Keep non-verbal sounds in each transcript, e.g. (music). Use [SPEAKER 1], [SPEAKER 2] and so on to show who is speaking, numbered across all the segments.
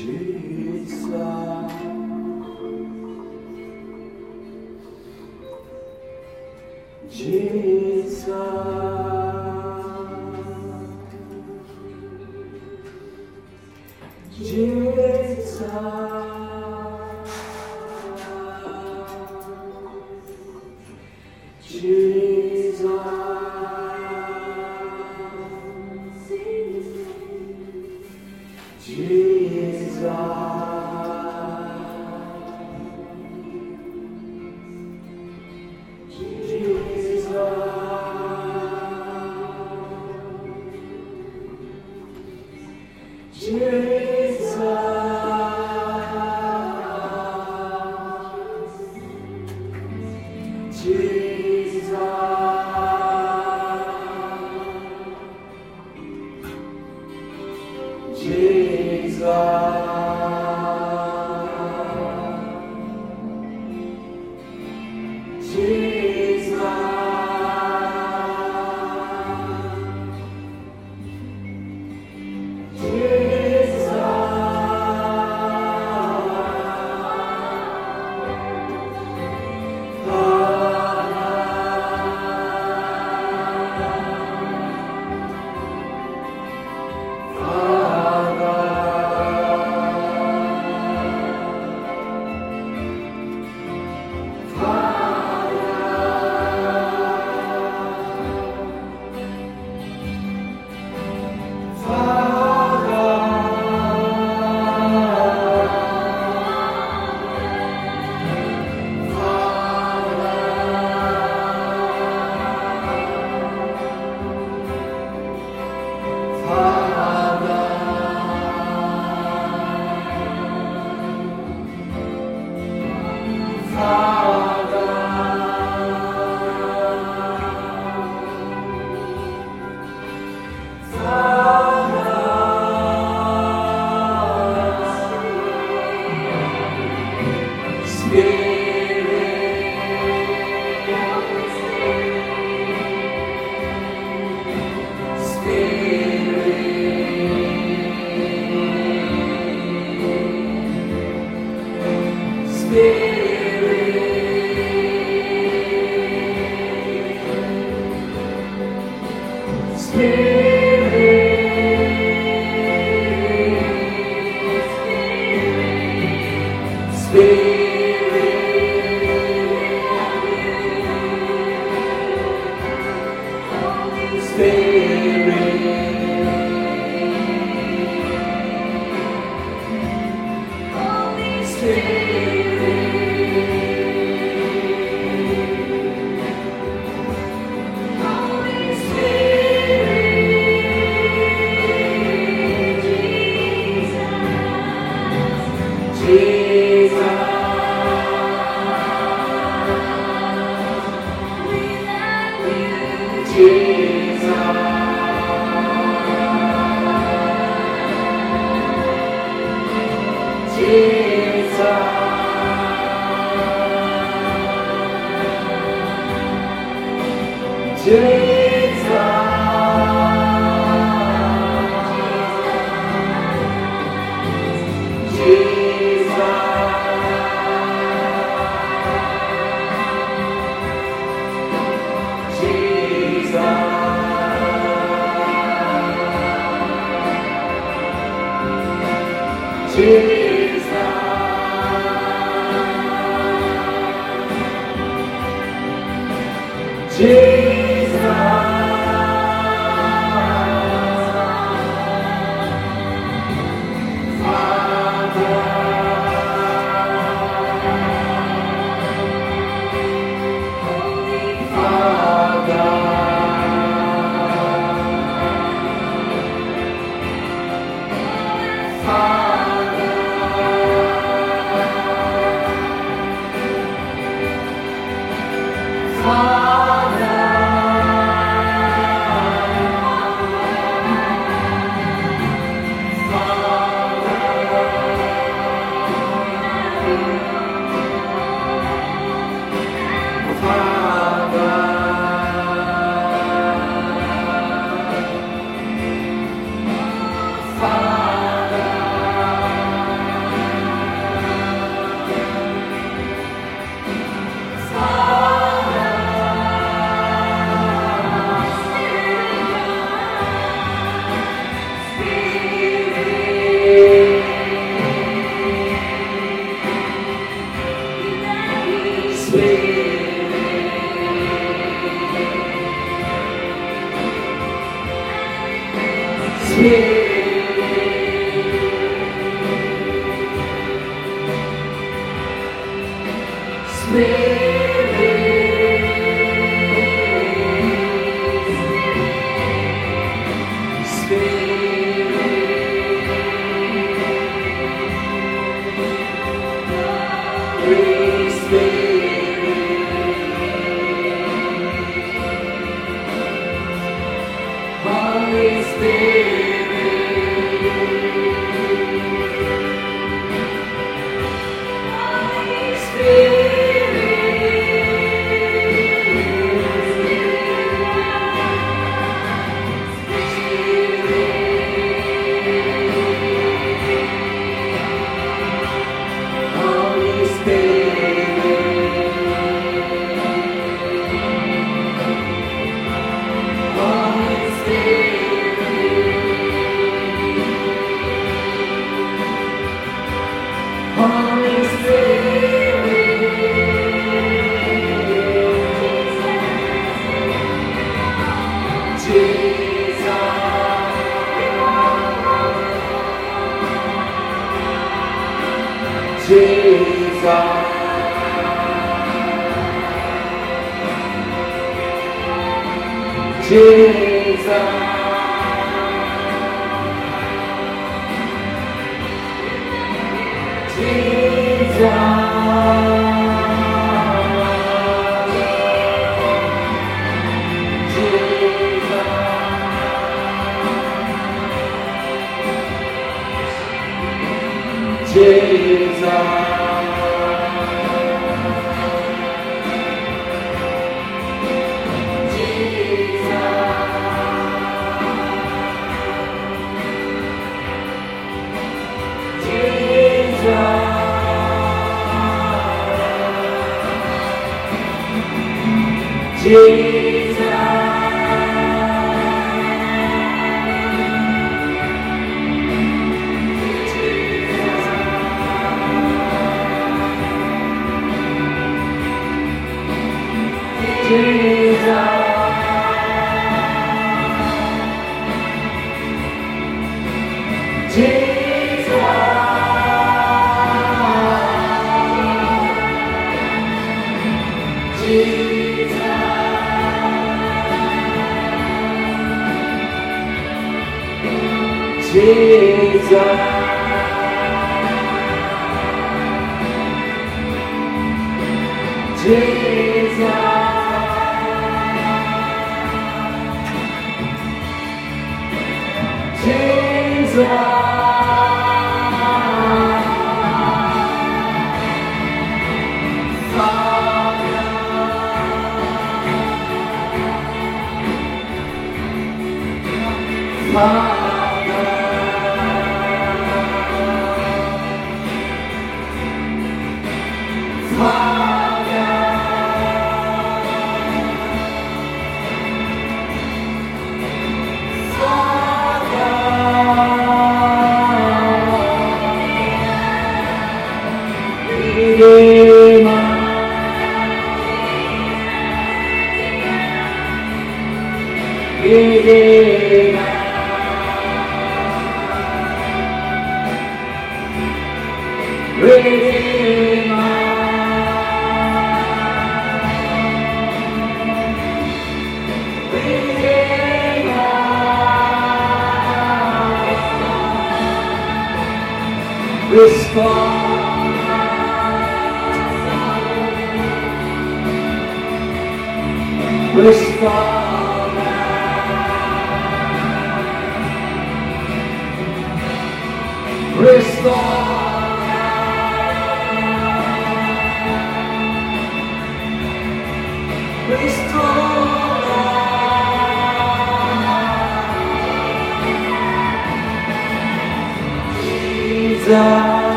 [SPEAKER 1] Jesus. Spirit.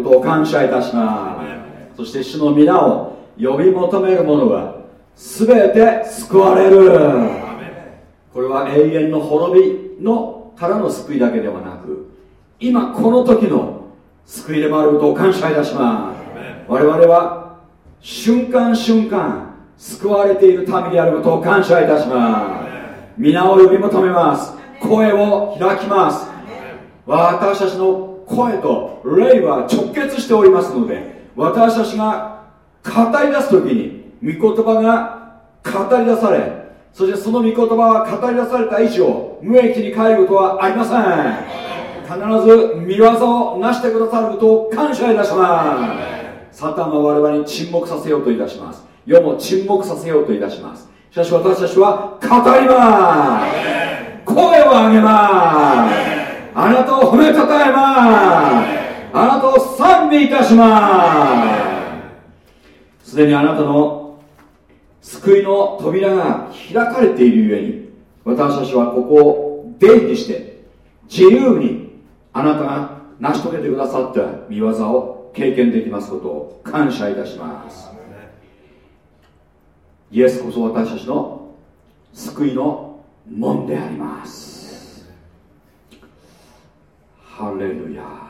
[SPEAKER 1] ることを感謝いたします。そして主の皆を呼び求める者は全て救われる。これは永遠の滅びのからの救いだけではなく今この時の救いでもあることを感謝いたします。我々は瞬間瞬間救われている民であることを感謝いたします。皆を呼び求めます。声を開きます。私たちの声と霊は直結しておりますので私たちが語り出す時に御言葉が語り出されそしてその御言葉は語り出された以上無益に帰ることはありません。必ず見業を成してくださることを感謝いたします。サタンは我々に沈黙させようといたします。世も沈黙させようといたします。しかし私たちは語ります。声を上げます。あなたを褒めたたえますあなたを賛美いたしますすでにあなたの救いの扉が開かれているゆえに私たちはここを出入りして自由にあなたが成し遂げてくださった見業を経験できますことを感謝いたします。イエスこそ私たちの救いの門であります。ハレルヤ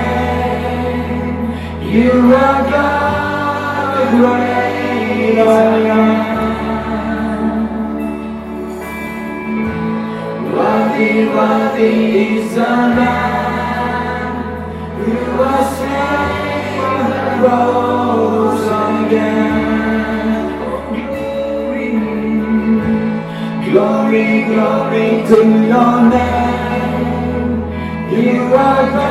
[SPEAKER 2] You are God great I am. Is and rose again. Glory, glory to your name. You are God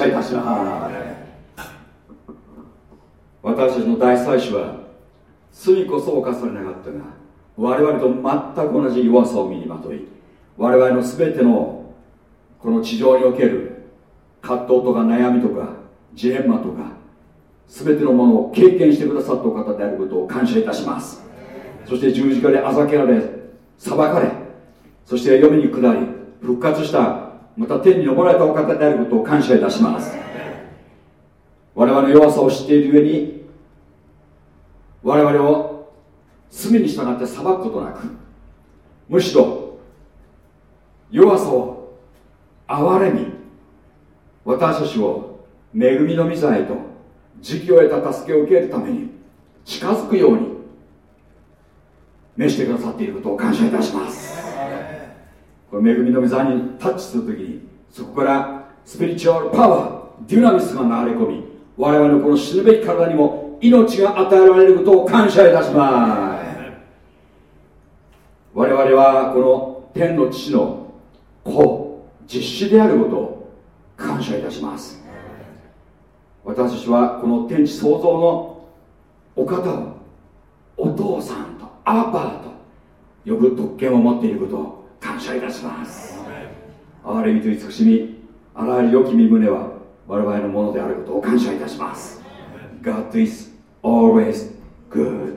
[SPEAKER 1] 謝いたします私たちの大祭司は罪こそ犯されなかったが我々と全く同じ弱さを身にまとい我々の全てのこの地上における葛藤とか悩みとかジレンマとか全てのものを経験してくださったお方であることを感謝いたします。そして十字架であざけられ裁かれそして読みに下り復活したまた天に昇られたお方であることを感謝いたします。我々の弱さを知っているゆえに我々を罪に従って裁くことなくむしろ弱さを憐れみ私たちを恵みの御座へと時期を得た助けを受けるために近づくように召してくださっていることを感謝いたします。この恵みの御座にタッチするときにそこからスピリチュアルパワーデュナミスが流れ込み我々のこの死ぬべき体にも命が与えられることを感謝いたします。我々はこの天の父の子実子であることを感謝いたします。私たちはこの天地創造のお方をお父さんとアーパーと呼ぶ特権を持っていることを感謝いたします。憐れみと慈しみあらゆる良き身胸は我々のものであることを感謝いたします。God is always good.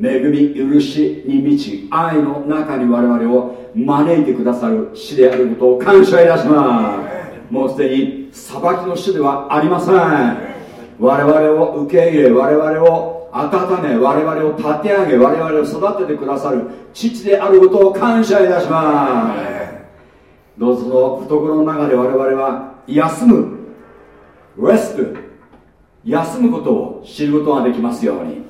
[SPEAKER 2] 恵み許しに満ち
[SPEAKER 1] 愛の中に我々を招いてくださる死であることを感謝いたします。もうすでに裁きの死ではありません。我々を受け入れ我々を温め我々を立て上げ我々を育ててくださる父であることを感謝いたします。どうぞの懐の中で我々は休むレスト休むことを知ることができますように。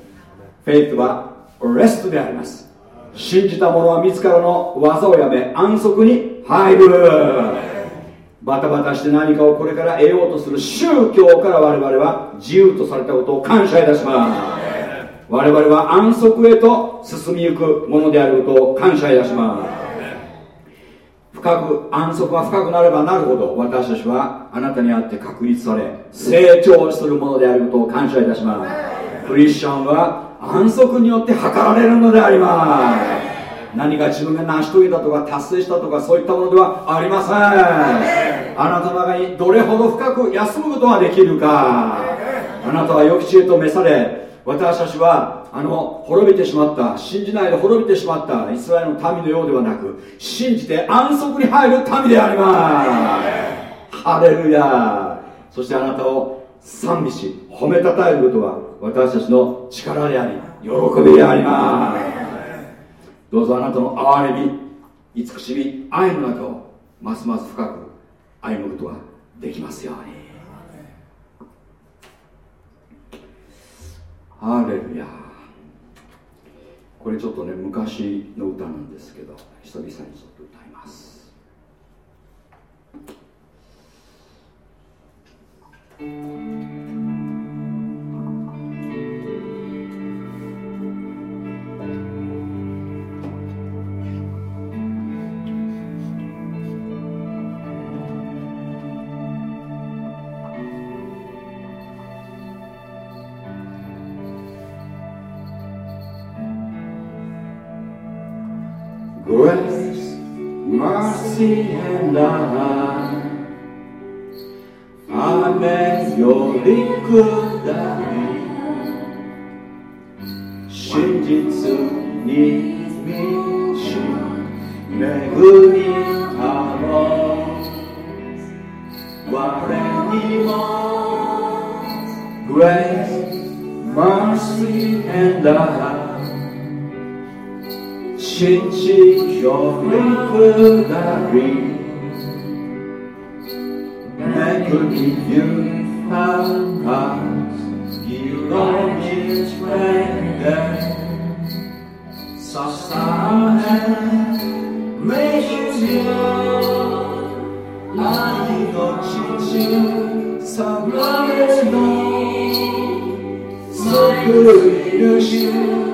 [SPEAKER 1] フェイトはレストであります。信じた者は自らの技をやめ安息に入る。バタバタして何かをこれから得ようとする宗教から我々は自由とされたことを感謝いたします。我々は安息へと進みゆくものであることを感謝いたします。深く安息が深くなればなるほど私たちはあなたにあって確立され成長するものであることを感謝いたします。クリスチャンは安息によって測られるのであります。何か自分が成し遂げたとか達成したとかそういったものではありません。あなたの中にどれほど深く休むことができるか。あなたは良き知恵と召され私たちはあの滅びてしまった信じないで滅びてしまったイスラエルの民のようではなく信じて安息に入る民であります。ハレルヤそしてあなたを賛美し褒めたたえることは私たちの力であり喜びであります。どうぞあなたの憐れみ慈しみ愛の中をますます深く歩むことができますように。ハレルヤ。これちょっとね昔の歌なんですけど久々にちょっと。Grace, mercy, and love. Amen. よりくだり真実に満ち巡りたろ我にも Grace, mercy, and love 信じよりくだり巡りゆかか色につめて捧げレ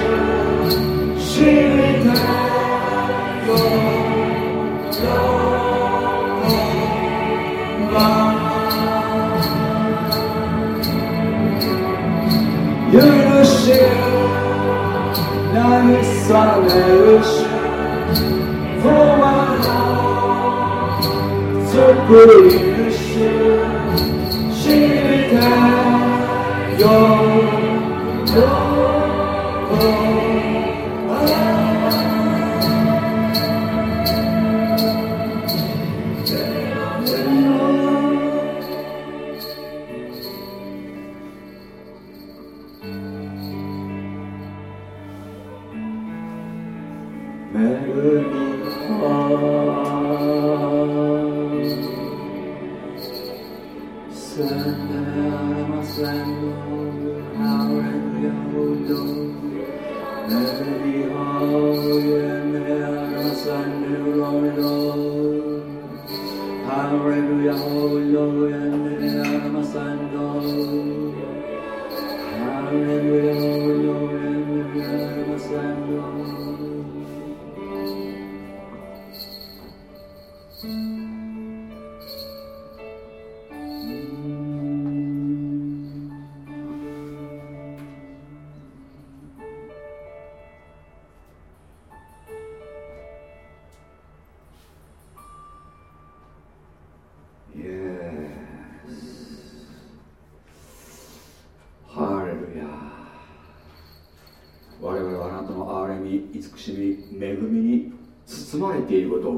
[SPEAKER 1] salvation for my life to breathe.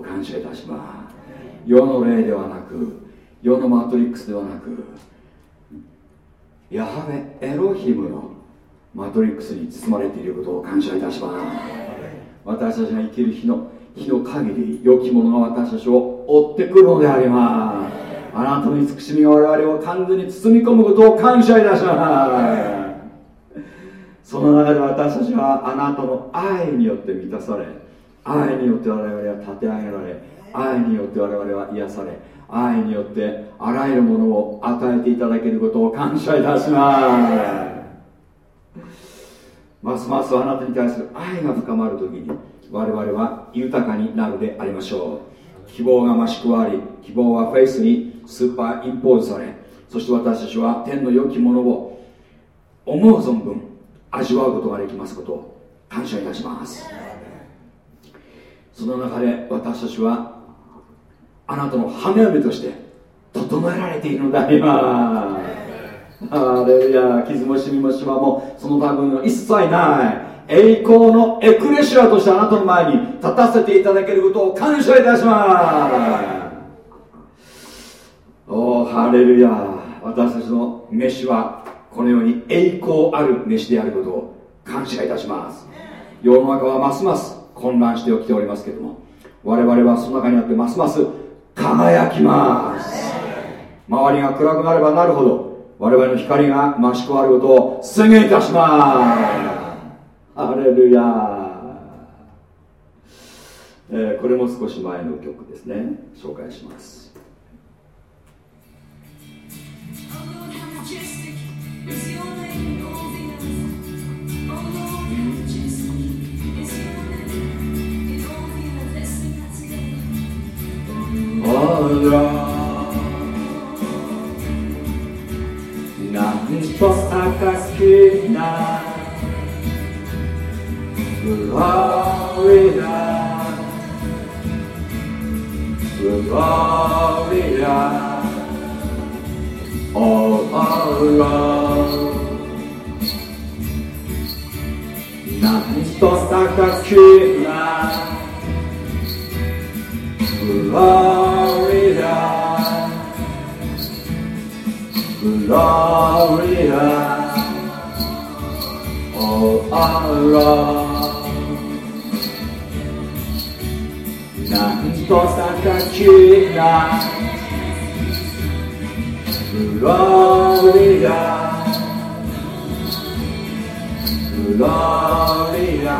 [SPEAKER 1] 感謝いたします。世の霊ではなく世のマトリックスではなくヤハベエロヒムのマトリックスに包まれていることを感謝いたします。私たちが生きる日の日の限り良き者が私たちを追ってくるのであります。あなたの慈しみが我々を完全に包み込むことを感謝いたします。その中で私たちはあなたの愛によって満たされ愛によって我々は立て上げられ愛によって我々は癒され愛によってあらゆるものを与えていただけることを感謝いたします。ますますあなたに対する愛が深まるときに我々は豊かになるでありましょう。希望が増し加わり希望はフェイスにスーパーインポーズされそして私たちは天の良きものを思う存分味わうことができますことを感謝いたします。その中で私たちはあなたの花嫁として整えられているのであります。ハレルヤ傷もしみもしわもその類の一切ない。栄光のエクレシアとしてあなたの前に立たせていただけることを感謝いたします。おハレルヤ。私たちの飯はこのように栄光ある飯であることを感謝いたします。世の中はますます混乱して起きておりますけれども我々はその中にあってますます輝きます。周りが暗くなればなるほど我々の光が増し加わることを宣言いたします。ハレルヤ、えー、これも少し前の曲ですね。紹介します。なんと高きなグロリアグロリア all around なんと高きな Gloria, Gloria, all around. Nanto Santa China, Gloria. Gloria,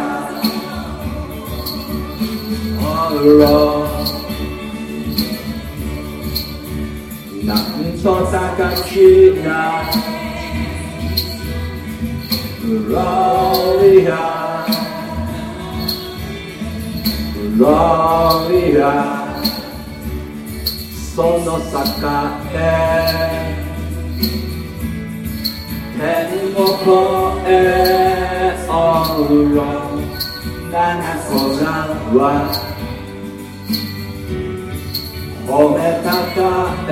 [SPEAKER 1] all around. なんと高きなグロリアグロリアその坂へ。天を越えおろ。七子らは。褒めたたえ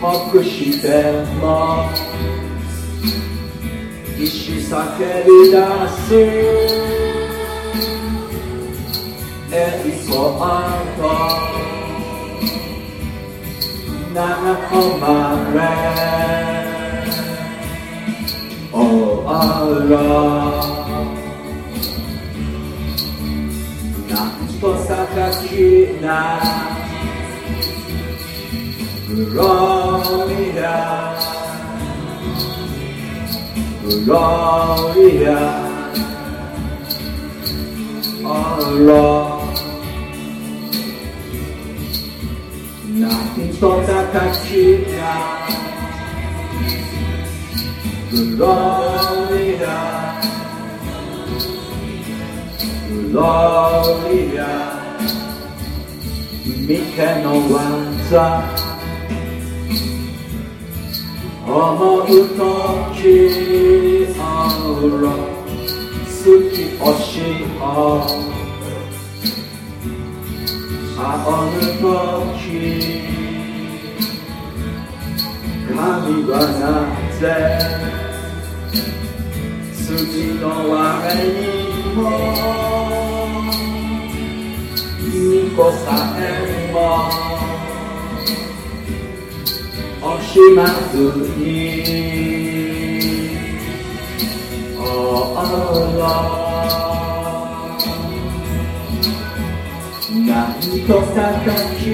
[SPEAKER 1] 黙しても意志叫び出す栄光と七個まれ Oh Allah と咲きなグロリアグロリアオロなんざ。思うと高きなグロリア gloria mica non guarda 思うときあら好きおしおあおるとき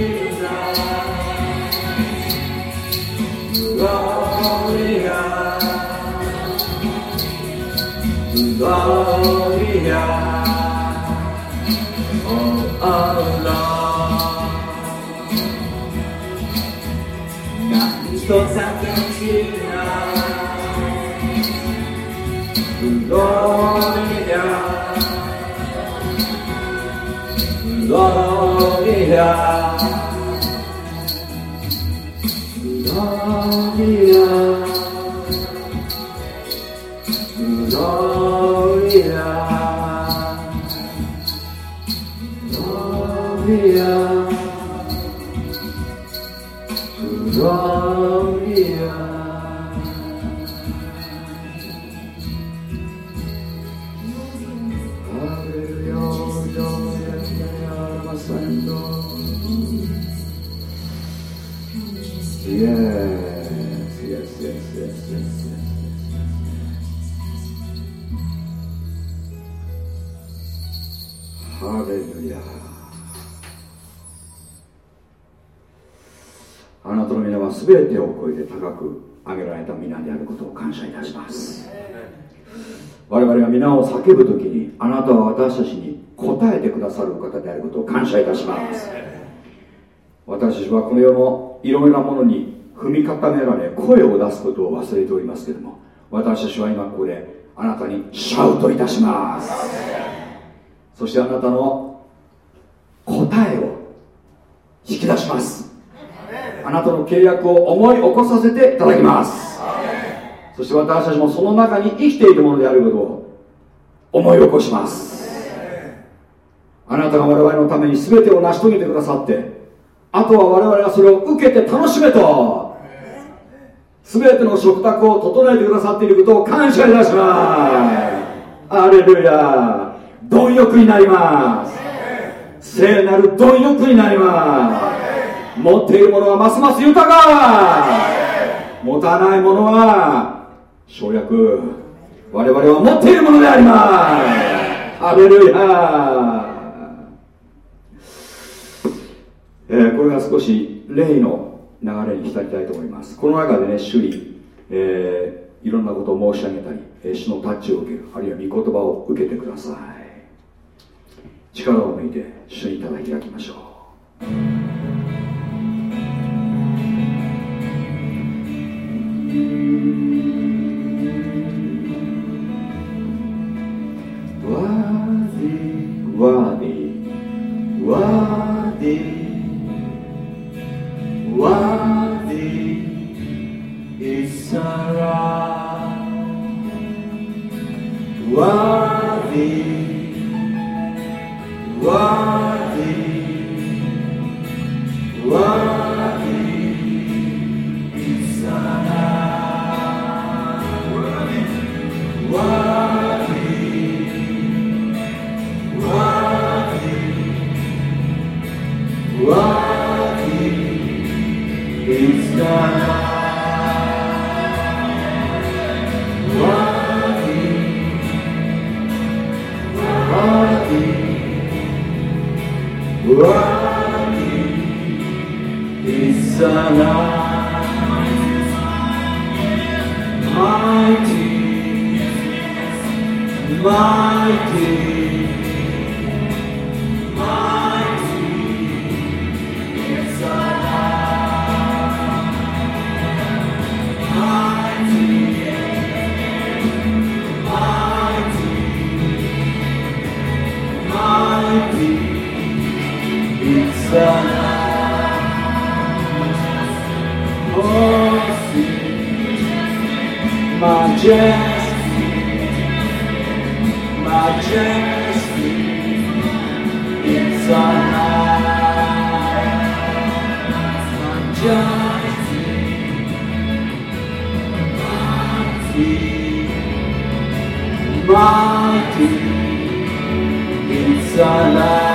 [SPEAKER 1] 神はなぜ次の我にも巫女さえも惜しまずにおなんと高きな Gloria Gloria, oh Allah. Nanto Sakachina, Gloria, Gloria, 叫ぶ時にあなたは私たちに答えてくださる方であることを感謝いたします。私たちはこの世のいろいろなものに踏み固められ声を出すことを忘れておりますけれども私たちは今ここであなたにシャウトいたします。そしてあなたの答えを引き出します。あなたの契約を思い起こさせていただきます。そして私たちもその中に生きているものであることを思い起こします。あなたが我々のために全てを成し遂げてくださってあとは我々はそれを受けて楽しめと全ての食卓を整えてくださっていることを感謝いたします。アレルヤ貪欲になります。聖なる貪欲になります。持っているものはますます豊か。持たないものは省略。我々は持っているものであります。ハレルヤ。えー、これが少し例の流れに浸りたいと思います。この中でね主に、えー、いろんなことを申し上げたり、えー、主のタッチを受けるあるいは御言葉を受けてください。力を抜いて主にいただき開きましょう。Вази, вази. alive. Mighty, mighty. Majesty, majesty, it's alive. Majesty, mighty, mighty, it's alive.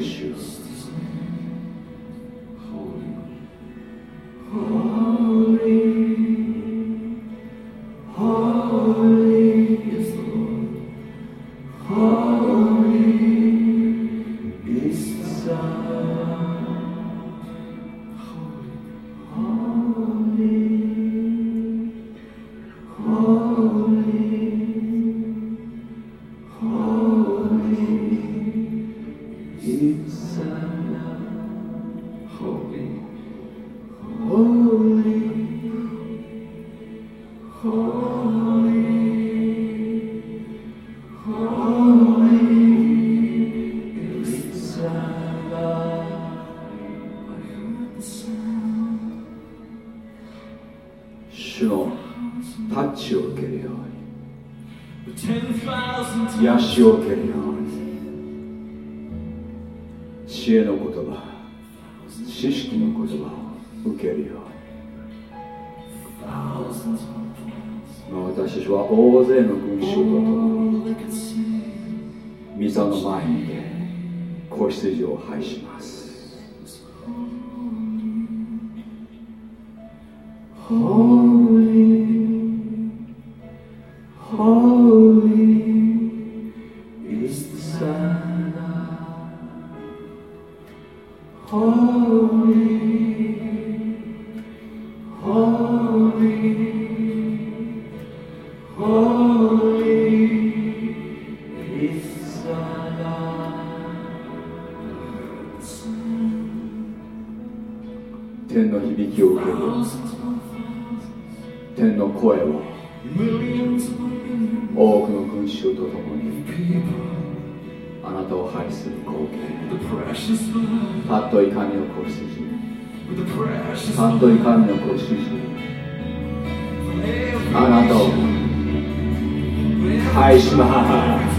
[SPEAKER 1] issues. はします。声を。多くの群衆と共に。あなたを拝する光景。たっとい神の子羊たっとい神の子羊あなたを拝します。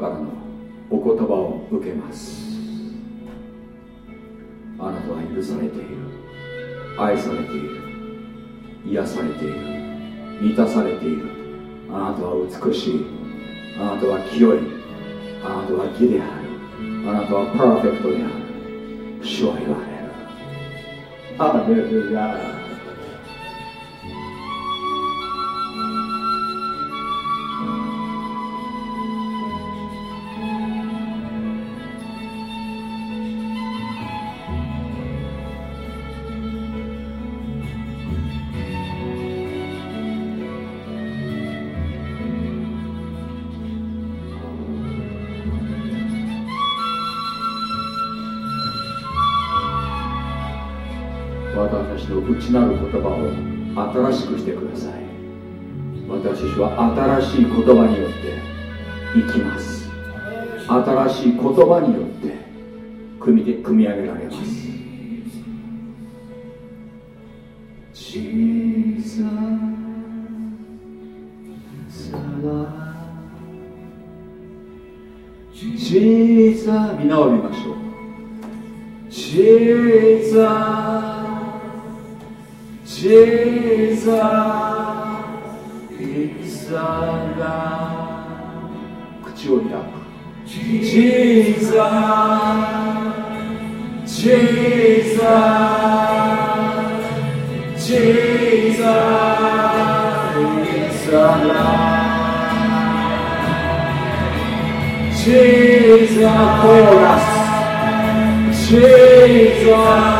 [SPEAKER 1] からのお言葉を受けます。あなたは許されている。愛されている。癒されている。満たされている。あなたは美しい。あなたは清い。あなたは義である。あなたはパーフェクトである。主は言われる。アレルヤ内なる言葉を新しくしてください。私たちは新しい言葉によって生きます。新しい言葉によって組み組み上げられます。小さ小さ皆を見ましょう。小さ Jesus, it's alive. 口を開く Jesus, Jesus, Jesus, it's alive. Jesus, chorus. Jesus. Jesus is alive.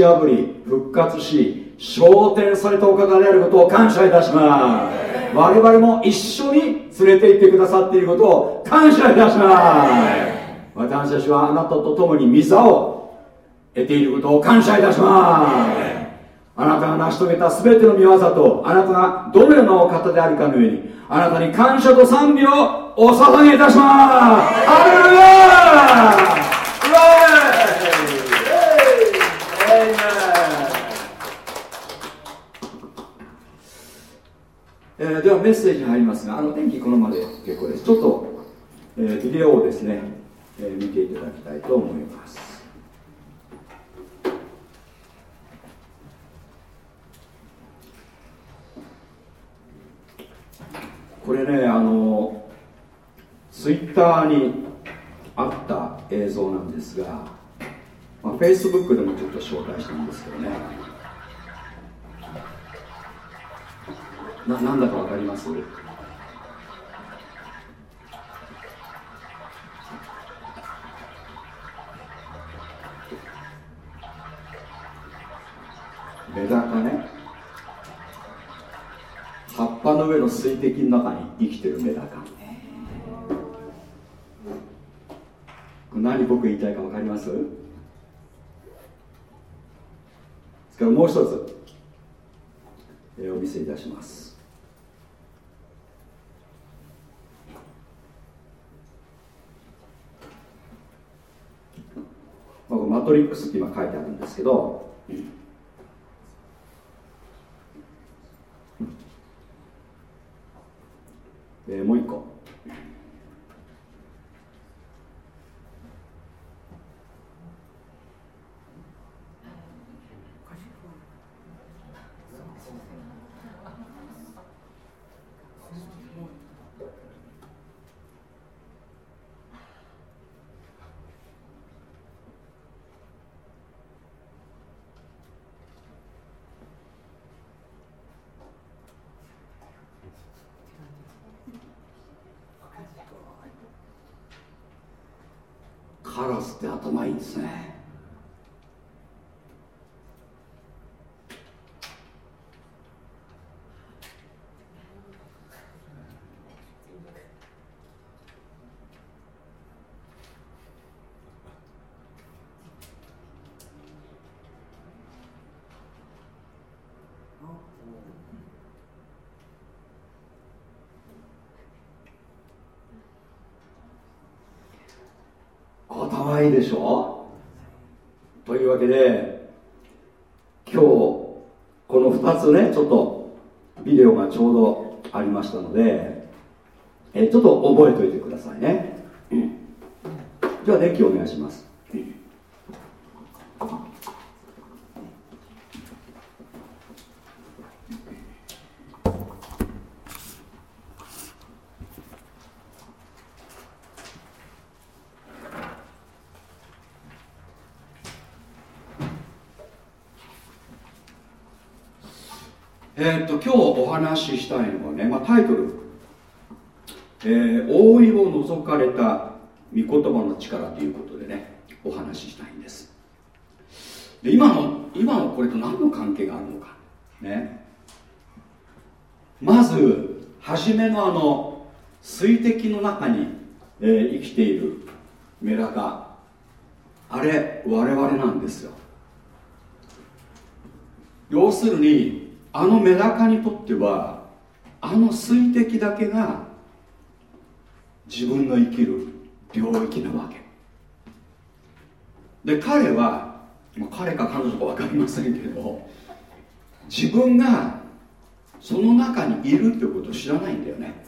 [SPEAKER 1] ち破り復活し昇天されたお方であることを感謝いたします。我々も一緒に連れて行ってくださっていることを感謝いたします。私たちはあなたと共に御座を得ていることを感謝いたします。あなたが成し遂げた全ての御業とあなたがどのようなお方であるかの上にあなたに感謝と賛美をお捧げいたします。アレルヤではメッセージに入りますがあの天気このまで結構です。ちょっと、えー、ビデオをですね、えー、見ていただきたいと思います。これねあのツイッターにあった映像なんですが、まあ、Facebook でもちょっと紹介したんですけどね。ななんだか分かります？メダカね。葉っぱの上の水滴の中に生きてるメダカ何僕言いたいか分かります？ですからもう一つ、えー、お見せいたします。この、マトリックスって今書いてあるんですけど、えー、もう一個カラスって頭いいですねいでしょ？というわけで今日この2つねちょっとビデオがちょうどありましたのでえちょっと覚えておいてくださいね、じゃあ電気お願いしますえー、っと今日お話ししたいのはね、まあ、タイトル「えー、覆いを除かれた御言葉の力」ということでねお話ししたいんです。で今の今のこれと何の関係があるのか。ね。まず初めのあの水滴の中に、えー、生きているメダカあれ我々なんですよ。要するにあのメダカにとってはあの水滴だけが自分の生きる領域なわけ。で彼は、彼か彼女か分かりませんけど自分がその中にいるっていうことを知らないんだよね。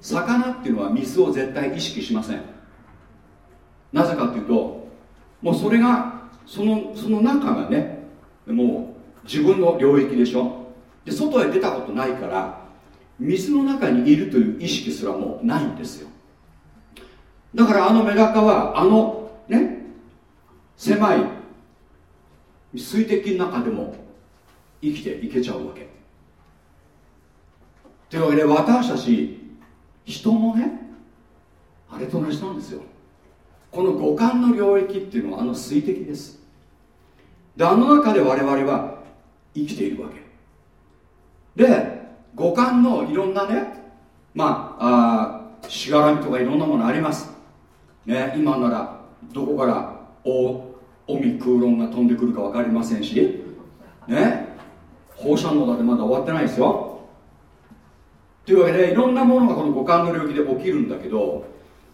[SPEAKER 1] 魚っていうのは水を絶対意識しません。なぜかっていうともうそれがそのその中がねもう自分の領域でしょ？で外へ出たことないから水の中にいるという意識すらもうないんですよ。だからあのメダカはあのね狭い水滴の中でも生きていけちゃうわけ。というわけで私たち人もねあれと同じなんですよ。この五感の領域っていうのはあの水滴です。であの中で我々は生きているわけ。で五感のいろんなねまああしがらみとかいろんなものあります。ね今ならどこからオオミクロンが飛んでくるか分かりませんしね放射能だってまだ終わってないですよ。というわけでいろんなものがこの五感の領域で起きるんだけど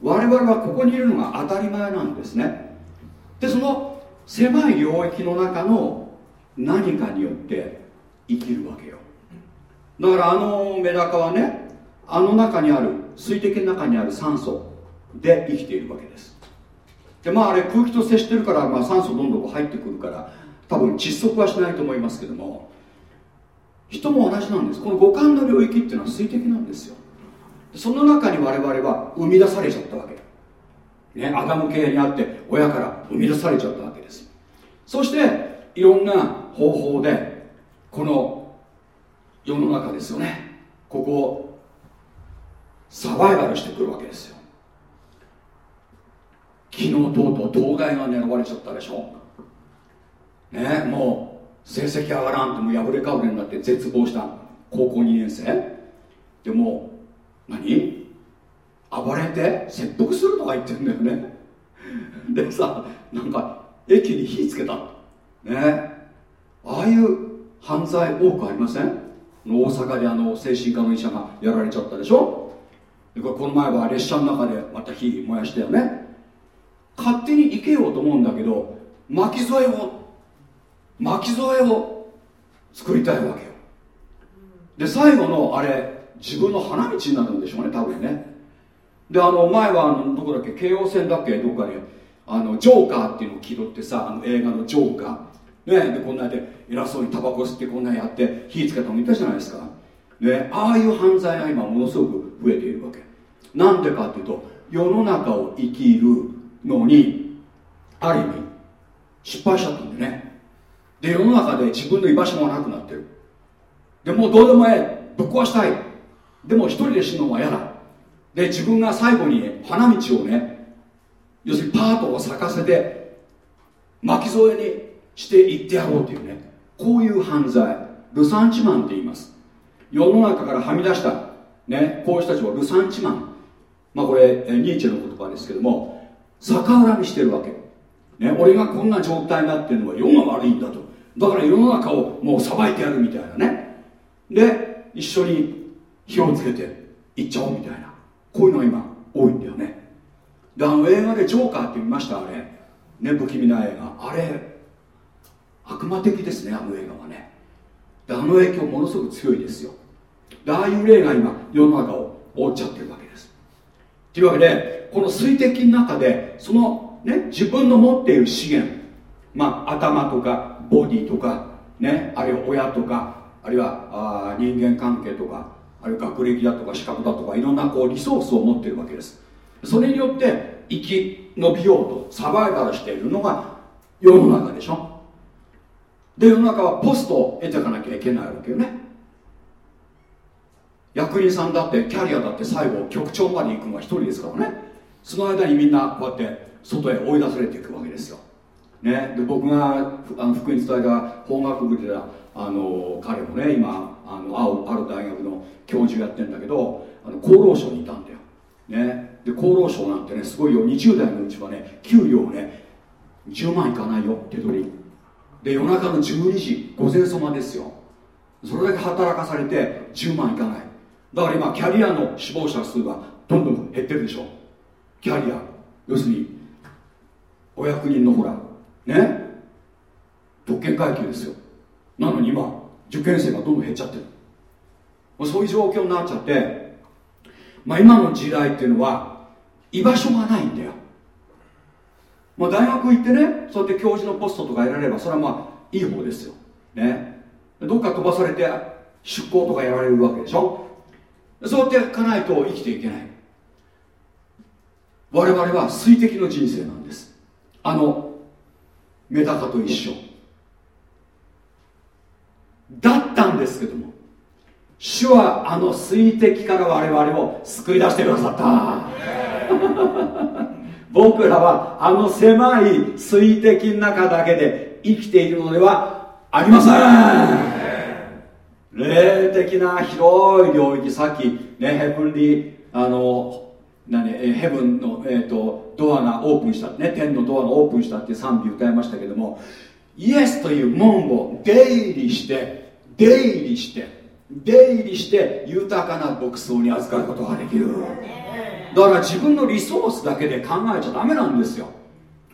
[SPEAKER 1] 我々はここにいるのが当たり前なんですね。でその狭い領域の中の何かによって生きるわけよ。だからあのメダカはねあの中にある水滴の中にある酸素で生きているわけです。でまああれ空気と接してるから、まあ、酸素どんどん入ってくるから多分窒息はしないと思いますけども人も同じなんです。この五感の領域っていうのは水滴なんですよ。その中に我々は生み出されちゃったわけ。ねアダム系にあって親から生み出されちゃったわけです。そしていろんな方法でこの世の中ですよね。ここをサバイバルしてくるわけですよ。昨日とうとう東大が狙われちゃったでしょ。ねもう成績上がらんってもう破れかぶれになって絶望した。高校2年生。でも何？暴れて切腹するとか言ってんだよね。でさなんか駅に火つけた。ね。あいう犯罪多くありません？大阪であの精神科の医者がやられちゃったでしょ？でこれこの前は列車の中でまた火燃やしたよね？勝手に生けようと思うんだけど巻き添えを巻き添えを作りたいわけよ。で最後のあれ自分の花道になるんでしょうね多分ね。であの前はあのどこだっけ？京王線だっけ？どっかで。あのジョーカーっていうのを気取ってさあの映画のジョーカー。ね。でこんなやって偉そうにタバコ吸ってこんなやって火つけたのもいたじゃないですか。ねああいう犯罪が今ものすごく増えているわけ。なんでかっていうと世の中を生きるのにある意味失敗しちゃったんでね。で世の中で自分の居場所がなくなってる。でもうどうでもええ。ぶっ壊したい。でも一人で死ぬのは嫌だ。で自分が最後に、花道をね要するにパートを咲かせて巻き添えにしていってやろうというね。こういう犯罪。ルサンチマンって言います。世の中からはみ出した。ね。こういう人たちをルサンチマン。まあこれニーチェの言葉ですけども。逆恨みしてるわけ。ね。俺がこんな状態になってるのは世が悪いんだと。だから世の中をもう裁いてやるみたいなね。で一緒に火をつけていっちゃおうみたいな。こういうのが今多いんだよね。であの映画でジョーカーって見ました？あれ。ね不気味な映画。あれ悪魔的ですねあの映画はね。あの影響ものすごく強いですよ。でああいう例が今世の中を覆っちゃってるわけです。というわけでこの水滴の中でそのね自分の持っている資源まあ頭とかボディとかねあるいは親とかあるいはあ人間関係とかあるいは学歴だとか資格だとかいろんなこうリソースを持ってるわけです。それによって生き延びようとサバイバルしているのが世の中でしょ。で世の中はポストを得ていかなきゃいけないわけよね。役人さんだってキャリアだって最後局長まで行くのは一人ですからね。その間にみんなこうやって外へ追い出されていくわけですよ、ね、で僕があの福音伝えた法学部であの彼もね今あのある大学の教授やってるんだけどあの厚労省にいたんだよ、ね、で厚労省なんてねすごいよ。20代のうちはね給料ね10万いかないよ。手取り。で夜中の12時午前様ですよ。それだけ働かされて10万いかない。だから今キャリアの死亡者数がどんどん減ってるでしょ。キャリア。要するにお役人のほら。ね。特権階級ですよ。なのに今受験生がどんどん減っちゃってる。そういう状況になっちゃって、まあ、今の時代っていうのは居場所がないんだよ、まあ、大学行ってねそうやって教授のポストとか得られればそれはまあいい方ですよ。ね。どっか飛ばされて出向とかやられるわけでしょ。そうやっていかないと生きていけない。我々は水滴の人生なんです。あのメダカと一緒。だったんですけども主はあの水滴から我々を救い出してくださった。僕らはあの狭い水滴の中だけで生きているのではありません。霊的な広い領域さっきねヘブンリーあの何ヘブンの、えーと、ドアがオープンしたね天のドアがオープンしたって賛美歌いましたけどもイエスという門を出入りして出入りして出入りして豊かな牧草に預かることができる。だから自分のリソースだけで考えちゃダメなんですよ、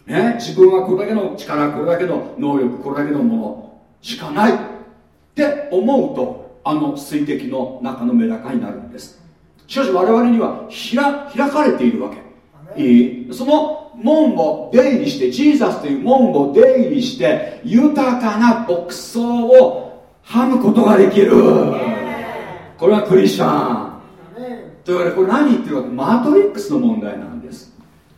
[SPEAKER 1] ね、自分はこれだけの力これだけの能力これだけのものしかない。って思うとあの水滴の中のメダカになるんです。しかし我々には開かれているわけ。いい。その門を出入りしてジーザスという門を出入りして豊かな牧草をはむことができる。これはクリスチャンというわけでこれ何言ってるかマトリックスの問題なんです。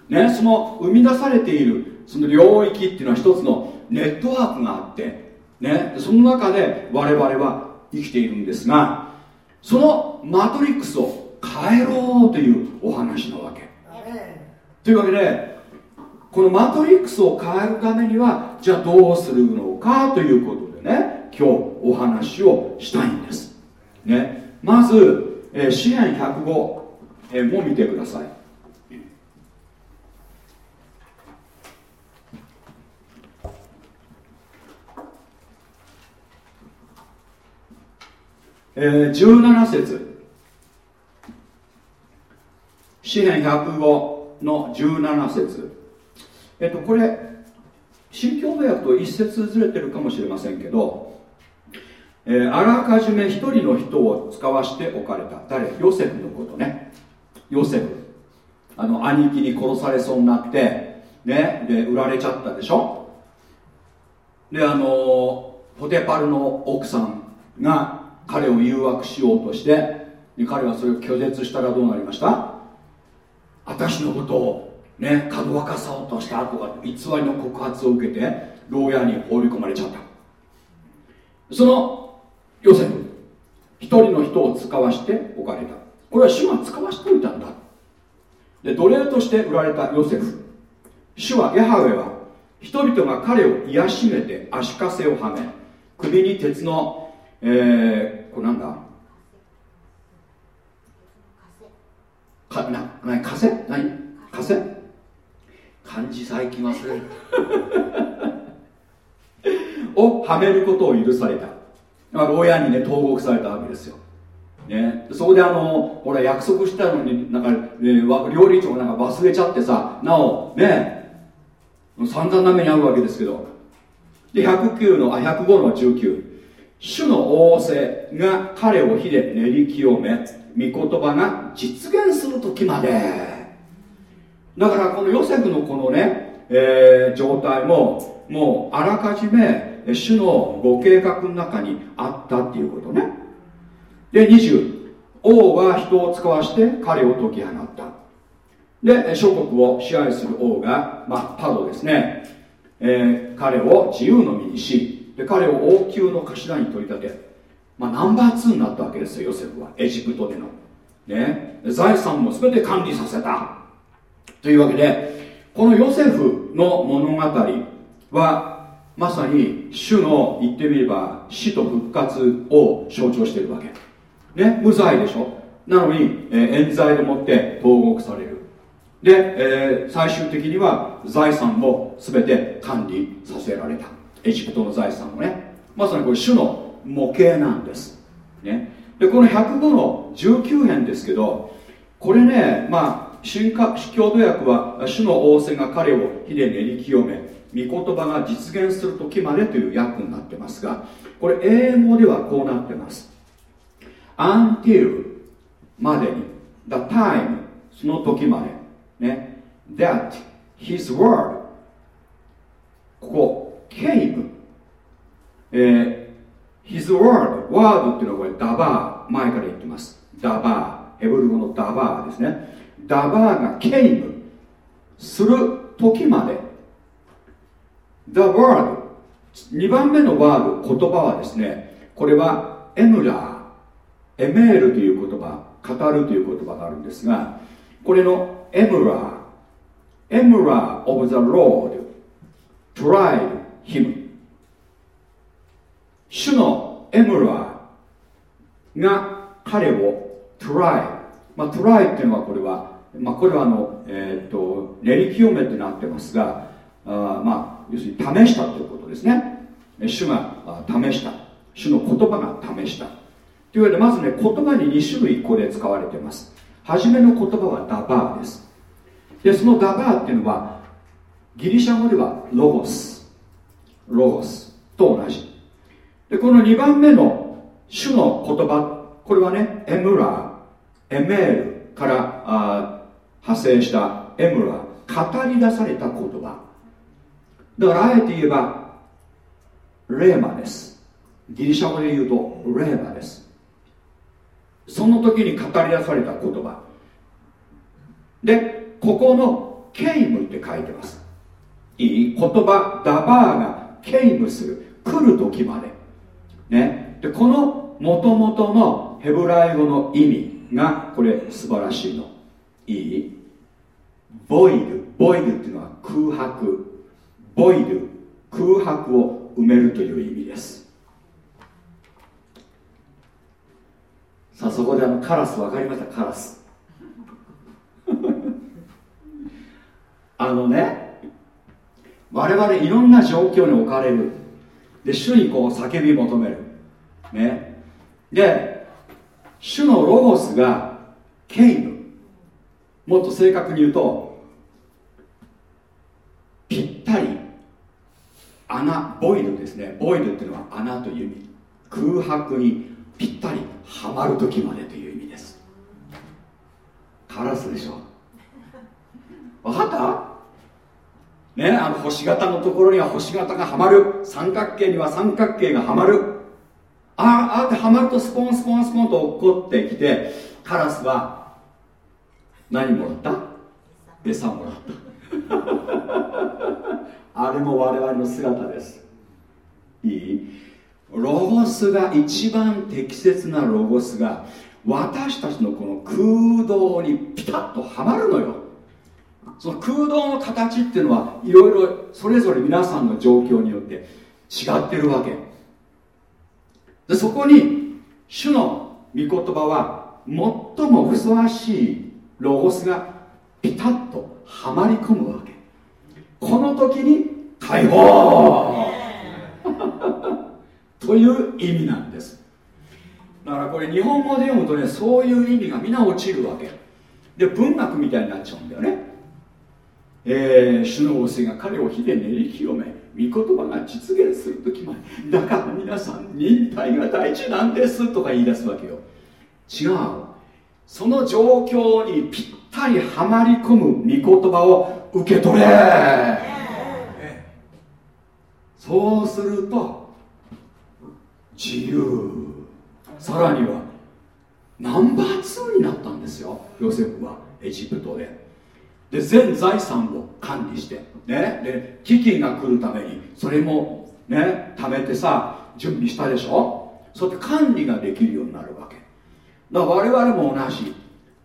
[SPEAKER 1] ねその生み出されているその領域っていうのは一つのネットワークがあってねその中で我々は生きているんですがそのマトリックスを変えろというお話なわけ。というわけでこのマトリックスを変えるためにはじゃあどうするのかということでね今日お話をしたいんです。ねまず、えー、詩篇105、えー、も見てください。えー、17節。詩篇105の17節。えっとこれ新共同訳と一節ずれてるかもしれませんけど、えー、あらかじめ一人の人を使わしておかれた。誰？ヨセフのことね。ヨセフ。あの兄貴に殺されそうになってね？で売られちゃったでしょ？であのポテパルの奥さんが彼を誘惑しようとして彼はそれを拒絶したらどうなりました？私のことをね？かどわかそうとしたとか偽りの告発を受けて牢屋に放り込まれちゃった。そのヨセフ一人の人を使わしておかれた。これは主が使わしておいたんだ。で奴隷として売られたヨセフ。主はヤハウェは人々が彼を癒しめて足かせをはめ首に鉄のえー、これなんだ？かなな風何風漢字最近忘れるをはめることを許された牢屋にね投獄されたわけですよ、ね、そこであのほら約束したのになんか、ね、料理長なんか忘れちゃってさなおね。散々な目に遭うわけですけど。で109のあ105の19主の仰せが彼を火で練り清め御言葉が実現する時まで。だからこのヨセフのこのね、えー、状態ももうあらかじめ主のご計画の中にあったっていうことね。で20王は人を使わして彼を解き放った。で諸国を支配する王が、まあ、パドですね、えー、彼を自由の身にしで彼を王宮の頭に取り立て、まあ、ナンバー2になったわけですよヨセフは。エジプトでの、ね、財産も全て管理させた。というわけでこのヨセフの物語はまさに主の言ってみれば死と復活を象徴しているわけ。ね無罪でしょ？なのに、えー、冤罪でもって投獄される。で、えー、最終的には財産を全て管理させられた。エジプトの財産をね。まさにこれ主の模型なんです、ね、でこの105の19編ですけどこれねまあ新化共同訳は主の仰せが彼を火で練り清め言葉が実現する時までという訳になってますがこれ英語ではこうなってます。Until までに the time その時までね。That his word ここ came、えー、his word word っていうのはこれダバー前から言ってます。ダバー。ヘブル語のダバーですね。ダバーが came する時まで。The word. 2番目のワード言葉はですねこれはエムラーエメールという言葉語るという言葉があるんですがこれのエムラーエムラー of the Lord. Tried him. 主のエムラーが彼を try まあ try っていうのはこれはまあこれはあのえー、っと練り清めってなってますがあまあ要するに試したということですね。主が試した。主の言葉が試した。というわけでまずね言葉に2種類これ使われています。初めの言葉はダバーです。でそのダバーっていうのはギリシャ語ではロゴス。ロゴス。と同じ。でこの2番目の主の言葉これはねエムラー。エメールからあ派生したエムラー。語り出された言葉。だからあえて言えばレーマです。ギリシャ語で言うとレーマです。その時に語り出された言葉。でここのケイムって書いてます。いい言葉ダバーがケイムする。来る時まで。ね。でこのもともとのヘブライ語の意味がこれ素晴らしいの。いい。ボイル。ボイルっていうのは空白。ボイル空白を埋めるという意味です。さあそこであのカラス分かりました？カラス。(laughs) あのね我々いろんな状況に置かれる。で主にこう叫び求める。ね。で主のロゴスがケイム。もっと正確に言うとぴったり穴ボイルですね。ボイルっていうのは穴という意味。空白にぴったりはまる時までという意味です。カラスでしょ。分かった？ねあの星型のところには星型がはまる。三角形には三角形がはまる。あああってはまるとスポンスポンスポンと落っこってきてカラスは何もらった？餌もらった。あれも我々の姿です。いい。ロゴスが一番適切なロゴスが私たちのこの空洞にピタッとはまるのよ。その空洞の形っていうのはいろいろそれぞれ皆さんの状況によって違ってるわけ。でそこに主の御言葉は最もふさわしいロゴスがピタッとはまり込むわけ。この時に解放という意味なんです。だからこれ日本語で読むとねそういう意味が皆落ちるわけ。で文学みたいになっちゃうんだよね。えー、主の仰せが彼を火で練り清め御言葉が実現する時まで。だから皆さん忍耐が大事なんですとか言い出すわけよ。違う。その状況にぴったりはまり込む御言葉を受け取れ。そうすると自由。さらにはナンバー2になったんですよヨセフはエジプトで。で全財産を管理してねで危機が来るためにそれもね貯めてさ準備したでしょ？そうやって管理ができるようになるわけ。だから我々も同じ。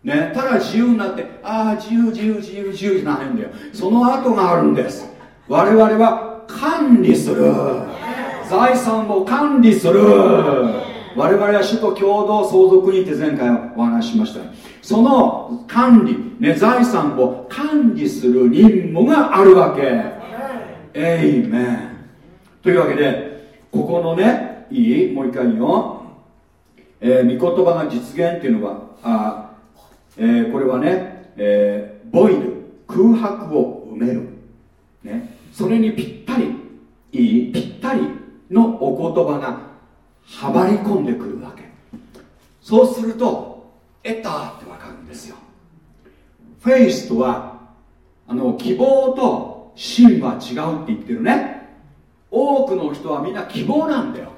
[SPEAKER 1] ねただ自由になってああ自由自由自由自由じゃないんだよ。その後があるんです。我々は管理する。財産を管理する。我々は首都共同相続人って前回お話しました。その管理、ね、財産を管理する任務があるわけ。エイメン。というわけでここのねいい？もう一回言う。よ、えー、御言葉が実現っていうのはあ、えー、これはね、えー、ボイル。空白を埋める、ね、それにぴったりいいぴったりのお言葉がはまり込んでくるわけ。そうすると得たってわかるんですよ。フェイスとはあの希望と真は違うって言ってるね。多くの人はみんな希望なんだよ。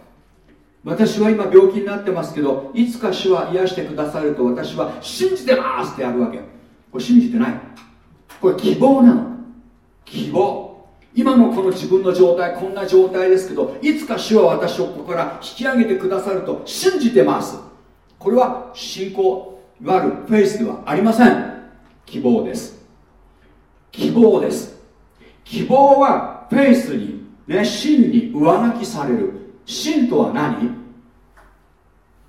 [SPEAKER 1] 私は今病気になってますけどいつか主は癒してくださると私は信じてますってやるわけ。これ信じてない。これ希望なの。希望。今のこの自分の状態こんな状態ですけどいつか主は私をここから引き上げてくださると信じてます。これは信仰いわゆるフェイスではありません。希望です。希望です。希望はフェイスにね真に上書きされる。真とは何？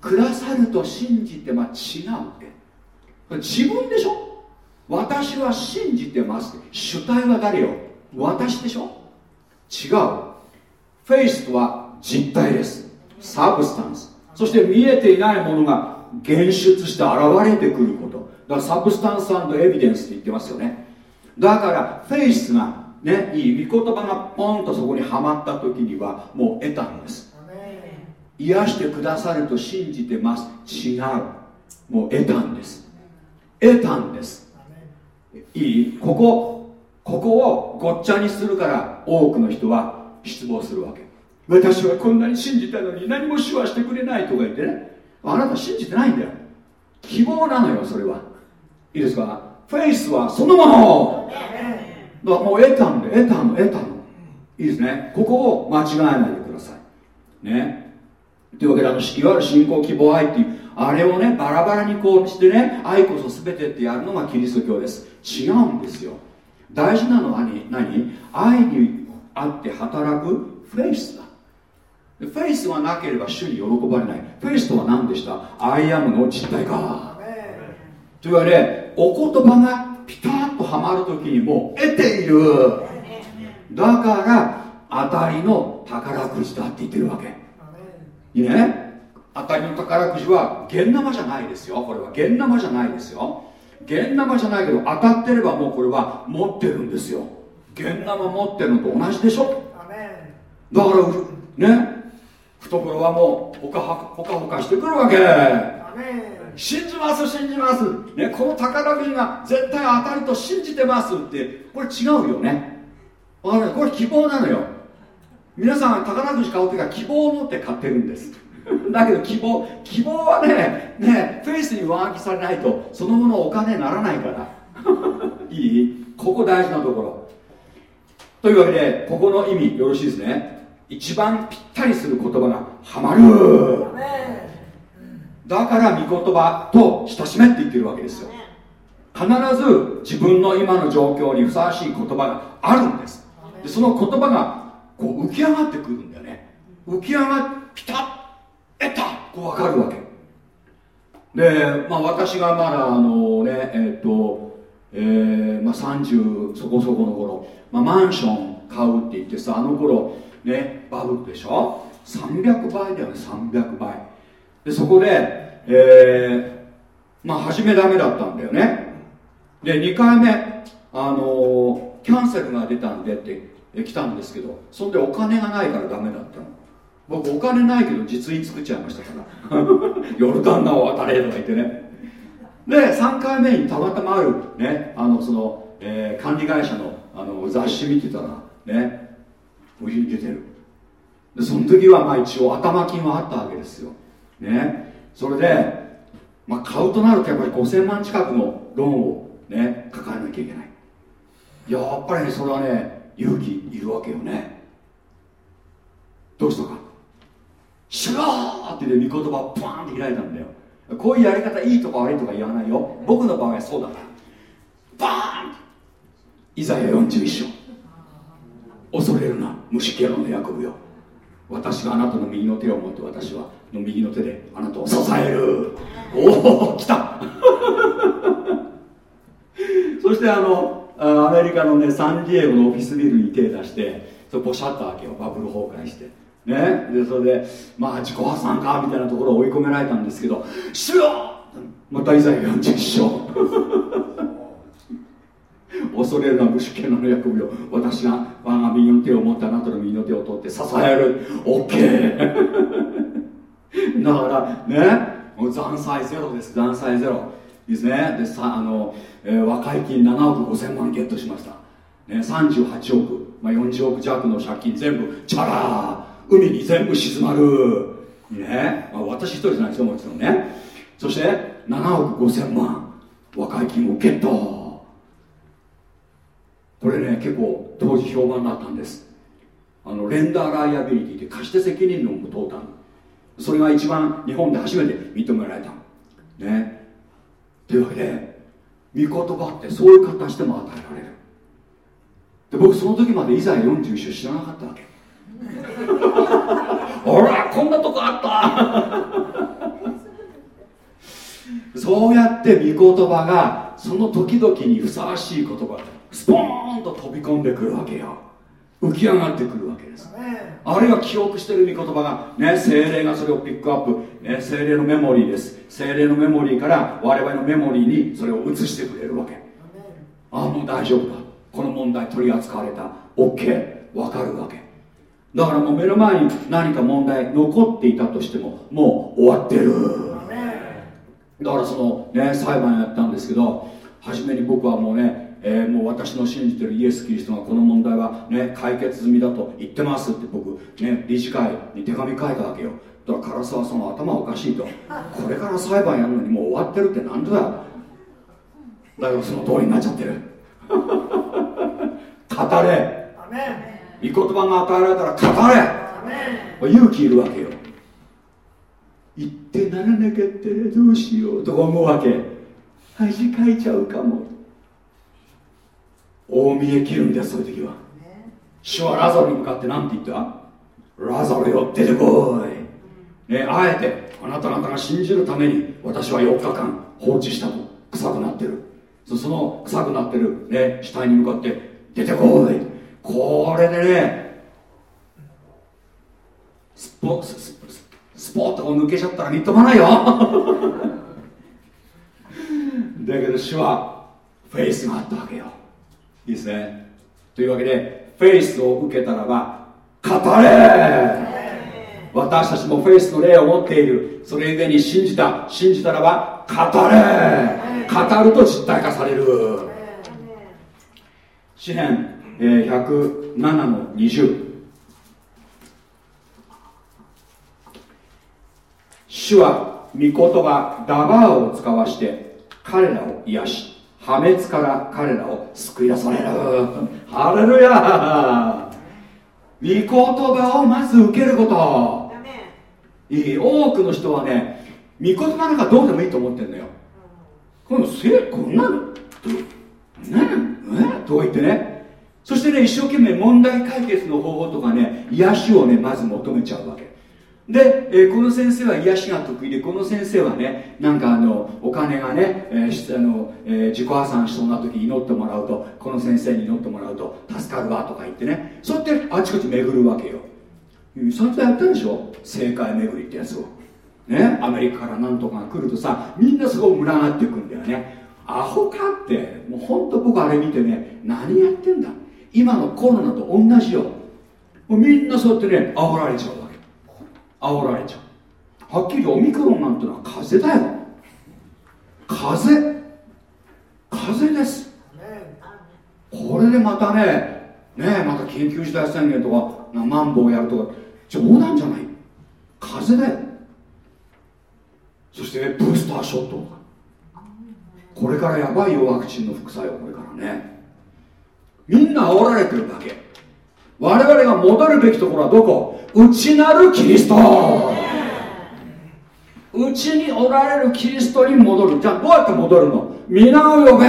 [SPEAKER 1] くださると信じてまあ違うって。自分でしょ？私は信じてます主体は誰よ？私でしょ？違う。フェイスとは実体です。 substance。そして見えていないものが現出して現れてくること。だから substance evidence って言ってますよね。だからフェイスがねいい御言葉がポンとそこにはまった時にはもう得たんです。癒してくださると信じてます。違う。もう得たんです。得たんです。いい？ここここをごっちゃにするから多くの人は失望するわけ。私はこんなに信じたのに何も主はしてくれないとか言ってね。あなた信じてないんだよ。希望なのよそれは。いいですか？フェイスはそのもの。だもう得たんで得たの得たの。いいですね。ここを間違えないでください。ね。というわけであのいわゆる信仰希望愛っていうあれをねバラバラにこうしてね愛こそ全てってやるのがキリスト教です。違うんですよ。大事なのは何何？愛にあって働くフェイスだ。フェイスがなければ主に喜ばれない。フェイスとは何でした？ I am の実体か。というわけでお言葉がピタッとはまるときにもう得ている。だから当たりの宝くじだって言ってるわけ。いいね？当たりの宝くじは現生じゃないですよ。これは現生じゃないですよ。現生じゃないけど当たってればもうこれは持ってるんですよ。現生持ってるのと同じでしょ。だからね。懐はもうほかほかほかしてくるわけ。信じます信じます、ね、この宝くじが絶対当たると信じてますってこれ違うよね。これ希望なのよ。皆さん宝くじ買う時は希望を持って買ってるんですだけど希望希望はねねフェイスに上書きされないとそのものお金にならないから。(laughs) いい？ここ大事なところ。というわけでここの意味よろしいですね。一番ぴったりする言葉がハマる。だから御言葉と親しめって言ってるわけですよ。必ず自分の今の状況にふさわしい言葉があるんです。でその言葉がこう浮き上がってくるんだよね。浮き上がってピタッ得た。こう分かるわけ。で、まあ、私がまだあのねえっ、とえーまあ、30そこそこの頃、まあ、マンション買うって言ってさあの頃ねバブルでしょ？300倍だよね300倍。でそこでえー、まあ初めダメだったんだよね。で2回目あのー、キャンセルが出たんでって来たんですけどそんでお金がないからダメだったの。僕お金ないけど実印作っちゃいましたから。(laughs) ヨルダン川を渡れとか言ってね。で3回目にたまたまある、ね、あのその、えー、管理会社のあの雑誌見てたらねお湯に出てる。でその時はまあ一応頭金はあったわけですよ。ね。それで、まあ、買うとなるとやっぱり5000万近くのローンをね抱えなきゃいけない。やっぱりそれはね勇気いるわけよね。どうしたか「シュラー!」って言って御言葉をパーンって開いたんだよ。こういうやり方いいとか悪いとか言わないよ。僕の場合はそうだから。バーンイザヤ41章。恐れるな虫けらのヤコブよ。私があなたの右の手を持って私はの右の手であなたを支える。おお来た。(laughs) そしてあのアメリカのねサンディエゴのオフィスビルに手出してそれポシャッと開けよう。バブル崩壊して。ね。でそれでまあ自己破産かみたいなところを追い込められたんですけど「主よ!」またイザヤ40章恐れるな虫けの役目を。私が我が右の手を持ってあなたの右の手を取って支える。OK (laughs) だからね。もう残債ゼロです。残債ゼロ。ですね。でさあの、えー、和解金7億5000万ゲットしました、ね、38億、まあ、40億弱の借金全部チャラー。海に全部沈まる。ね、まあ、私一人じゃないですよもちろんね。そして7億5000万。和解金をゲット。これね結構当時評判になったんです。あのレンダーライアビリティって貸して責任の無当端それが一番日本で初めて認められた。ね。というわけで御言葉ってそういう形でも与えられる。で僕その時までいざ41章知らなかったわけ。(laughs) ほらこんなとこあった。(laughs) そうやって御言葉がその時々にふさわしい言葉スポーンと飛び込んでくるわけよ。浮き上がってくるわけです。あるいは記憶してる御言葉がね精霊がそれをピックアップ、ね、精霊のメモリーです。精霊のメモリーから我々のメモリーにそれを移してくれるわけ。ああもう大丈夫だこの問題取り扱われた。OK わかるわけだからもう目の前に何か問題残っていたとしてももう終わってる。だからそのね裁判やったんですけど初めに僕はもうねえー、もう私の信じてるイエス・キリストがこの問題は、ね、解決済みだと言ってますって僕、ね、理事会に手紙書いたわけよ。だから唐沢さんは頭おかしいと。これから裁判やるのにもう終わってるって何でだだけどその通りになっちゃってる。(laughs) 語れ。御言葉が与えられたら語れ。勇気いるわけよ。言ってならなかったらどうしよう。とか思うわけ？恥かいちゃうかも。大見え切るんですそういう時は。主はラザロに向かって何て言った？ラザロよ出てこい、ね、あえてあなた方が信じるために私は4日間放置したと。臭くなってる。その臭くなってる、ね、死体に向かって出てこいこれでねスポススポッと抜けちゃったらみっともないよ。(laughs) だけど主はフェイスがあったわけよ。いいですね。というわけでフェイスを受けたらば語れ!私たちもフェイスの霊を持っている。それゆえに信じた。信じたらば語れ!語ると実体化される。詩篇、えー、107の20主は御言葉ダバーを使わして彼らを癒し破滅から彼らを救い出される。(laughs) ハレルヤ!御言葉をまず受けること。いい多くの人はね御言葉なんかどうでもいいと思ってんだよ。このせこんなの？ね？え？と言ってねそしてね一生懸命問題解決の方法とかね癒しをねまず求めちゃうわけ。で、えー、この先生は癒しが得意でこの先生はねなんかあのお金がね、えーあのえー、自己破産しそうな時に祈ってもらうとこの先生に祈ってもらうと助かるわとか言ってねそうやってあちこち巡るわけよ。最初やったでしょ？正解巡りってやつを。ねアメリカからなんとかが来るとさみんなそこを群がっていくんだよね。アホかってもうほんと僕あれ見てね何やってんだ？今のコロナと同じよもうみんなそうやってね煽られちゃうわけ。煽られちゃう。はっきりオミクロンなんてのは風だよ。風風です。これでまたねねまた緊急事態宣言とかマンボウやるとか冗談じゃない。風だよ。そして、ねブースターショットとか。これからやばいよワクチンの副作用これからね。みんな煽られてるだけ。我々が戻るべきところはどこ？内なるキリスト。内におられるキリストに戻る。じゃあどうやって戻るの？皆を呼べ。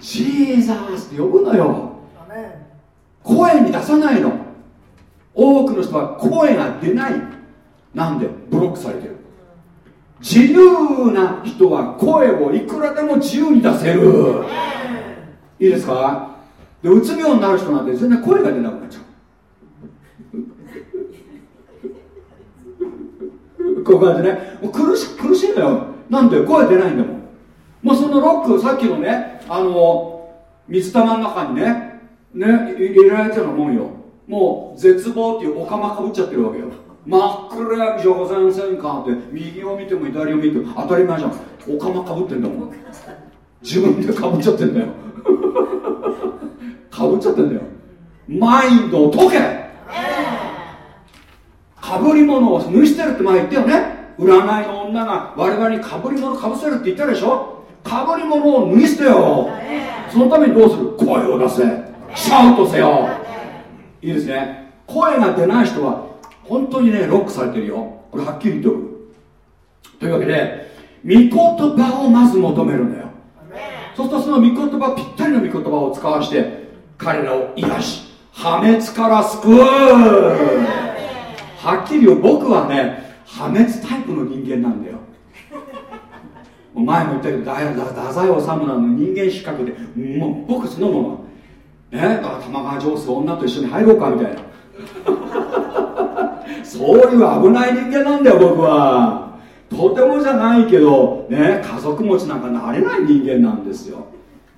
[SPEAKER 1] ジーザースって呼ぶのよ。声に出さないの。多くの人は声が出ない。なんで？ブロックされてる。自由な人は声をいくらでも自由に出せる。いいですか？でうつ病になる人なんて全然声が出なくなっちゃう。(laughs) こういう感じね。苦し苦しいのよ。なんで？声出ないんだもん。もうそのロックさっきのねあの水玉の中にねね入れられてるもんよ。もう絶望っていうお釜かぶっちゃってるわけよ。真っ暗闇じゃございませんかって。右を見ても左を見ても当たり前じゃん。お釜かぶってんだもん。自分でかぶっちゃってんだよ。かぶっちゃってんだよ。マインドを解け。かぶり物を脱ぎ捨てるって前言ったよね。占いの女が我々にかぶり物かぶせるって言ったでしょ。かぶり物を脱ぎ捨てよそのためにどうする？声を出せ。シャウトせよ。いいですね。声が出ない人は本当にねロックされてるよ。これはっきり言っておく。というわけで御言葉をまず求めるんだよ。そうするとその御言葉ぴったりの御言葉を使わして彼らを癒し破滅から救う。はっきり言う僕はね破滅タイプの人間なんだよ。お前も言ったけど太宰治なの人間失格でもう僕そのもの。ねだから玉川上手女と一緒に入ろうかみたいな。そういう危ない人間なんだよ僕は。とてもじゃないけどね家族持ちなんかなれない人間なんですよ。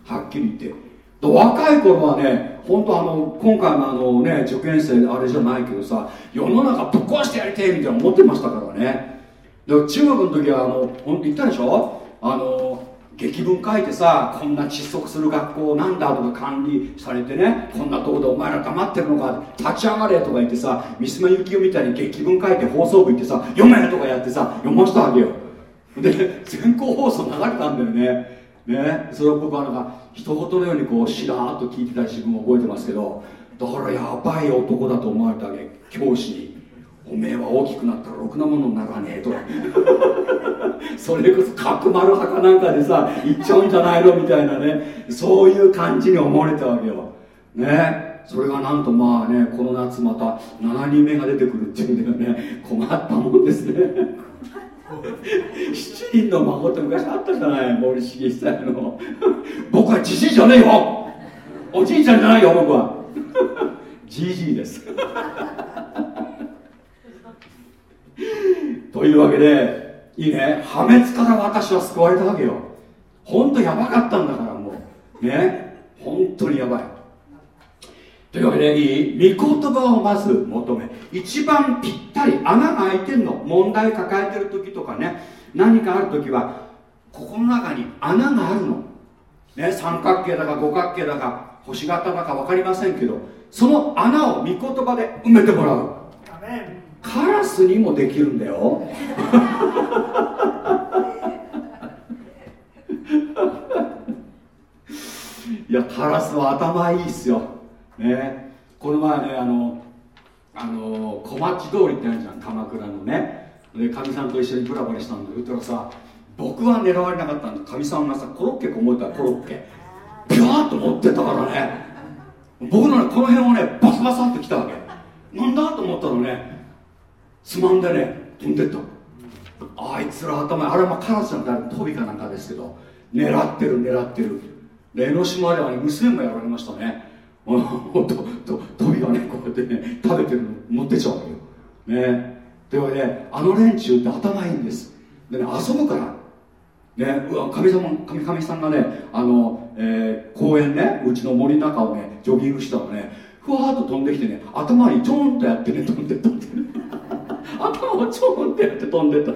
[SPEAKER 1] はっきり言って。若い頃はね本当あの今回のあのね受験生あれじゃないけどさ世の中ぶっ壊してやりてえみたいな思ってましたからね。で中学の時はあの本当言ったでしょ？あの劇文書いてさこんな窒息する学校なんだとか管理されてねこんなとこでお前ら黙ってるのか立ち上がれとか言ってさ三島由紀夫みたいに劇文書いて放送部行ってさ読めとかやってさ読ませたわけよで全校放送流れたんだよね。ねそれを僕はなんか一言のようにこうしらーっと聞いてた自分を覚えてますけどだからやばい男だと思われたわけ教師に。おめえは大きくなったらろくなものにならねえとそれこそ角丸派かなんかでさ行っちゃうんじゃないのみたいなね。そういう感じに思われたわけよ。ね。それがなんとまあねこの夏また7人目が出てくるっていうんだよね。困ったもんですね。七人の孫って昔あったじゃない森重久の。僕はじじいじゃねえよ。おじいちゃんじゃないよ僕は。じじいですというわけでいいね。破滅から私は救われたわけよ。ほんとやばかったんだからもう。ね。本当にやばい。というわけでいい？御言葉をまず求め。一番ぴったり穴が開いてんの。問題抱えてる時とかね。何かある時はここの中に穴があるの、ね、三角形だか五角形だか星型だか分かりませんけどその穴を御言葉で埋めてもらう。カラスにもできるんだよ。いやカラスは頭いいっすよ。ね。この前ねあのあの小町通りってあるじゃん。鎌倉のね。でかみさんと一緒にブラブラしたんだよ。言ったらさ僕は狙われなかったんだ。かみさんがさコロッケこもったらコロッケ。ビャーっと持ってたからね。僕のねこの辺をねバサバサってきたわけ。なんだと思ったらね。つまんでね飛んでった。あいつら頭あれはカラスなんてトビかなんかですけど狙ってる狙ってる。江ノ島ではね娘もやられましたね。ととトビがねこうやってね食べてるの持ってちゃうわけよ。ね。というわけであの連中って頭いいんです。でね遊ぶから。ね、うわ神様神神さんがねあの、えー、公園ねうちの森の中をねジョギングしたらね。ふわーっと飛んできてね頭にちょんとやってね飛んでったって頭をちょんってやって飛んでた。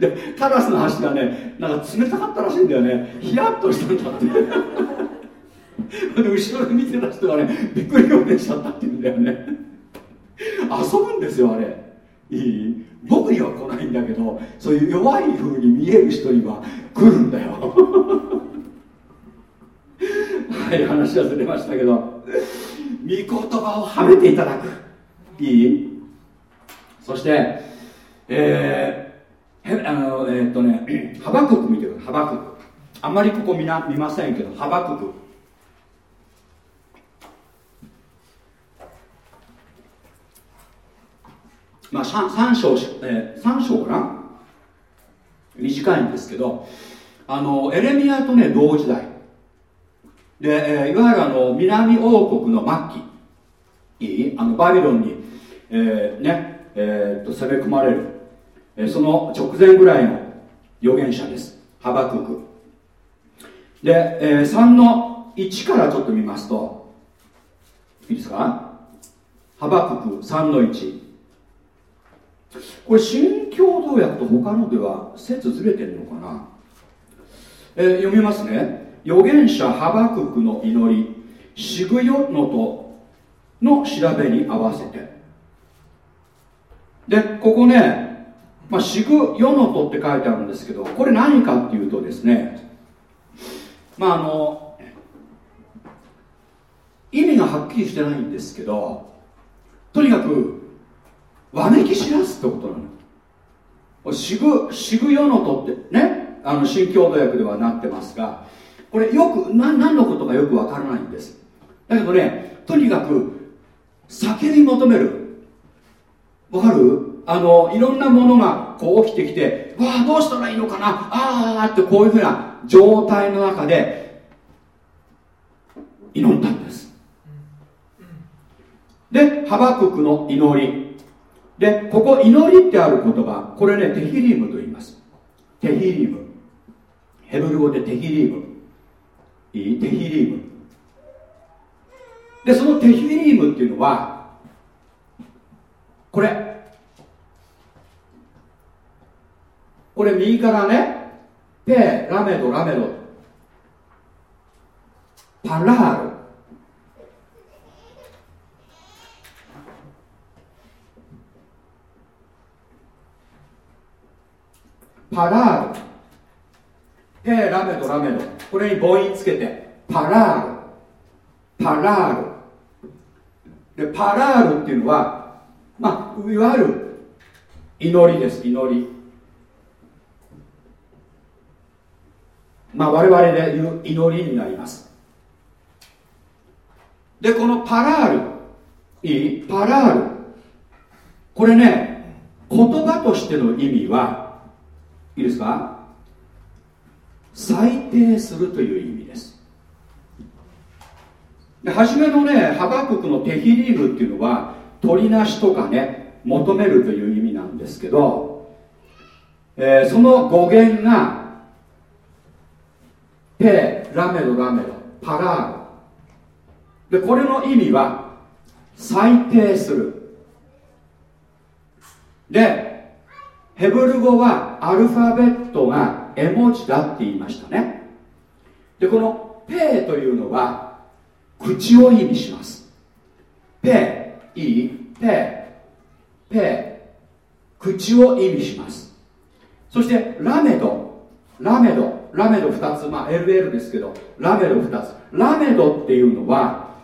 [SPEAKER 1] でカラスの足がねなんか冷たかったらしいんだよね。ヒヤッとしたんだって。で後ろで見てた人がねびっくり仰天しちゃったって言うんだよね。遊ぶんですよあれ。いい？僕には来ないんだけどそういう弱い風に見える人には来るんだよ。はい話はずれましたけど。御言葉をはめていただく。いい？そしてえー、あのえー、っとねハバクク見てください。ハバクク。あんまりここ見な見ませんけどハバクク。まあ 3, 章、えー、3章かな？短いんですけどあのエレミアとね同時代。で、えー、いわゆるあの南王国の末期。いい？あのバビロンに、えー、ねえー、っと攻め込まれる、え、その直前ぐらいの預言者です。ハバクク。で、えー、3の1からちょっと見ますと。いいですか？ハバクク3の1これ新共同訳と他のでは説ずれてるのかな、えー、読みますね。預言者ハバククの祈りシグヨノトの調べに合わせて。でここね、まあ、シグヨノトって書いてあるんですけどこれ何かっていうとですねまああの意味がはっきりしてないんですけどとにかくわめき知らすってことなの。シグシグヨノトってねあの新共同訳ではなってますがこれよく何何のことかよくわからないんです。だけどねとにかく叫び求める。わかる？あのいろんなものがこう起きてきてわあどうしたらいいのかな？ああってこういうふうな状態の中で祈ったんです。でハバククの祈り。でここ祈りってある言葉これねテヒリームと言います。テヒリーム。ヘブル語でテヒリーム。いい？テヒリーム。でそのテヒリームっていうのはこれこれ右からねペラメドラメド。パラール。パラール。ペラメドラメド。これに母音つけてパラール。パラール。でパラールっていうのはまあいわゆる祈りです祈り。まあ我々で言う祈りになります。でこのパラール。いいパラール。これね言葉としての意味はいいですか？裁定するという意味です。で初めのねハバククのテヒリーブっていうのは取りなしとかね求めるという意味なんですけど、えー、その語源がペラメドラメドパラール。でこれの意味は裁定する。でヘブル語はアルファベットが絵文字だって言いましたね。でこのペーというのは口を意味します。ペーいい？ペー。ペー。口を意味します。そしてラメド。ラメド。ラメド2つまあ LL ですけどラメド2つ。ラメドっていうのは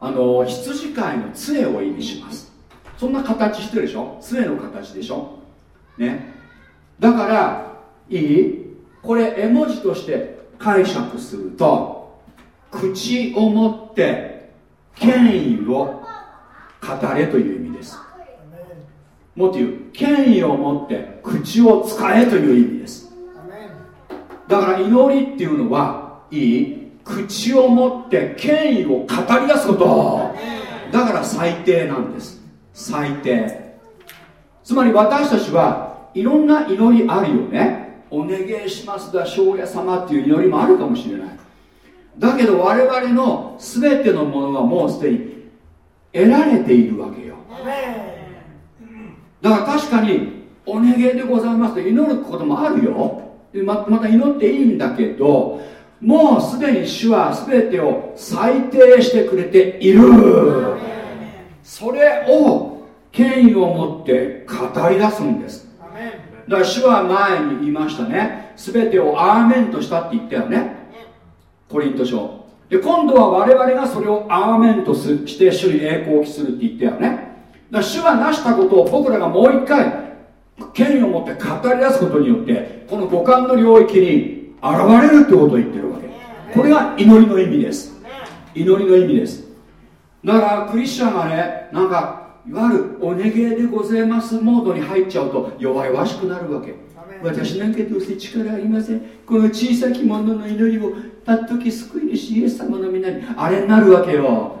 [SPEAKER 1] あの羊飼いの杖を意味します。そんな形してるでしょ？杖の形でしょ？ね。だからいい？これ絵文字として解釈すると口を持って権威を語れという意味です。もっと言う。権威を持って口を使えという意味です。だから祈りっていうのはいい口を持って権威を語り出すこと。だから最低なんです。最低。つまり私たちはいろんな祈りあるよね。お願いしますだ庄屋様っていう祈りもあるかもしれない。だけど我々の全てのものはもうすでに得られているわけよ。だから確かにお願いでございますと祈ることもあるよままた祈っていいんだけどもうすでに主は全てを裁定してくれている。それを権威を持って語り出すんです。だから主は前に言いましたね。全てをアーメンとしたって言ったよね。コリント書。で今度は我々がそれをアーメンとして主に栄光を期するって言ったよね。だから主が成したことを僕らがもう一回権威を持って語り出すことによってこの五感の領域に現れるってことを言ってるわけ。これが祈りの意味です。祈りの意味です。だからクリスチャンがねなんかいわゆるお願いでございますモードに入っちゃうと弱々しくなるわけ。私なんかどうせ力ありません。この小さき者の祈りをたっとき救い主イエス様の皆にあれになるわけよ。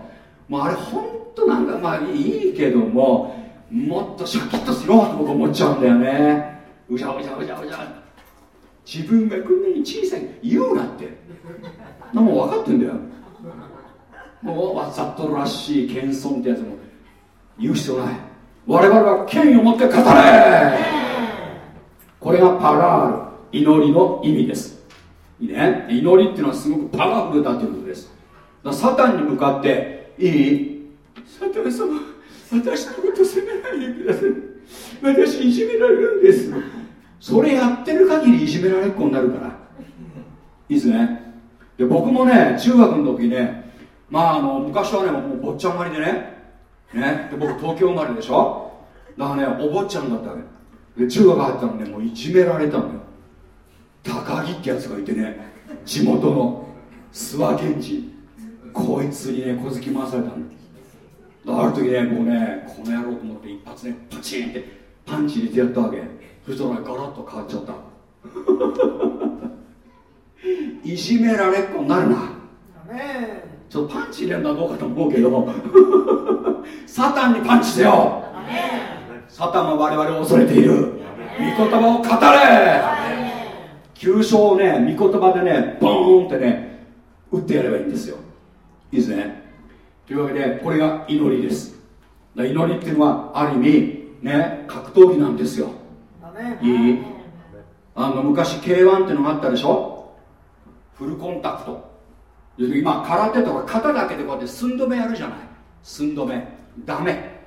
[SPEAKER 1] もうあれ本当なんかまあいいけどももっとシャキッとしろと僕思っちゃうんだよね。うじゃうじゃうじゃうじゃ。自分がこんなに小さい言うなって。もう分かってんだよ。もうわざとらしい謙遜ってやつも言う必要ない。我々は権威を持って語れ。これがパラール。祈りの意味です。いいね。祈りっていうのはすごくパワフルだということです。サタンに向かっていい？サタン様。私のこと責めないでください。私いじめられるんです。それやってる限りいじめられっ子になるから。いいですね。で僕もね中学の時ねまああの昔はねもう坊ちゃんまりでねねで僕東京生まれでしょ。だからねお坊ちゃんだったわけ。で中学入ったのねもういじめられたのよ。高木ってやつがいてね地元の諏訪源氏。こいつにね小突き回されたの。ある時ねもうねこの野郎と思って一発ねパチンってパンチ入れてやったわけ。そしたらねガラッと変わっちゃった。(laughs) いじめられっ子になるな。ちょっとパンチ入れるのはどうかと思うけど (laughs) サタンにパンチしてよサタンは我々を恐れている。御言葉を語れ。急所をね御言葉でねボーンってね打ってやればいいんですよ。いいですねというわけでこれが祈りです。祈りっていうのはある意味ね格闘技なんですよ。いい？あの昔 K1 っていうのがあったでしょ？フルコンタクト。今空手とか肩だけでこうやって寸止めやるじゃない。寸止め。ダメ。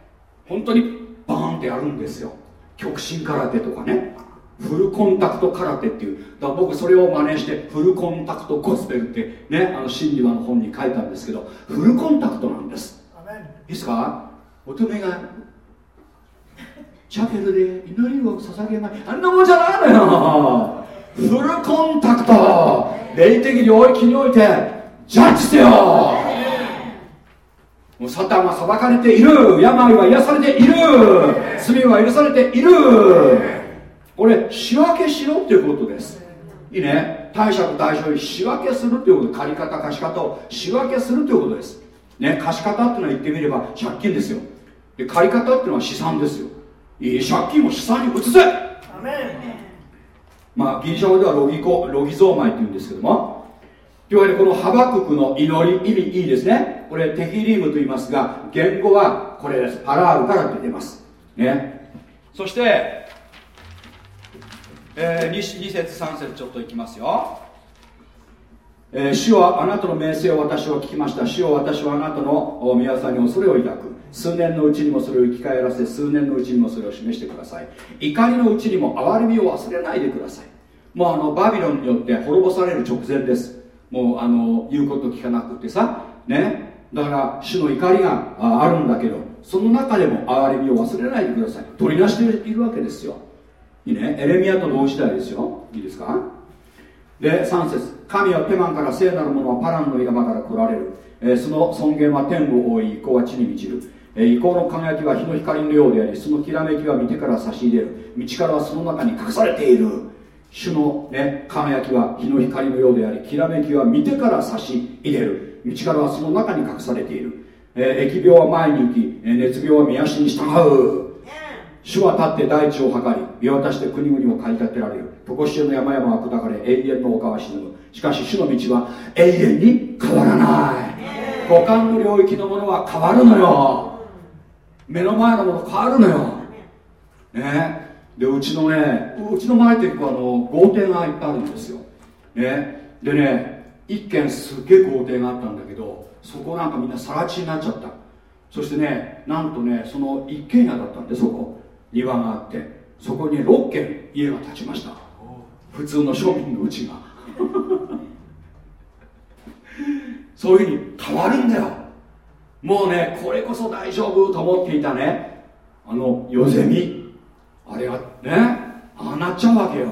[SPEAKER 1] 本当にバーンってやるんですよ。極真空手とかねフルコンタクト空手っていう。だから僕それを真似してフルコンタクトゴスペルってねあの真理話の本に書いたんですけどフルコンタクトなんです。いいですか？乙女がチャペルで祈りを捧げないあんなもんじゃないのよ。フルコンタクト。霊的領域においてジャッジせよ。もうサタンは裁かれている。病は癒されている。罪は許されているこれ仕分けしろっていうことです。いいね。貸借対象に仕分けするっていうこと借り方貸し方を仕分けするということです。ね貸し方っていうのは言ってみれば借金ですよ。で借り方っていうのは資産ですよ。いい借金を資産に移せ。まあギリシャ語ではロギコロギゾーマイっていうんですけども。というわけでこのハバククの祈り意味いいですね。これテヒリームと言いますが言語はこれです。パラールから出てます。ね。そしてえー、2, 2節3節ちょっといきますよ、えー、主はあなたの名声を私は聞きました。主を私はあなたの宮沢に恐れを抱く。数年のうちにもそれを生き返らせ数年のうちにもそれを示してください。怒りのうちにも憐れみを忘れないでください。もうあのバビロンによって滅ぼされる直前です。もうあの言うこと聞かなくてさ。ね。だから主の怒りがあるんだけどその中でも憐れみを忘れないでください。取り出しているわけですよ。いいね。エレミアと同時代ですよ。いいですか？で3節。神はテマンから聖なる者はパランの山から来られる、えー、その尊厳は天を覆い意向は地に満ちる。えー、光の輝きは日の光のようでありそのきらめきは見てから差し入れる。道からはその中に隠されている。主の、ね、輝きは日の光のようでありきらめきは見てから差し入れる。道からはその中に隠されている、えー、疫病は前に行き、えー、熱病は見足に従う。主は立って大地を測り見渡して国々を駆り立てられる。常しえの山々は砕かれ永遠の丘は沈むしかし主の道は永遠に変わらない。五感の領域のものは変わるのよ。目の前のもの変わるのよ。ね。でうちのねうちの前って結構あの豪邸がいっぱいあるんですよ。ね。でね一軒すっげえ豪邸があったんだけどそこなんかみんな更地になっちゃった。そしてねなんとねその一軒家だったんでそこ。庭があって。そこに6軒家が建ちました。普通の庶民のうちが。(laughs) そういうふうに変わるんだよ。もうねこれこそ大丈夫と思っていたね。あのヨゼミ。あれがねああなっちゃうわけよ。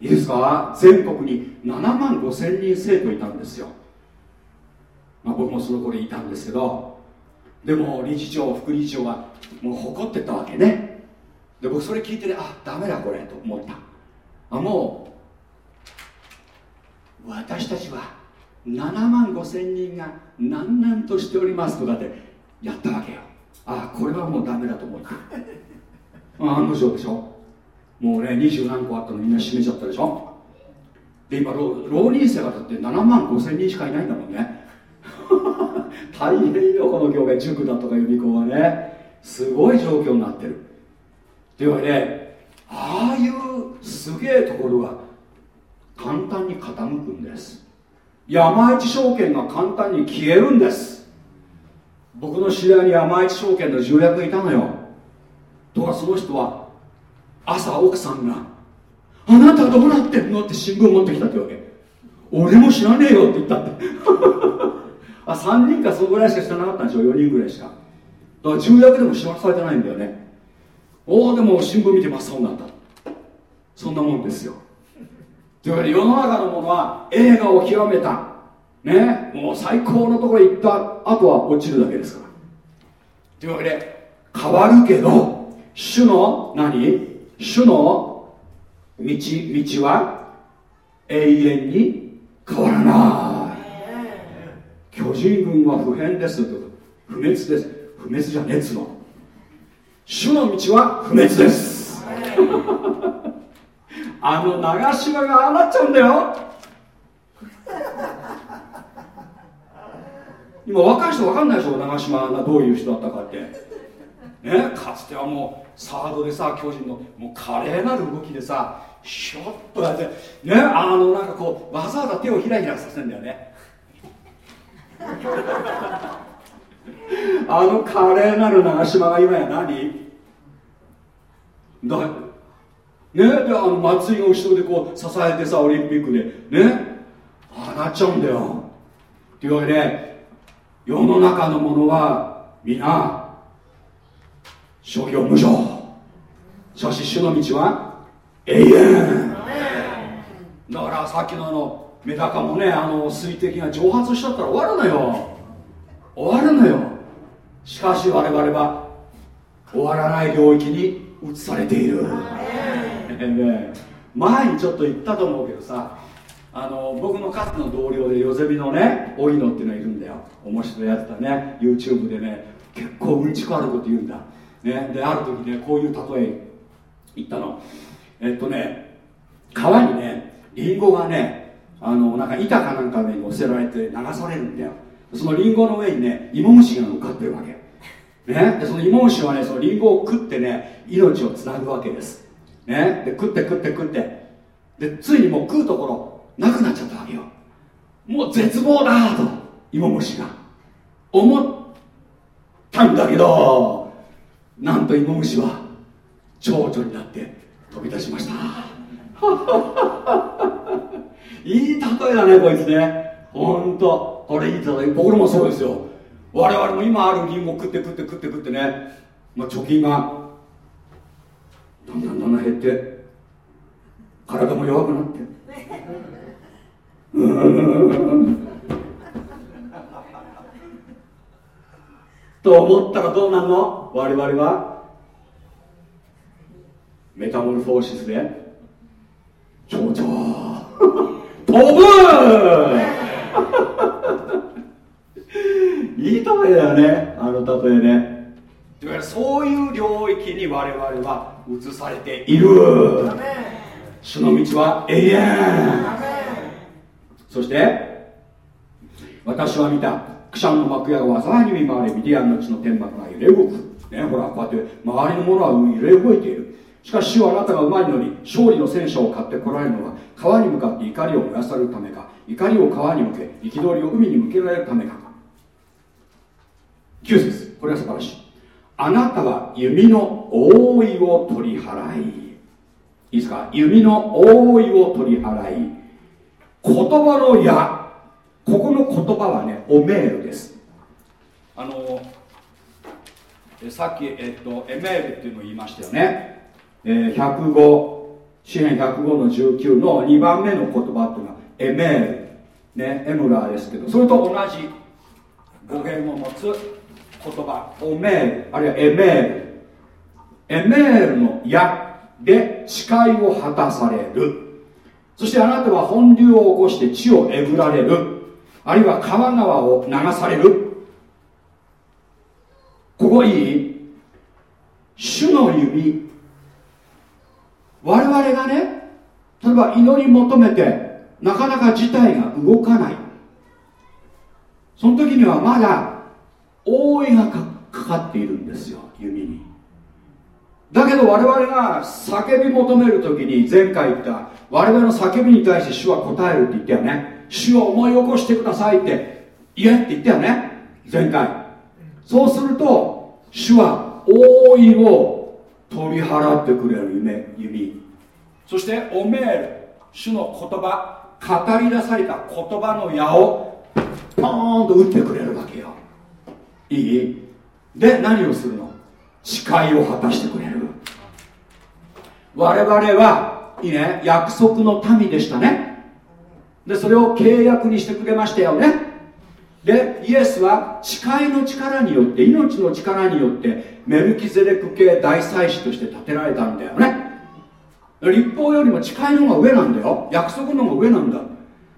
[SPEAKER 1] いいですか？全国に7万5千人生徒いたんですよ、まあ、僕もその頃いたんですけど。でも理事長副理事長はもう誇ってたわけね。で僕それ聞いてねあダメだこれと思った。あもう私たちは7万5千人が難々としておりますとかってやったわけよ。ああこれはもうダメだと思った (laughs) 案の定でしょ。もうね二十何個あったのみんな閉めちゃったでしょ。で今浪人生がだって7万5千人しかいないんだもんね。(laughs) 大変よこの業界塾だとか予備校はね。すごい状況になってる。というわけでああいうすげえところが簡単に傾くんです。山一証券が簡単に消えるんです。僕の知り合いに山一証券の重役がいたのよ。とかその人は朝奥さんが「あなたどうなってんの?」って新聞持ってきたってわけ俺も知らねえよって言ったって。(laughs) あ3人かそのぐらいしか知らなかったんでしょ4人ぐらいしか。だから重役でも知らされてないんだよね。おおでも新聞見て真っ青になった。そんなもんですよ。というわけで世の中のものは映画を極めた。ね。もう最高のところへ行ったあとは落ちるだけですから。というわけで変わるけど主の何？主の道道は永遠に変わらない。巨人軍は不変です不滅です。不滅じゃねえつの主の道は不滅です (laughs) あの長島がああなっちゃうんだよ。今若い人分かんないでしょ？長島がどういう人だったかって。ね？かつてはもうサードでさ巨人のもう華麗なる動きでさひょっとやってね？あのなんかこうわざわざ手をひらひらさせるんだよね。あの華麗なる長島が今や何？だね？であの松井が後ろでこう支えてさオリンピックで。ね？ああなっちゃうんだよ。というわけで世の中のものは皆諸行無常。しかし主の道は永遠。だからさっきのあのメダカもねあの水滴が蒸発しちゃったら終わるのよ。終わるのよ。しかし我々は終わらない領域に移されている、ね、前にちょっと言ったと思うけどさあの僕のかつての同僚でヨゼミのね荻野っていうのがいるんだよ。面白いやつだね。YouTube でね結構うんちくあること言うんだ、ね、である時ねこういう例え言ったの。えっとね川にねリンゴがねあのなんか板かなんかに乗せられて流されるんだよそのリンゴの上にね芋虫が乗っかってるわけ。ね、でその芋虫はねそのリンゴを食ってね命をつなぐわけです、ね、で食って食って食って。でついにもう食うところなくなっちゃったわけよ。もう絶望だと芋虫が。思ったんだけどなんと芋虫は蝶々になって飛び出しました。(laughs) いい例えだねこいつね。ほんとこれいい例え僕もそうですよ。我々も今あるリンゴ食って食って食って食ってね、まあ、貯金がだんだんだんだん減って体も弱くなって。う (laughs) んと思ったらどうなるの？我々は。メタモルフォーシスで蝶々 (laughs) 飛ぶ！いい例えだよねあの例えね。そういう領域に我々は移されている。主の道は永遠。そして私は見たクシャンの幕屋が災いに見舞われミディアンの地の天幕が揺れ動く、ね、ほらこうやって周りのものは揺れ動いているしかし主はあなたがうまいのに勝利の戦車を買ってこられるのは川に向かって怒りを燃やされるためか怒りを川に向け憤りを海に向けられるためか9節これは素晴らしい。あなたは弓の覆いを取り払い。いいですか？弓の覆いを取り払い。言葉の矢。ここの言葉はねオメールです。あのさっき、えっと、エメールっていうのを言いましたよね、えー、105詩篇105の19の2番目の言葉っていうのはエメール。ねエムラーですけどそれと同じ語源を持つ言葉オメール。あるいはエメール。エメールの矢で誓いを果たされる。そしてあなたは本流を起こして地をえぐられる。あるいは川川を流される。ここいい？主の指我々がね例えば祈り求めてなかなか事態が動かない。その時にはまだ覆いがかかっているんですよ弓に。だけど我々が叫び求める時に前回言った我々の叫びに対して主は答えるって言ったよね。主を思い起こしてくださいって言えって言ったよね前回。そうすると主は覆いを取り払ってくれる夢指。そしてオメール主の言葉語り出された言葉の矢をポーンと打ってくれるわけよ。いい？で何をするの？誓いを果たしてくれる。我々はいいね約束の民でしたね。でそれを契約にしてくれましたよね。でイエスは誓いの力によって命の力によってメルキゼレク系大祭司として建てられたんだよね。立法よりも誓いの方が上なんだよ。約束の方が上なんだ。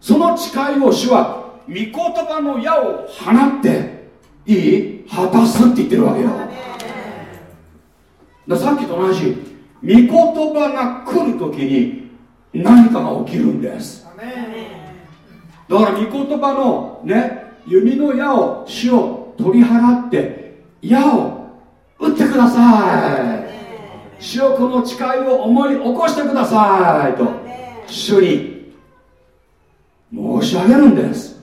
[SPEAKER 1] その誓いを主は御言葉の矢を放っていい果たすって言ってるわけよ。ださっきと同じ。御言葉が来る時に何かが起きるんです。だから御言葉のね弓の矢を主を取り払って矢を打ってください。主をこの誓いを思い起こしてくださいと主に申し上げるんです。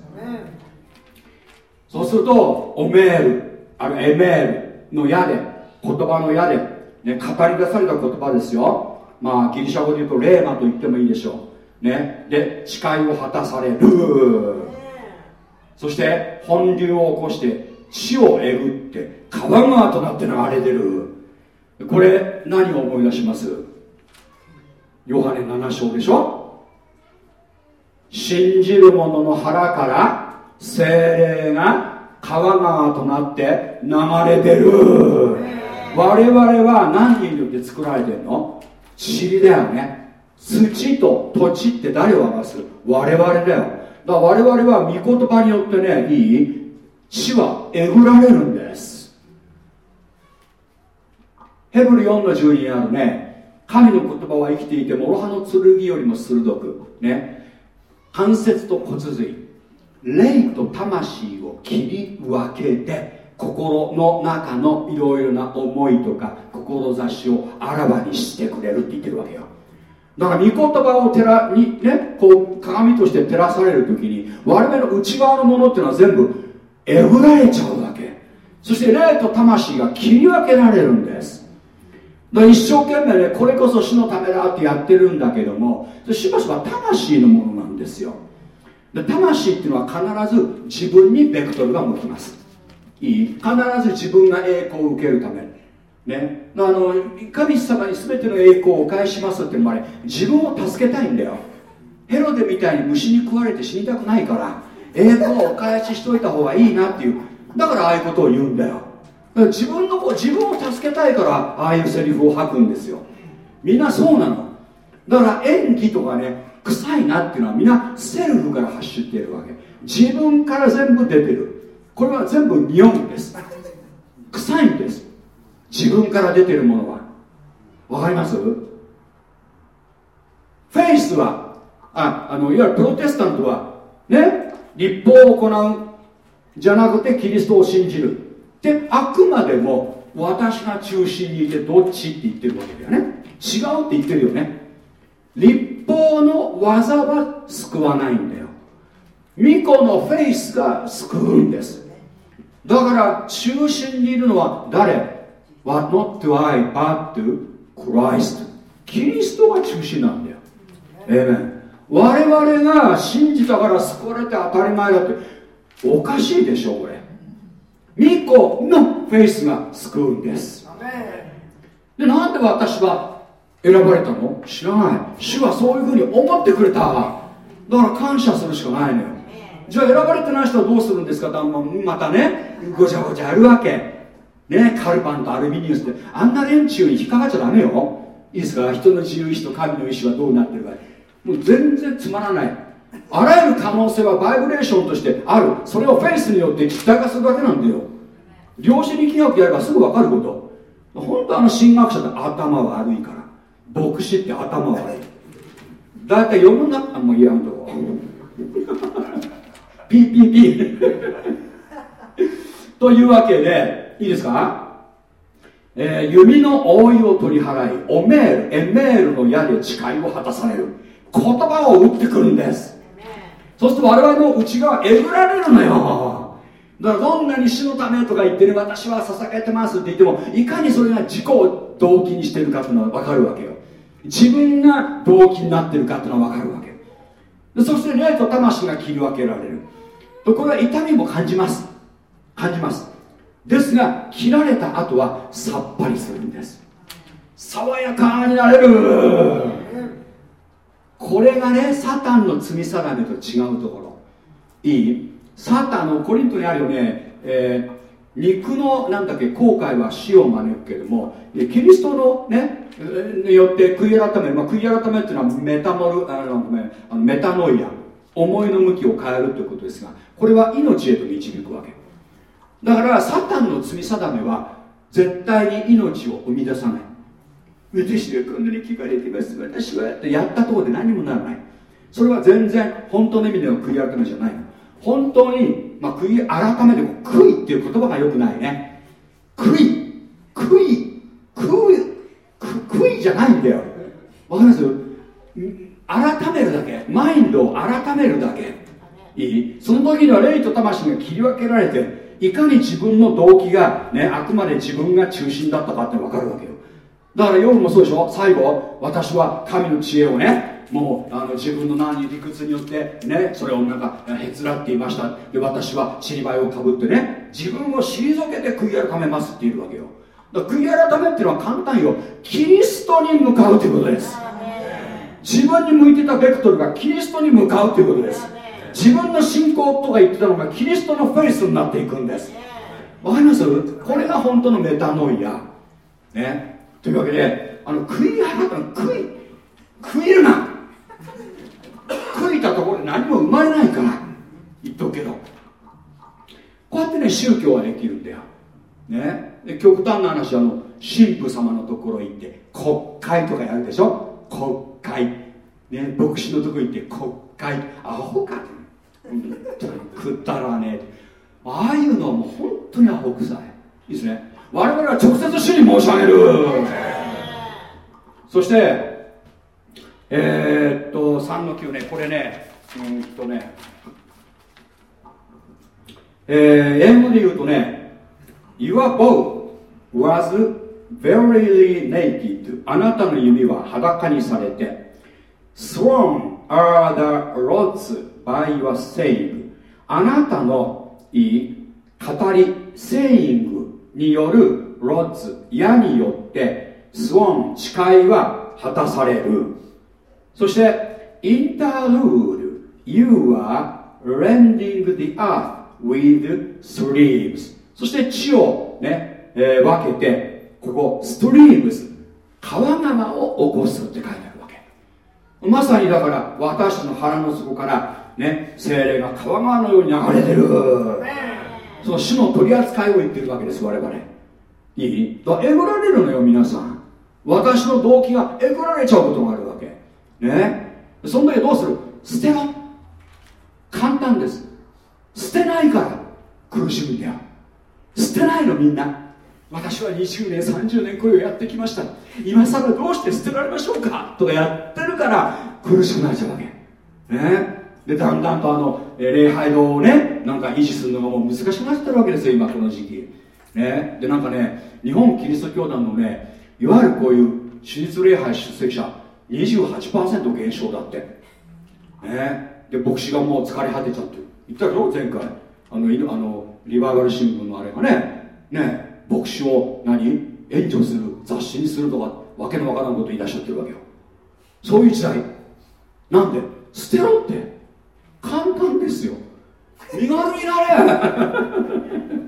[SPEAKER 1] そうするとオメールあるエメールの矢で言葉の矢で、ね、語り出された言葉ですよ。まあギリシャ語で言うとレーマと言ってもいいでしょう。ね。で誓いを果たされるそして本流を起こして地をえぐって川川となって流れてる。これ何を思い出します？ヨハネ7章でしょ？信じる者の腹から精霊が川川となって流れてる。我々は何人によって作られてるの？塵だよね。土と土地って誰を表す？我々だよ。だから我々は御言葉によってねいい地はえぐられるんです。ヘブル4の12にあるね神の言葉は生きていて諸刃の剣よりも鋭くね関節と骨髄霊と魂を切り分けて心の中のいろいろな思いとか志をあらわにしてくれるって言ってるわけよ。だから御言葉を照らにねこう鏡として照らされる時に我々の内側のものっていうのは全部えぐられちゃうわけ。そして霊と魂が切り分けられるんです。だから一生懸命ねこれこそ死のためだってやってるんだけどもしばしば魂のものなんですよ。で魂っていうのは必ず自分にベクトルが向きます。いい。必ず自分が栄光を受けるため。ね。あの神様に全ての栄光をお返しますっていうのもあれ自分を助けたいんだよ。ヘロデみたいに虫に食われて死にたくないから栄光をお返ししといた方がいいなっていうだからああいうことを言うんだよ。自分の子自分を助けたいからああいうセリフを吐くんですよ。みんなそうなの。だから演技とかね臭いなっていうのはみんなセルフから発しているわけ。自分から全部出てる。これは全部匂うんです。臭いんです。自分から出てるものは。わかります？フェイスはああのいわゆるプロテスタントはね立法を行うじゃなくてキリストを信じる。であくまでも私が中心にいてどっちって言ってるわけだよね。違うって言ってるよね。立法の技は救わないんだよ。巫女のフェイスが救うんです。だから中心にいるのは誰？What not to I but to Christ? キリストが中心なんだよ。ええー、我々が信じたから救われて当たり前だっておかしいでしょこれ。巫女のフェイスが救うんです。でなんで私は選ばれたの？知らない。主はそういうふうに思ってくれた。だから感謝するしかないのよ。じゃあ選ばれてない人はどうするんですか？またねごちゃごちゃやるわけねカルパンとアルミニウスってあんな連中に引っかかっちゃダメよ。いいですか人の自由意志と神の意志はどうなってるか。もう全然つまらない。あらゆる可能性はバイブレーションとしてある。それをフェイスによって実体化するだけなんだよ。量子力学やればすぐ分かること。本当あの神学者って頭悪いから。牧師って頭悪い。だいたい世の中もう嫌なと。こピーピーピー。というわけでいいですか、えー、弓の覆いを取り払いオメールエメールの矢で誓いを果たされる。言葉を打ってくるんです。そうすると我々の内側えぐられるのよ。だからどんなに死のためとか言ってる私は捧げてますって言ってもいかにそれが自己を動機にしてるかっていうのは分かるわけよ。自分が動機になってるかっていうのは分かるわけでそして霊と魂が切り分けられる。これは痛みも感じます。感じますですが切られた後はさっぱりするんです。爽やかになれる。これがねサタンの罪定めと違うところ。いい？サタンのコリントにあるよね、えー肉のなんだっけ後悔は死を招くけれどもキリストのねによって悔い改める、まあ、悔い改めっていうのはメタモルあのごめんあのメタノイア。思いの向きを変えるということですがこれは命へと導くわけ。だからサタンの罪定めは絶対に命を生み出さない。私がこんなに聞かれてます。私はってやったところで何もならない。それは全然本当の意味での悔い改めじゃない。本当に、まあ、悔い改めて悔いっていう言葉がよくないね。悔い。悔い。悔い。悔いじゃないんだよ。わかります？改めるだけ。マインドを改めるだけ。いい？その時には霊と魂が切り分けられていかに自分の動機が、ね、あくまで自分が中心だったかって分かるわけよ。だから夜もそうでしょ？最後私は神の知恵をねもうあの自分の何理屈によってねそれをなんかへつらっていました。で私はちりばいをかぶってね自分を退けて悔い改めますって言うわけよ。だから悔い改めっていうのは簡単よ。キリストに向かうということです。自分に向いてたベクトルがキリストに向かうということです自分の信仰とか言ってたのがキリストのフェイスになっていくんです。わかります？これが本当のメタノイア。ね。というわけであの悔い改め悔い悔いるな。悔いたところで何も生まれないから言っとくけど。こうやってね宗教はできるんだよ。ね。で極端な話あの神父様のところ行って国会とかやるでしょ？国会。ね。牧師のとこ行って国会。アホか。本当にくだらねえああいうのはもう本当にアホ臭い。いいですね。我々は直接主に申し上げる。そしてえー、っと3の9ねこれねうんとねえー、英語で言うとね Your bow was verily naked. あなたの指は裸にされて。Thrown are the rods. By your saying あなたのいい語り saying によるロッツ矢によってスウォン誓いは果たされる。そしてインタールール You are rending the earth with streams そして地をね、えー、分けてここストリームズ。川川を起こすって書いてあるわけ。まさにだから私の腹の底からね精霊が川川のように流れてる。その主の取り扱いを言ってるわけです我々。いい？だえぐられるのよ皆さん。私の動機がえぐられちゃうことがあるわけ。ね？その時どうする？捨てろ。簡単です。捨てないから苦しむんだよ。捨てないのみんな。私は20年30年これをやってきました。今更どうして捨てられましょうか？とかやってるから苦しくなっちゃうわけ。ね？でだんだんとあの礼拝堂をねなんか維持するのがもう難しくなってるわけですよ今この時期。ね。でなんかね日本キリスト教団のねいわゆるこういう手術礼拝出席者28%減少だって。ね。で牧師がもう疲れ果てちゃって言ったでしょ前回。あのあのリバイバル新聞のあれがね。ね。牧師を何？援助する雑誌にするとかわけのわからんこと言い出しちゃってるわけよ。そういう時代。なんで？捨てろって。簡単ですよ。身軽になれ。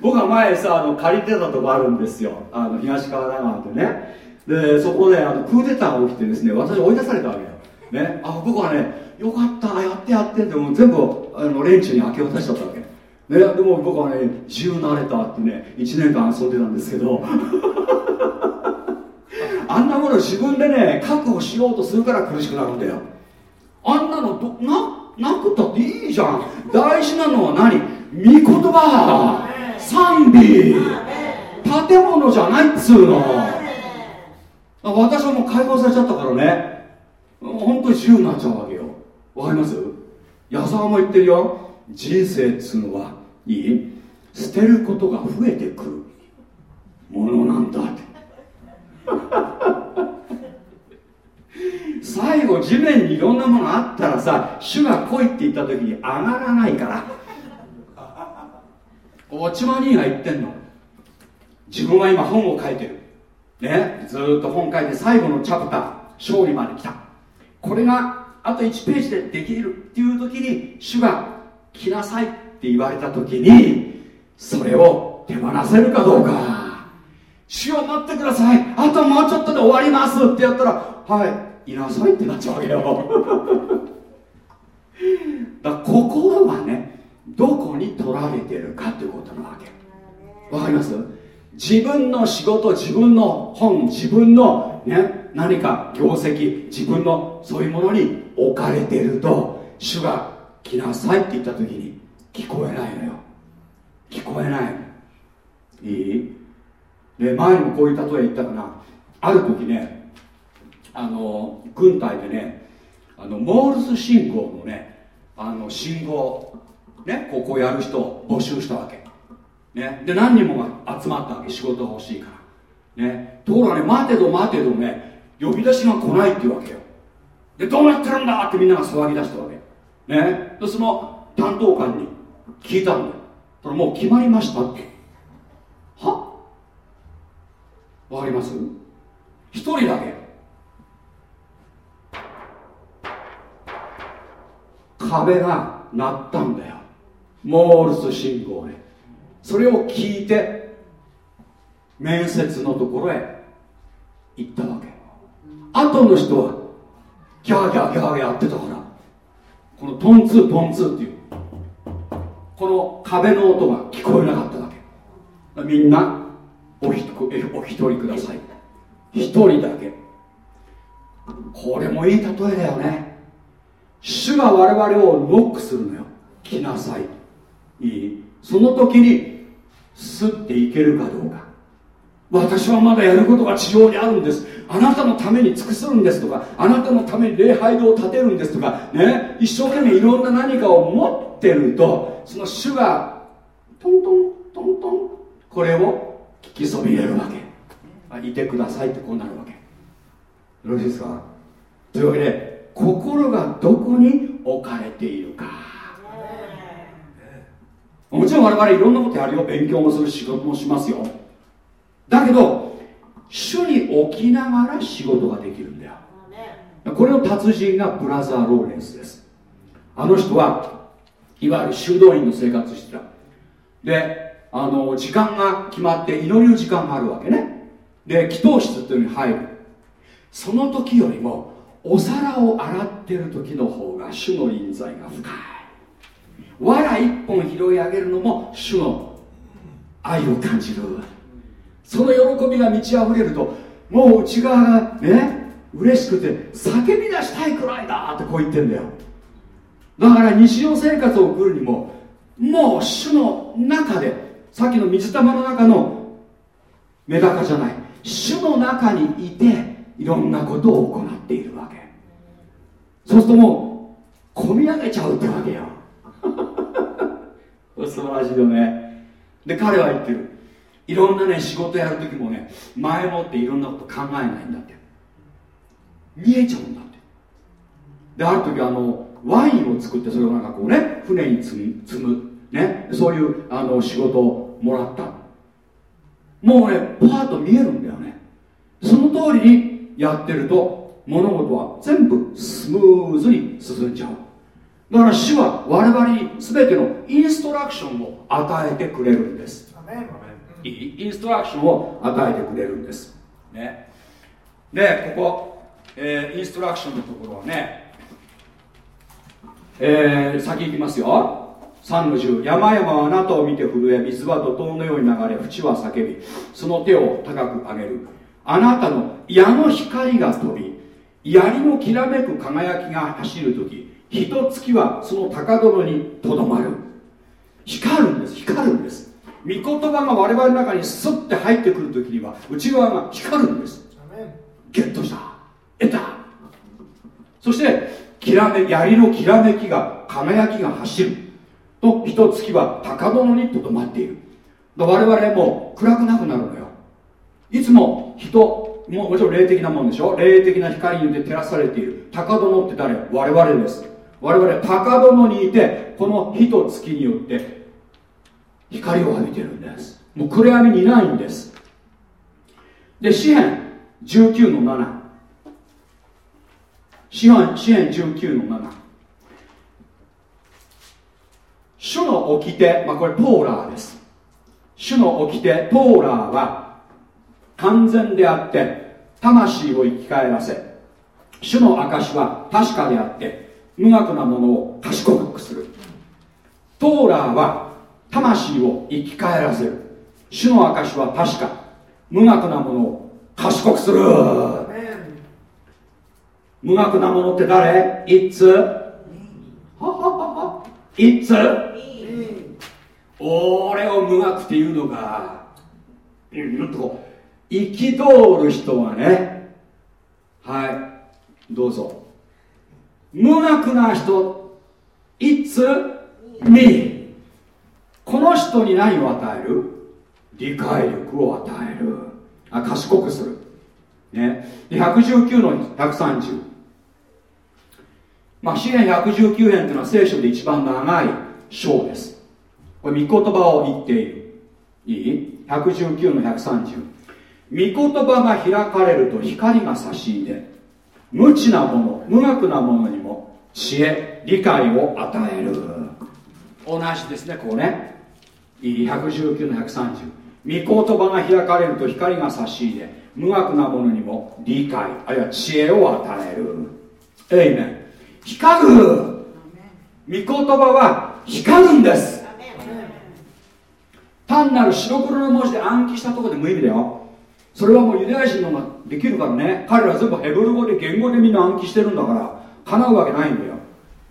[SPEAKER 1] 僕は前さあの借りてたとこあるんですよ。あの東川長ってね。でそこであのクーデターが起きてですね私追い出されたわけよ、ね、あ僕はねよかったやってやってってもう全部あの連中に明け渡しちゃったわけ。ね、でも僕はね自由なれたってね1年間遊んでたんですけど。(laughs) あんなもの自分でね確保しようとするから苦しくなるんだよ。あんなのどななくったっていいじゃん。大事なのは何？御言葉。賛美。建物じゃないっつうの。私はもう解放されちゃったからね。本当に自由になっちゃうわけよ。わかります？矢沢も言ってるよ。人生っつうのはいい。捨てることが増えてくるものなんだって。最後地面にいろんなものあったらさ主が来いって言った時に上がらないから。落ち葉兄が言ってんの。自分は今本を書いてる。ねずっと本書いて最後のチャプター勝利まで来た。これがあと1ページでできるっていう時に主が来なさいって言われた時にそれを手放せるかどうか。主を待ってください。あともうちょっとで終わりますってやったらはい。いなさいってなっちゃうわけよ。(laughs) だから心はねどこに取られてるかということなわけ。わかります？自分の仕事自分の本自分の、ね、何か業績自分のそういうものに置かれてると主が来なさいって言った時に聞こえないのよ。聞こえないいい？で前にもこういう例え言ったかな。ある時ねあの軍隊でねあのモールス信号のねあの信号ねここやる人を募集したわけ。ね。で何人もが集まったわけ。仕事が欲しいから。ね。ところがね待てど待てどね呼び出しが来ないっていうわけよ。でどうなってるんだ？ってみんなが騒ぎ出したわけ。ね。でその担当官に聞いたんだよ。それもう決まりましたって。は？わかります？一人だけ。壁が鳴ったんだよ。モールス信号でそれを聞いて面接のところへ行ったわけ。後の人はギャーギャーギャーやってたからこのトンツートンツーっていうこの壁の音が聞こえなかったわけ。みんなおひお一人ください。一人だけ。これもいい例えだよね。主が我々をノックするのよ。来なさい。いい。その時にすっていけるかどうか。私はまだやることが地上にあるんです。あなたのために尽くすんですとか。あなたのために礼拝堂を建てるんですとか。ね。一生懸命いろんな何かを持ってるとその主がトントントントンこれを聞きそびれるわけ。いてくださいってこうなるわけ。よろしいですか？というわけで心がどこに置かれているか。もちろん我々いろんなことやるよ。勉強もする仕事もしますよ。だけど主に置きながら仕事ができるんだよ。これの達人がブラザー・ローレンスです。あの人はいわゆる修道院の生活してた。であの時間が決まって祈りの時間があるわけね。で祈祷室っていうのに入る。その時よりもお皿を洗ってる時の方が主の臨在が深い。藁一本拾い上げるのも主の愛を感じる。その喜びが満ち溢れるともう内側がね嬉しくて叫び出したいくらいだってこう言ってんだよ。だから日常生活を送るにももう主の中でさっきの水玉の中のメダカじゃない。主の中にいていろんなことを行っているわけ。そうするともう込み上げちゃうってわけよ。(laughs) 素晴らしいよね。で彼は言ってる。いろんなね仕事やる時もね前もっていろんなこと考えないんだって。見えちゃうんだって。である時あのワインを作ってそれをなんかこうね船に積む積む。ね。そういうあの仕事をもらった。もうねパーッと見えるんだよね。その通りにやってると物事は全部スムーズに進んじゃう。だから主は我々に全てのインストラクションを与えてくれるんです。いい？インストラクションを与えてくれるんです、ね、でここ、えー、インストラクションのところはね、えー、先行きますよ。3の10山々はあなたを見て震え水は怒涛のように流れ淵は叫びその手を高く上げるあなたの矢の光が飛び槍のきらめく輝きが走る時一月はその高殿にとどまる。光るんです光るんです。御言葉が我々の中にスッて入ってくる時には内側が光るんです。ゲットした。得た。そしてきらめ槍のきらめきが輝きが走る。と一月は高殿にとどまっている。我々も暗くなくなるのよいつも人ももちろん霊的なもんでしょ？霊的な光によって照らされている。高殿って誰？我々です。我々高殿にいてこの火と月によって光を浴びてるんです。もう暗闇にいないんです。で詩篇19の7詩篇詩篇19の7主の掟、まあ、これトーラーです。主の掟トーラーは完全であって魂を生き返らせ主の証は確かであって無学なものを賢くする。トーラーは魂を生き返らせる。主の証は確か無学なものを賢くする。無学なものって誰？いついつ俺を無学っていうのがうんと生き通る人はねはいどうぞ無学な人い it's me この人に何を与える？理解力を与えるあ賢くするね119の130まあ、詩篇119編というのは聖書で一番長い章です。これ、御言葉を言っている。いい ?119 の130。御言葉が開かれると光が差し入れ、無知なもの、無学なものにも知恵、理解を与える。同じですね、こうね。いい ?119 の130。御言葉が開かれると光が差し入れ、無学なものにも理解、あるいは知恵を与える。えいめ光る御言葉は光るんです単なる白黒の文字で暗記したところで無意味だよそれはもうユダヤ人のができるからね。彼ら全部ヘブル語で言語でみんな暗記してるんだから。叶うわけないんだよ。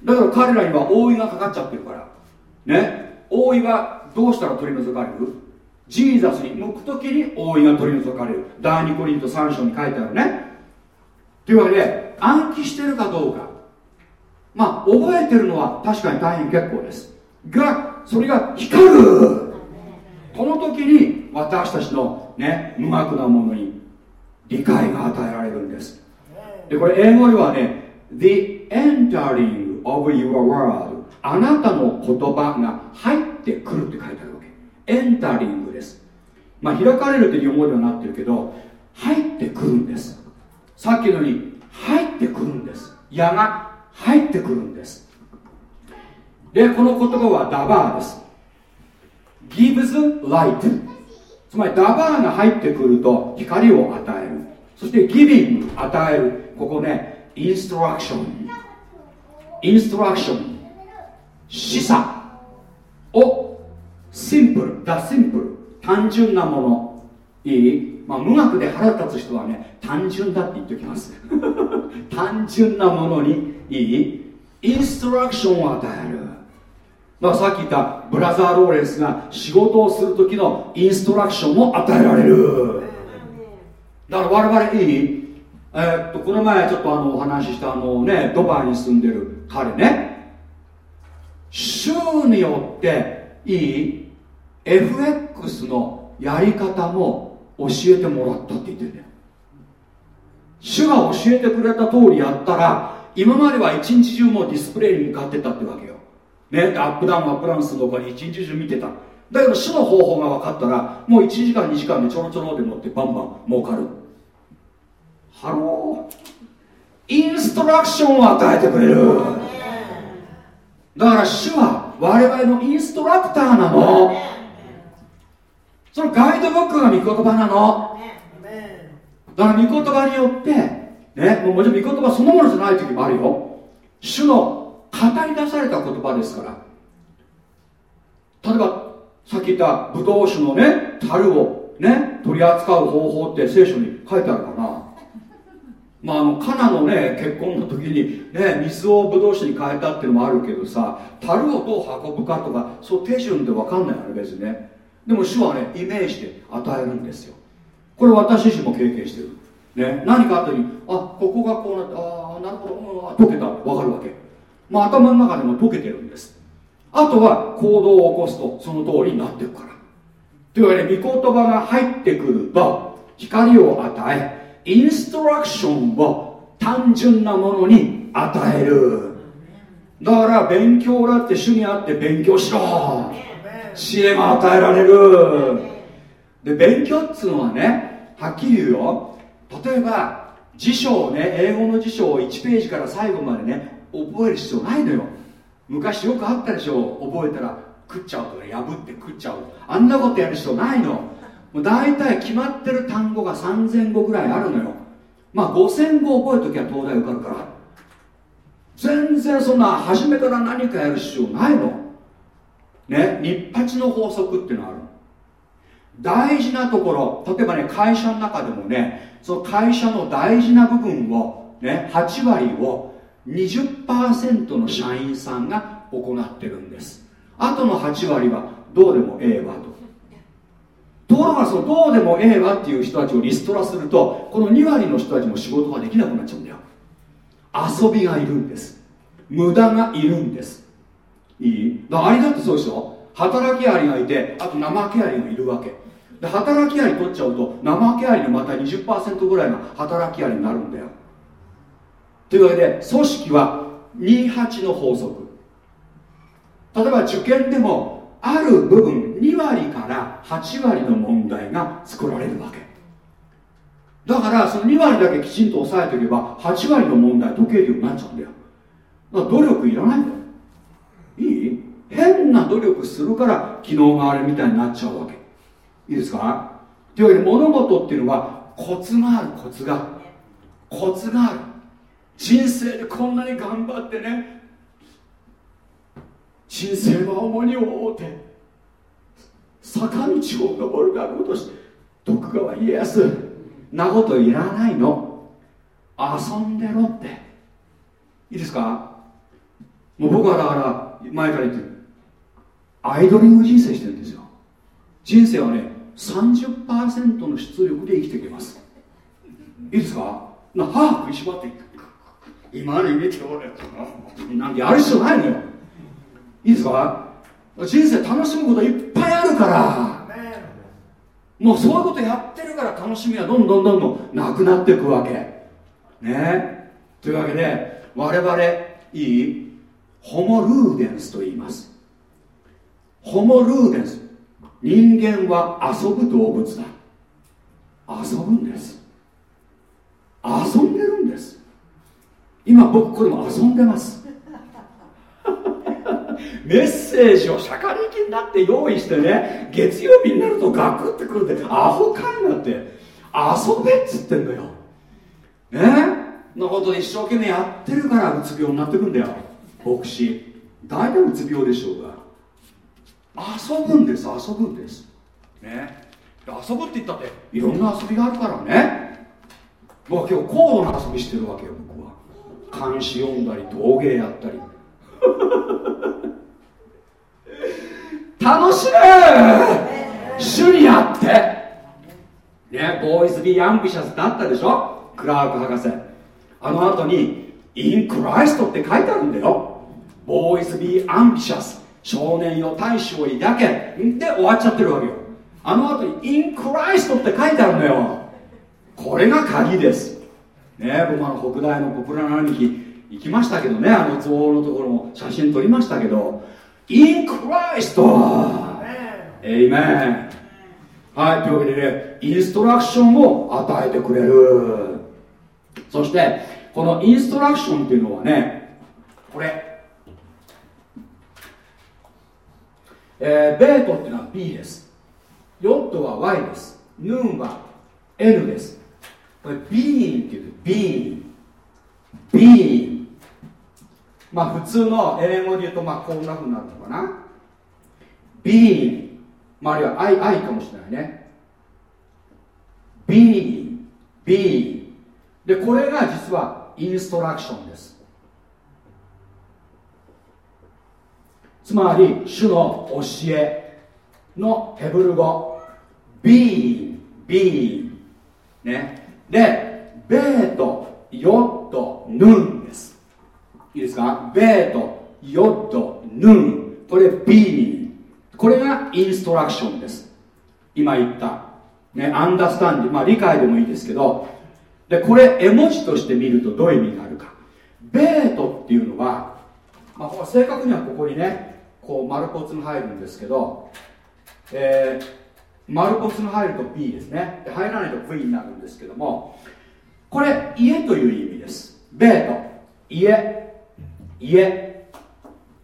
[SPEAKER 1] だから彼らには覆いがかかっちゃってるから。ね。覆いはどうしたら取り除かれる？ジーザスに向く時に覆いが取り除かれる。第2コリント3章に書いてあるね。というわけで暗記してるかどうか。まあ覚えてるのは確かに大変結構です。がそれが光る。この時に私たちのね無学なものに理解が与えられるんです。でこれ英語ではね The entering of your world あなたの言葉が入ってくるって書いてあるわけ。エンタリングです。まあ開かれるという思いにはなってるけど入ってくるんです。さっきのように入ってくるんです。矢が入ってくるんです。でこの言葉はダバーです。gives light つまりダバーが入ってくると光を与える。そしてギビング与える。ここねインストラクションインストラクション示唆。をシンプルだシンプル単純なもの。いい、まあ、無学で腹立つ人はね単純だって言っておきます。(laughs) 単純なものにいい？インストラクションを与える。だからさっき言ったブラザー・ローレンスが仕事をする時のインストラクションも与えられる。だから我々いい。えー、っとこの前ちょっとあのお話ししたあのねドバイに住んでる彼ね。州によっていい。FX のやり方も教えてもらったって言ってんだよ。主が教えてくれた通りやったら今までは一日中もディスプレイに向かってたってわけよねアップダウンアップダウンするのかに一日中見てた。だけど主の方法が分かったらもう1時間2時間でちょろちょろで乗ってバンバン儲かる。ハロー。インストラクションを与えてくれる。だから主は我々のインストラクターなの。そのガイドブックが御言葉なの。だから御言葉によってね、もうもちろん御言葉そのものじゃない時もあるよ。主の語り出された言葉ですから。例えばさっき言ったブドウ酒のね樽をね取り扱う方法って聖書に書いてあるかな。まあ、あのカナのね結婚の時にね水をブドウ酒に変えたっていうのもあるけどさ樽をどう運ぶかとかそう手順で分かんないよね別にね。でも主はねイメージで与えるんですよ。これ私自身も経験してる。ね、何かあった時にあここがこうなってああなるほど、うん、解けた分かるわけ、まあ、頭の中でも解けてるんです。あとは行動を起こすとその通りになってるから。というわけで御言葉が入ってくると光を与えインストラクションを単純なものに与える。だから勉強だって主にあって勉強しろ。知恵が与えられる。で勉強っつうのはねはっきり言うよ。例えば辞書をね英語の辞書を1ページから最後までね覚える必要ないのよ。昔よくあったでしょ。覚えたら食っちゃうとか破って食っちゃう。あんなことやる必要ないの。もう大体決まってる単語が3000語ぐらいあるのよ。まあ5000語覚えるときは東大受かるから。全然そんな初めから何かやる必要ないの。ね日八の法則っていうのある。大事なところ。例えばね会社の中でもねその会社の大事な部分を、ね、8割を20%の社員さんが行ってるんです。あとの8割はどうでもええわと。ところがそのどうでもええわっていう人たちをリストラするとこの2割の人たちも仕事ができなくなっちゃうんだよ。遊びがいるんです。無駄がいるんです。いい？だアリだってそうでしょ？働きアリがいてあと怠けアリがいるわけ。で働きアリ取っちゃうと怠けアリのまた20%ぐらいが働きアリになるんだよ。というわけで組織は28の法則。例えば受験でもある部分2割から8割の問題が作られるわけ。だからその2割だけきちんと押さえておけば8割の問題解けるようになっちゃうんだよ。だから努力いらないんだよ。いい？変な努力するから昨日があれみたいになっちゃうわけ。いいですか？というわけで物事っていうのはコツがあるコツが。コツがある。人生でこんなに頑張ってね人生は重荷を負うて坂道を登る学として徳川家康なこといらないの。遊んでろって。いいですか？もう僕はだから前から言ってる。アイドリング人生してるんですよ。人生はね30%の出力で生きていけます。いいですか？な歯食いしばっていく。今の入れて俺なんてやる必要ないのよ。いいですか？人生楽しむこといっぱいあるから。もうそういうことやってるから楽しみはどんどんどんどんなくなっていくわけ。ね？というわけで我々いいホモルーデンスと言います。ホモルーデンス。人間は遊ぶ動物だ。遊ぶんです。遊んでるんです。今僕これも遊んでます。(laughs) メッセージをしゃかりきになって用意してね月曜日になるとガクってくるってアホかいなって遊べっつってんだよ。ね？のこと一生懸命やってるからうつ病になってくんだよ。牧師。大体うつ病でしょうが。遊ぶんです遊ぶんです。ね？遊ぶって言ったっていろんな遊びがあるからね。僕は今日高度な遊びしてるわけよ漢詩読んだり陶芸やったり。楽しめ主にあって。ねボーイズ・ビー・アンビシャスってあったでしょ？クラーク博士。あの後に「イン・クライスト」って書いてあるんだよ。ボーイズ・ビー・アンビシャス。少年よ大志を抱け。で終わっちゃってるわけよ。あの後に「イン・クライスト」って書いてあるんだよ。これが鍵です。ね僕あの北大のポプラ並木行きましたけどねあの像のところも写真撮りましたけどインクライストエイメン。はいというわけでねインストラクションを与えてくれる。そしてこのインストラクションっていうのはねこれ。えー、ベートっていうのは B です。ヨットは Y です。ヌーンは N です。これビーンっていうビーンビーまあ普通の英語で言うとまあこんなふうになるのかな。ビー、まあ、あるいは愛愛かもしれないね。ビーンビーでこれが実はインストラクションです。つまり主の教えのヘブル語。ビーンビーね。でベートヨットヌンです。いいですか？ベートヨットヌン。これビー。ンこれがインストラクションです。今言った。ねアンダースタンディまあ理解でもいいですけど。でこれ絵文字として見るとどういう意味があるか。ベートっていうのは、まあ、正確にはここにねこう丸ポツが入るんですけど、えー、丸ポツが入ると B ですね。入らないと V になるんですけどもこれ家という意味です。ベート家。家。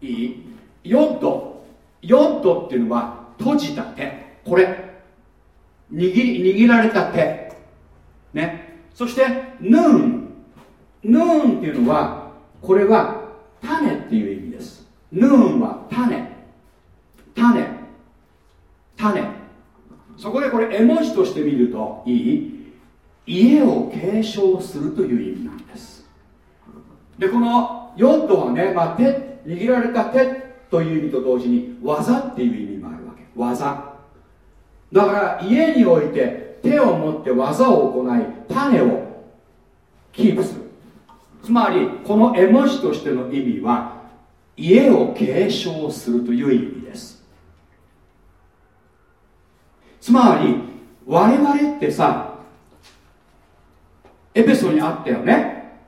[SPEAKER 1] い。いヨッドヨッドっていうのは閉じた手。これ。握り握られた手。ね。そしてヌーン。ヌーンっていうのはこれは種っていう意味です。ヌーンは種。種。種。そこでこれ絵文字として見るといい？家を継承するという意味なんです。でこのヨッドはね、まあ、手握られた手という意味と同時に技っていう意味もあるわけ。技。だから家において手を持って技を行い種をキープする。つまりこの絵文字としての意味は家を継承するという意味です。つまり我々ってさエペソにあったよね。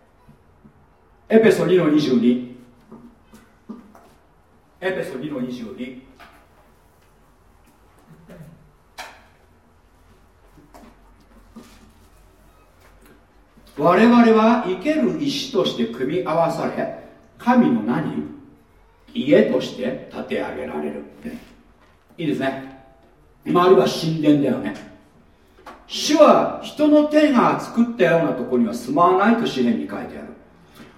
[SPEAKER 1] エペソ2の22エペソ2の22我々は生ける石として組み合わされ神の何家として建て上げられる。いいですね。周りは神殿だよね。主は人の手が作ったようなところには住まわないと詩篇に書いてある。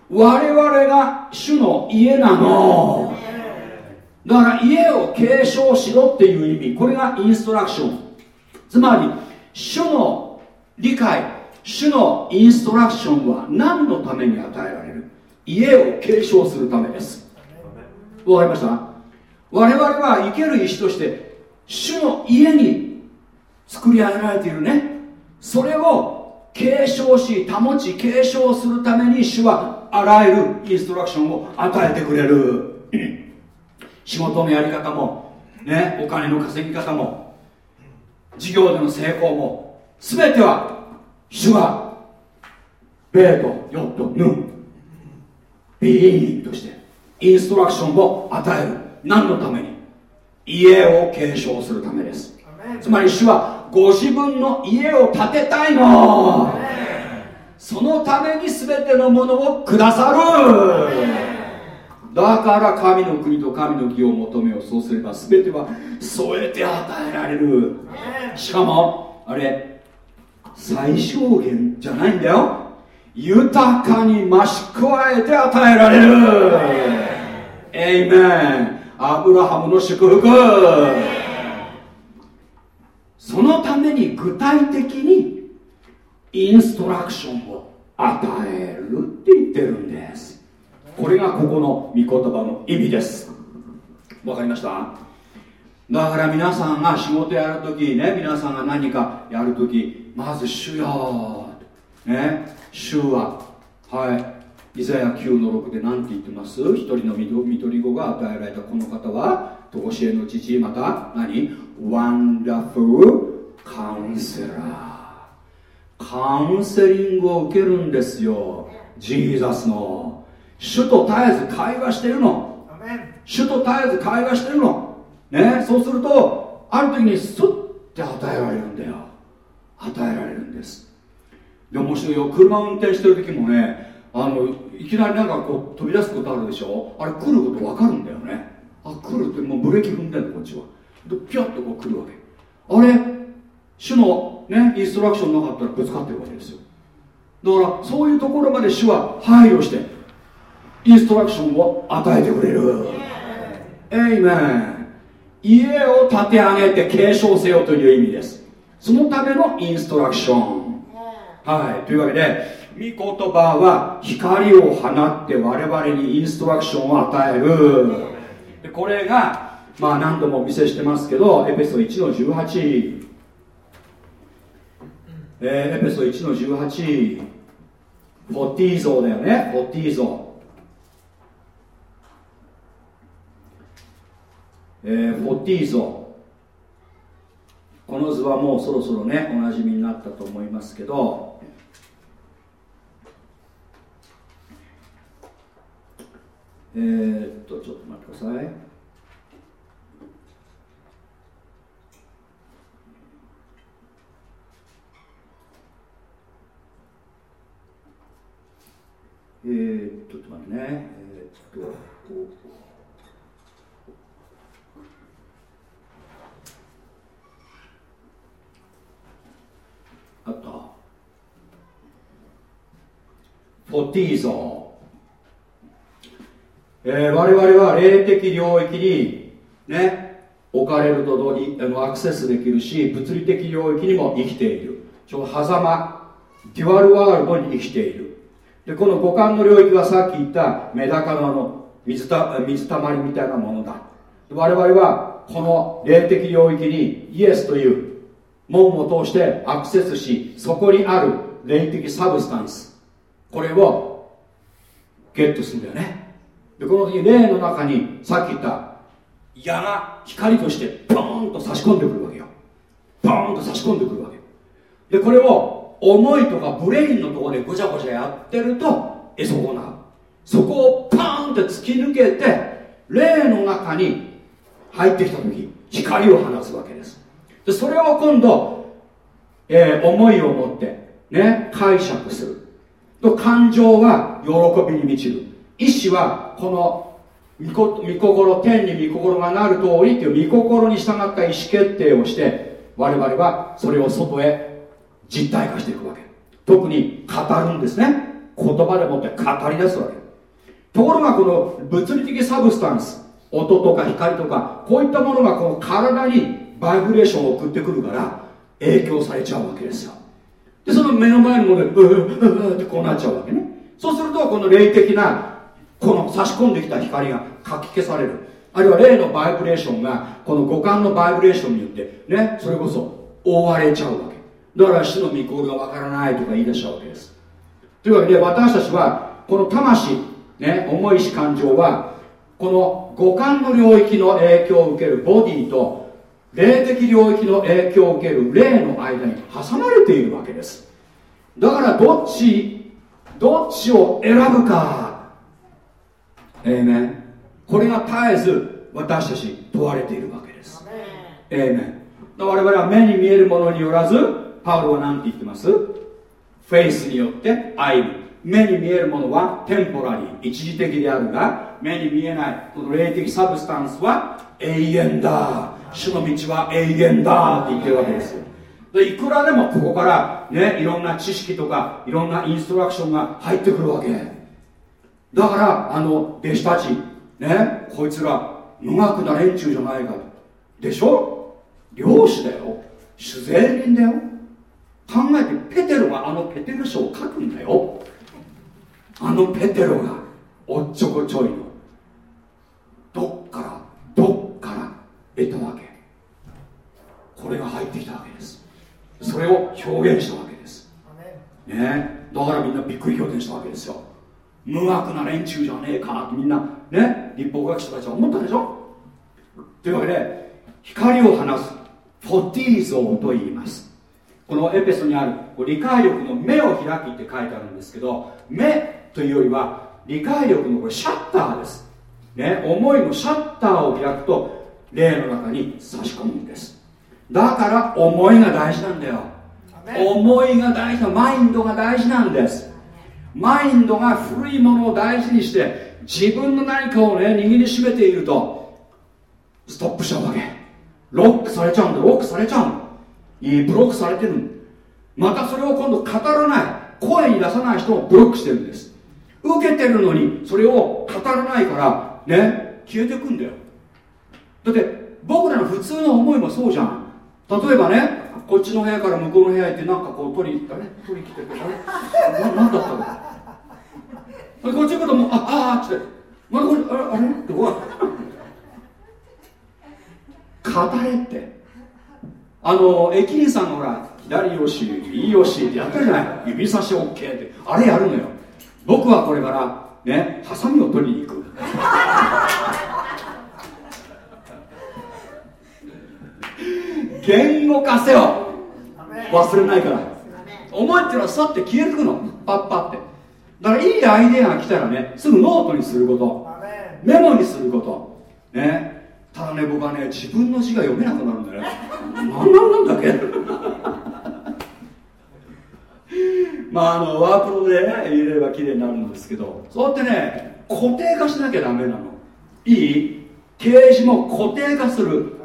[SPEAKER 1] 我々が主の家なの。だから家を継承しろっていう意味。これがインストラクション。つまり主の理解主のインストラクションは何のために与えられる？家を継承するためです。わかりました？我々は生ける石として主の家に作り上げられているね。それを継承し保ち継承するために主はあらゆるインストラクションを与えてくれる。(clears throat) 仕事のやり方もねお金の稼ぎ方も事業での成功も全ては主はベートヨットヌンビーンとしてインストラクションを与える。何のために？家を継承するためです。つまり主はご自分の家を建てたいの。そのために全てのものをくださる。だから神の国と神の義を求めよう。そうすれば全ては添えて与えられる。しかもあれ最小限じゃないんだよ。豊かに増し加えて与えられる。エイメンアブラハムの祝福。そのために具体的にインストラクションを与えるって言ってるんです。これがここの御言葉の意味です。わかりました？だから皆さんが仕事やるときね皆さんが何かやるときまず主よね？主は。はい。イザヤ9の6で何て言ってます？一人の緑子が与えられたこの方は常しえの父また何？ワンダフルカウンセラーカウンセリングを受けるんですよ。ジーザスの。主と絶えず会話してるの。主と絶えず会話してるの。ね？そうするとある時にスッて与えられるんだよ。与えられるんです。で面白いよ。車運転してる時もねあのいきなりなんかこう飛び出すことあるでしょ？あれ来ること分かるんだよね。あ来るってもうブレーキ踏んでんのこっちはでピュッとこう来るわけ。あれ？主のねインストラクションなかったらぶつかってるわけですよ。だからそういうところまで主は配慮してインストラクションを与えてくれる。エイメン家を建て上げて継承せよという意味です。そのためのインストラクション。はい。というわけで御言葉は光を放って我々にインストラクションを与える。でこれがまあ何度もお見せしてますけどエペソ1の18えー、エペソ1の18フォティー像だよね。フォティー像えー、フォティー像この図はもうそろそろねおなじみになったと思いますけど。えー、っとちょっと待ってください。えー、ちょっと待ってね。えー、っとあった。フォティーゾえー、我々は霊的領域にね置かれると同時あのアクセスできるし物理的領域にも生きている。ちょうど狭間デュアルワールドに生きている。でこの五感の領域はさっき言ったメダカの水た水たまりみたいなものだ。我々はこの霊的領域にイエスという門を通してアクセスしそこにある霊的 substance。これをゲットするんだよね。でこの時霊の中にさっき言った矢が光としてポーンと差し込んでくるわけよ。ポーンと差し込んでくるわけでこれを思いとかブレインのところでごちゃごちゃやってるとえそこなそこをパーンって突き抜けて霊の中に入ってきた時光を放つわけです。でそれを今度、えー、思いを持ってね解釈する。と感情は喜びに満ちる。意志はこの御心天に御心がなる通りっていう御心に従った意思決定をして我々はそれを外へ実体化していくわけ。特に語るんですね。言葉でもって語り出すわけ。ところがこの物理的サブスタンス音とか光とかこういったものがこの体にバイブレーションを送ってくるから影響されちゃうわけですよ。でその目の前のものでうううってこうなっちゃうわけね。そうするとこの霊的なこの差し込んできた光がかき消される。あるいは霊のバイブレーションがこの五感のバイブレーションによってねそれこそ覆われちゃうわけ。だから死の御心がわからないとか言い出しちゃうわけです。というわけで私たちはこの魂ね思いし感情はこの五感の領域の影響を受けるボディと霊的領域の影響を受ける霊の間に挟まれているわけです。だからどっちどっちを選ぶか。ええねこれが絶えず私たち問われているわけです。ええね我々は目に見えるものによらずパウロは何て言ってます？フェイスによって歩む目に見えるものは temporary。一時的であるが目に見えないこの霊的 substance は永遠だ。主の道は永遠だ。って言ってるわけですでいくらでもここからねいろんな知識とかいろんなインストラクションが入ってくるわけ。だからあの弟子たちねこいつら無学な連中じゃないかでしょ？漁師だよ。酒税人だよ。考えてペテロがあのペテル書を書くんだよ。あのペテロがおっちょこちょいのどっからどっから得たわけ。これが入ってきたわけです。それを表現したわけです。ね。だからみんなびっくり表現したわけですよ。無学な連中じゃねえかってみんなね立法学者たちは思ったでしょ。というわけで光を放すフォティー像と言います。このエペソにある理解力の目を開きって書いてあるんですけど目というよりは理解力のこれシャッターです。ね思いのシャッターを開くと霊の中に差し込むんです。だから思いが大事なんだよ。思いが大事なマインドが大事なんです。マインドが古いものを大事にして自分の何かをね握りしめているとストップしちゃうわけ。ロックされちゃうんだロックされちゃうブロックされてるまたそれを今度語らない。声に出さない人をブロックしてるんです。受けてるのにそれを語らないからね消えてくんだよ。だって僕らの普通の思いもそうじゃん。例えばねこっちの部屋から向こうの部屋行ってなんかこう取り行ったね。取り来てくれあれな何だったの？こっち行くともうああっって。まだこれあれあれ？ってこ語れって。あの駅員さんのほら左よし右よしってやってるじゃない。指差し OK って。あれやるのよ。僕はこれからねハサミを取りに行く。言語化せよ。忘れないから。思いっていうのはさって消えてくの。パッパって。だからいいアイデアが来たらねすぐノートにすること。メモにすること。ね。ただね僕はね自分の字が読めなくなるんだよ。ね何なんだっけ？まああのワープロでね入れれば綺麗になるんですけどそうやってね固定化しなきゃダメなの。いい？掲示も固定化する。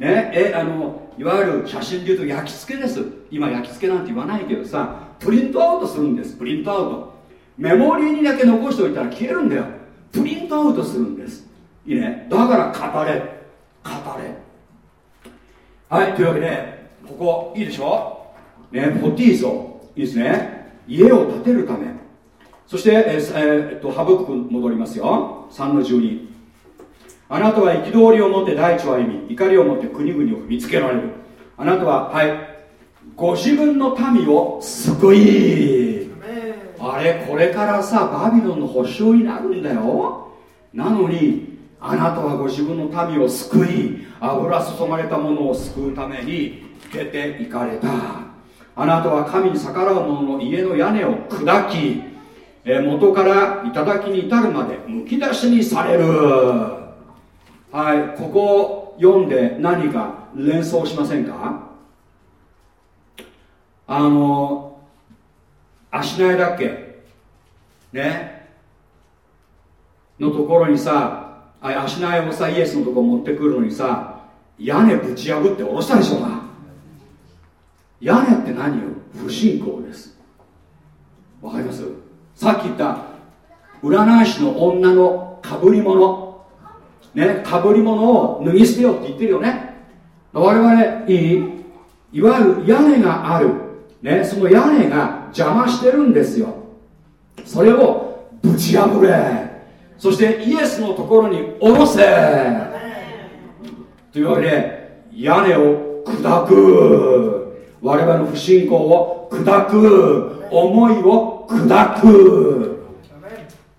[SPEAKER 1] ね？えあのいわゆる写真でいうと焼き付けです。今焼き付けなんて言わないけどさプリントアウトするんですプリントアウト。メモリーにだけ残しておいたら消えるんだよ。プリントアウトするんです。いいね？だから語れ語れ。はいというわけでここいいでしょ？ねフォティーゾいいですね。家を建てるため。そしてえー、えー、っとハブク戻りますよ。3の12あなたは憤りを持って大地を歩み怒りを持って国々を見つけられる。あなたははいご自分の民を救い。あれこれからさバビロンの保証になるんだよ。なのにあなたはご自分の民を救い油注がれた者を救うために出て行かれた。あなたは神に逆らう者の家の屋根を砕き元から頂に至るまでむき出しにされる。はいここを読んで何か連想しませんか？あの足苗だっけ？ね？のところにさ足苗をさイエスのとこ持ってくるのにさ屋根ぶち破って下ろしたでしょうか屋根って何よ？不信仰です。わかります？さっき言った占い師の女のかぶり物。ねかぶり物を脱ぎ捨てよって言ってるよね。我々いい？いわゆる屋根がある、ね、その屋根が邪魔してるんですよ。それをぶち破れ。そしてイエスのところに下ろせ。というわけで屋根を砕く。我々の不信仰を砕く。思いを砕く。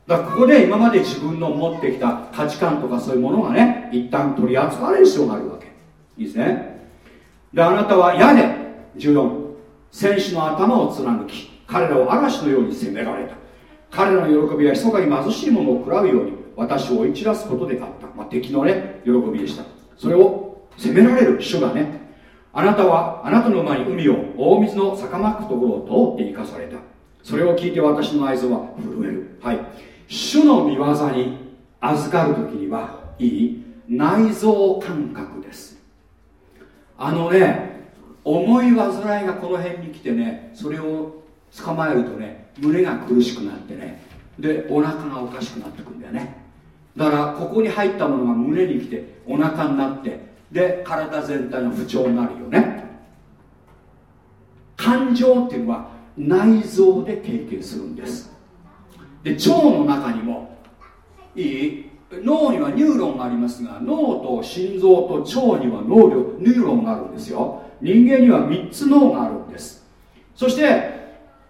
[SPEAKER 1] だここで今まで自分の持ってきた価値観とかそういうものがね一旦取り扱われる必要があるわけ。いいですね。であなたは屋根14戦士の頭を貫き彼らを嵐のように責められた。彼らの喜びは密かに貧しいものを食らうように私を追い散らすことであった、まあ、敵のね喜びでした。それを責められる主がねあなたはあなたの馬に海を大水の坂巻くところを通って生かされた。それを聞いて私の内臓は震える。はい。主の御業に預かる時にはいい内臓感覚です。あのね重い患いがこの辺に来てねそれを捕まえるとね胸が苦しくなってねでお腹がおかしくなってくるんだよね。だからここに入ったものが胸に来てお腹になってで体全体の不調になるよね。感情っていうのは内臓で経験するんです。で腸の中にもいい脳にはニューロンがありますが脳と心臓と腸には脳力ニューロンがあるんですよ。人間には3つ脳があるんです。そして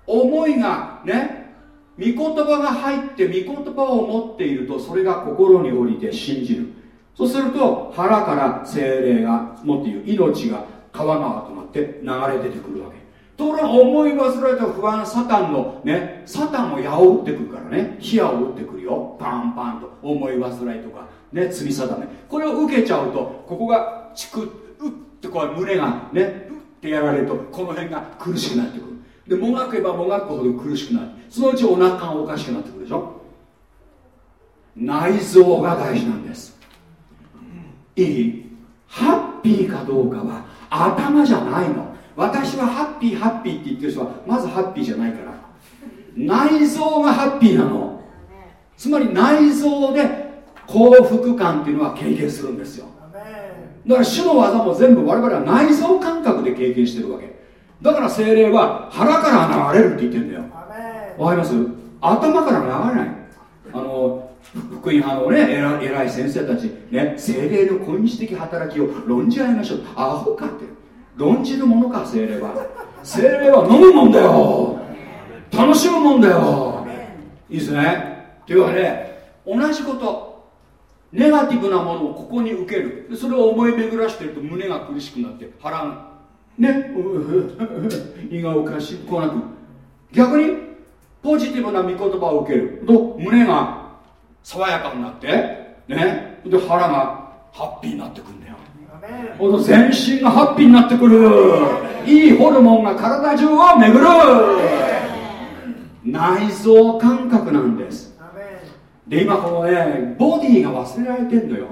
[SPEAKER 1] 思いがね御言葉が入って御言葉を持っているとそれが心に降りて信じる。そうすると腹から精霊が持っている。命が川川となって流れ出てくるわけ。ところが思い忘れた不安サタンのねサタンも矢を打ってくるからね。火矢を打ってくるよ。パンパンと。思い忘れとかね罪定め。これを受けちゃうとここがチクッうってこう胸がねうってやられるとこの辺が苦しくなってくる。でもがけばもがくほど苦しくなるそのうちお腹がおかしくなってくるでしょ。内臓が大事なんです。いいハッピーかどうかは頭じゃないの。私はハッピーハッピーって言ってる人はまずハッピーじゃないから。内臓がハッピーなの。つまり内臓で幸福感っていうのは経験するんですよ。だから主の技も全部我々は内臓感覚で経験してるわけ。だから精霊は腹から流れるって言ってるんだよ。わかります？頭から流れない。あの福音派のね偉偉い先生たちね精霊の根治的働きを論じ合いましょう。アホかって。論じるものか精霊は。(laughs) 精霊は飲むもんだよ。楽しむもんだよ。いいですね。というわけで同じこと。ネガティブなものをここに受ける。それを思い巡らしてると胸が苦しくなって腹がね。胃がおかしい。こうなく逆にポジティブな御言葉を受ける。と胸が爽やかになって。ね。で腹がハッピーになってくるんだよ。ほど全身がハッピーになってくる。いいホルモンが体中を巡る。内臓感覚なんです。で今このねボディが忘れられてんのよ。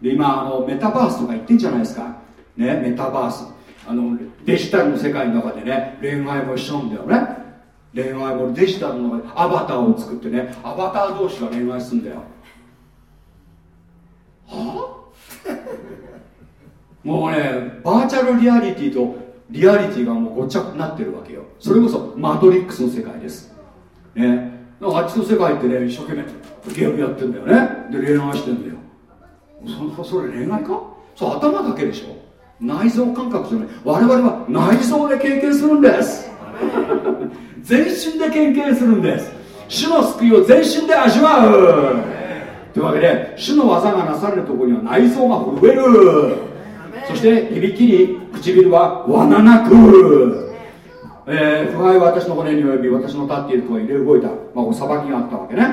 [SPEAKER 1] で今あのメタバースとか言ってんじゃないですか。ねメタバースあのデジタルの世界の中でね恋愛もしちゃうんだよね。恋愛もデジタルの中でアバターを作ってねアバター同士が恋愛するんだよ。はあ？(laughs) もうねバーチャルリアリティとリアリティがもうごっちゃになってるわけよ。それこそマトリックスの世界です。ね。あっちの世界ってね一生懸命ゲームやってんだよね。で恋愛してんだよ。そそれ恋愛か？そう頭だけでしょ。内臓感覚じゃない。我々は内臓で経験するんです。全身で経験するんです。主の救いを全身で味わう。というわけで主の技がなされるところには内臓が震える。そしていびきに唇は罠なく、えー、不敗は私の骨に及び私の立っているとは入れ動いた、まあ、お裁きがあったわけね。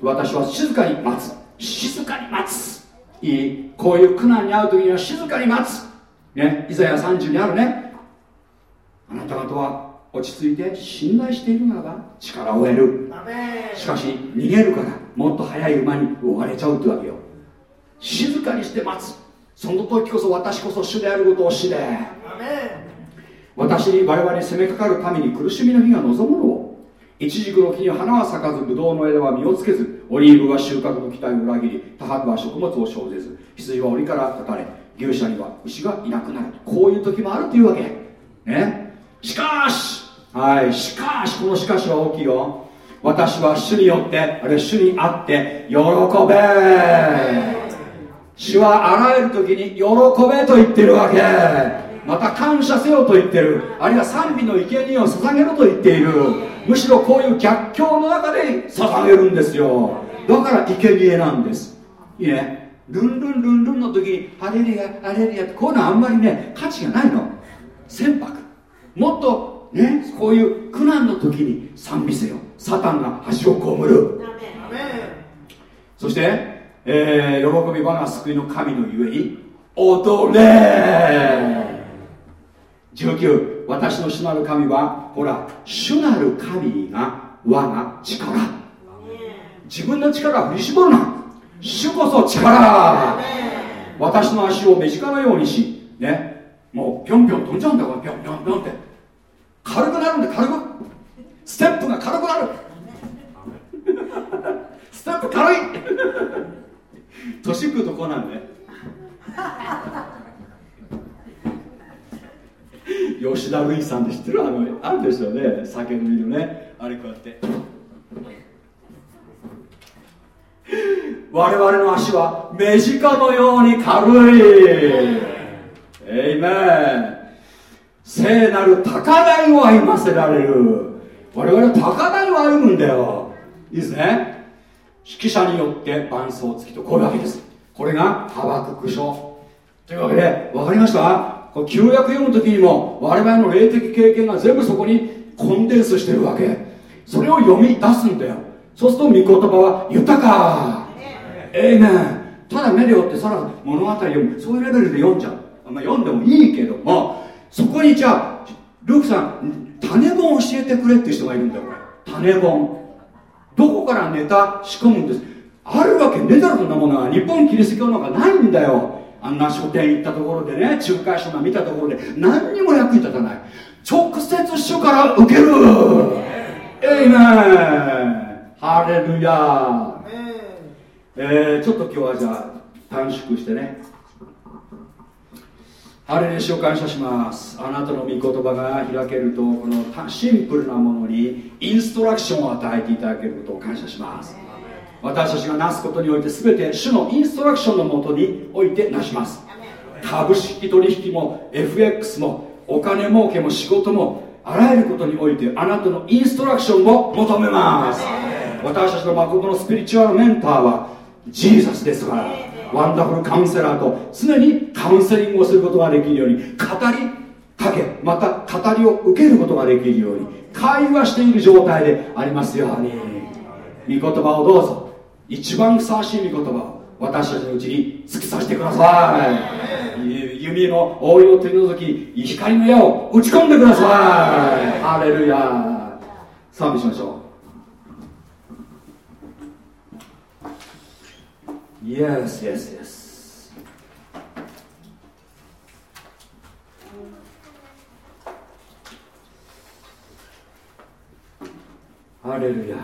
[SPEAKER 1] 私は静かに待つ。静かに待つ。いいこういう苦難に遭う時には静かに待つ。ねイザヤ30にあるね。あなた方は落ち着いて信頼しているならば力を得る。しかし逃げるからもっと速い馬に追われちゃうってわけよ。静かにして待つ。その時こそ私こそ主であることを知れ。私に我々に攻めかかるために苦しみの日が望むのを。イチジクの木に花は咲かずブドウの枝は実をつけずオリーブは収穫の期待を裏切り田畑は食物を生ぜず羊は檻から断たれ牛舎には牛がいなくなる。こういう時もあるというわけ。ね。しかしはいしかしこのしかしは大きいよ。私は主によってあるいは主にあって喜べ。主はあらゆる時に喜べと言ってるわけ。また感謝せよと言ってる。あるいは賛美の生贄を捧げろと言っている。むしろこういう逆境の中で捧げるんですよ。だから生贄なんです。いいね。ルンルンルンルンの時にハレリアハレリアってこういうのはあんまりね価値がないの。船舶。もっとねこういう苦難の時に賛美せよ。サタンが橋を被る。そしてえー、喜び我が救いの神のゆえに踊れ。19私の主なる神はほら主なる神が我が力。自分の力振り絞るな主こそ力。私の足を目近のようにしね。もうぴょんぴょん飛んじゃうんだよぴょんぴょんぴょんって。軽くなるんで軽く。ステップが軽くなる。ステップ軽い。年食うとこなんで吉田類さんって知ってる？あのあるでしょうね。酒飲みのね。あれこうやって。我々の足は目近のように軽い。えいめ聖なる高台を歩ませられる。我々は高台を歩むんだよ。いいですね。指揮者によって伴奏付きとこういうわけです。これがハバクク書。というわけで分かりました？こ旧約読む時にも我々の霊的経験が全部そこにコンデンスしてるわけ。それを読み出すんだよ。そうすると御言葉は豊か。ええ。ねただ目で追ってさら物語読むそういうレベルで読んじゃう、まあ、読んでもいいけどもそこにじゃあルークさん種本教えてくれって人がいるんだよ種本。どこからネタ仕込むんです。あるわけねえだろそんなものは。日本キリスト教なんかないんだよ。あんな書店行ったところでね仲介書が見たところで何にも役に立たない。直接書から受ける。エイメンハレルヤえー、ちょっと今日はじゃあ短縮してね。ハレルヤを感謝します。あなたの御言葉が開けるとこのシンプルなものにインストラクションを与えていただけることを感謝します。私たちがなすことにおいて全て主のインストラクションのもとにおいてなします。株式取引も FX もお金儲けも仕事もあらゆることにおいてあなたのインストラクションを求めます私たちの誠のスピリチュアルメンターはジーザスですからワンダフルカウンセラーと常にカウンセリングをすることができるように語りかけまた語りを受けることができるように会話している状態でありますように御言葉をどうぞ。一番ふさわしい御言葉を私たちのうちに突き刺してください。弓の覆いを取り除き光の矢を打ち込んでください。ハレルヤ賛美しましょう。Yes, yes, yes. ハレルヤ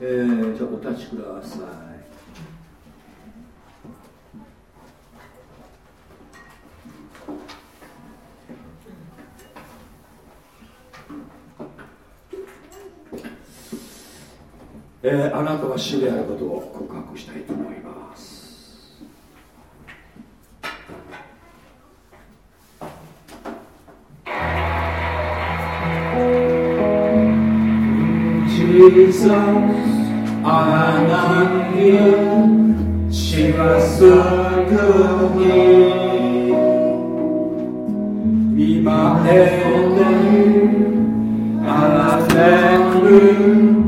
[SPEAKER 1] えー、じゃあお立ちくださいえー、あなたは主であることを告白したいと思います Jesus, I love you. She was so good. Be my heaven, and I thank you.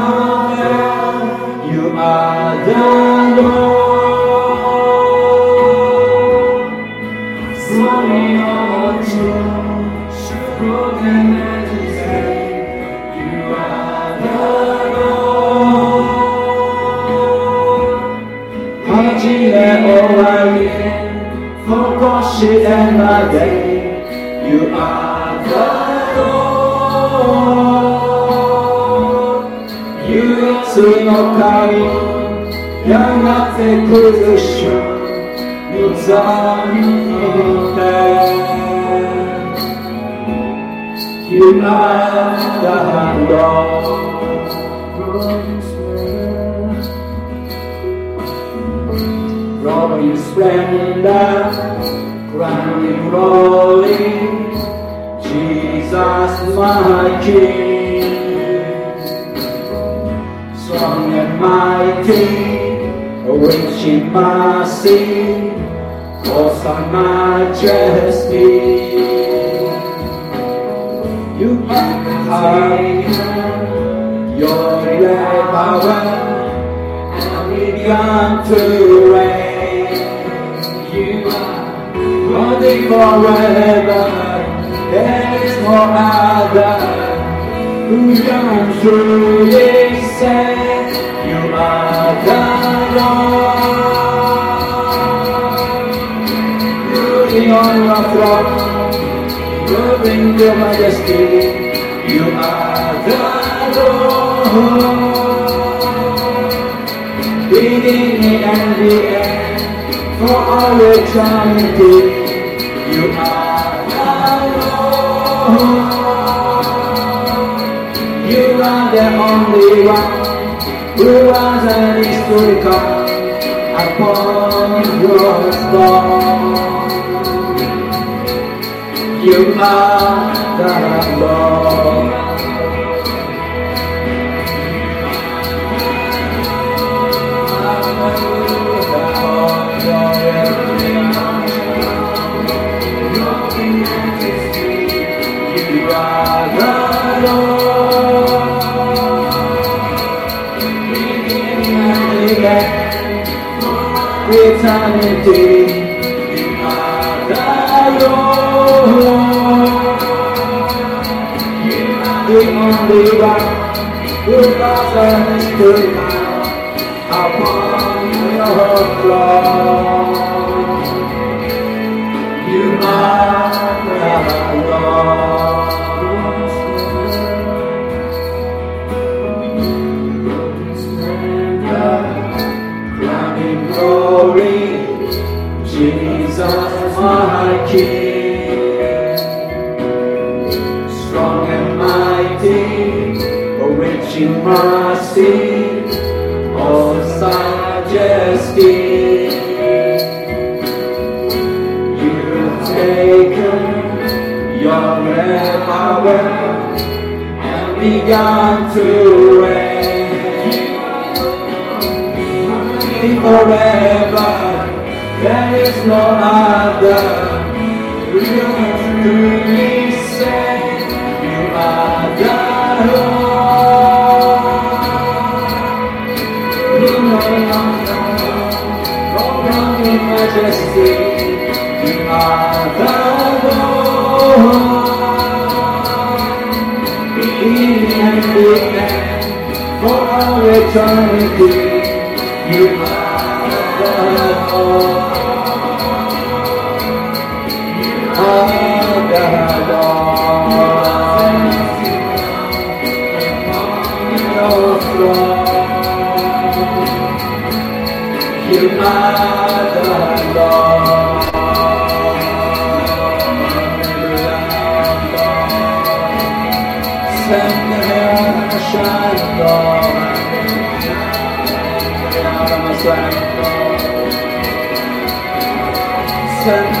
[SPEAKER 1] 残しえまで You are the Lord 唯一の神やがて来る主御座にいて You are the Lord Glowing splendor, crowning glory, Jesus my King. Strong and mighty, rich in mercy, awesome majesty. You are your power begun to reign. Forever. There is no other who can truly say you are the Lord. Ruling on your throne, moving your majesty. You are the Lord beginning and the end, for all eternity. Only one who was to come upon your throne. You are the Lord. eternity in The only one who doesn't stood upon your floor. You are. King. Strong and mighty, rich in mercy, all majesty. You've taken your power and begun to reign forever. There is no other. Eternity. You are the Lord. Send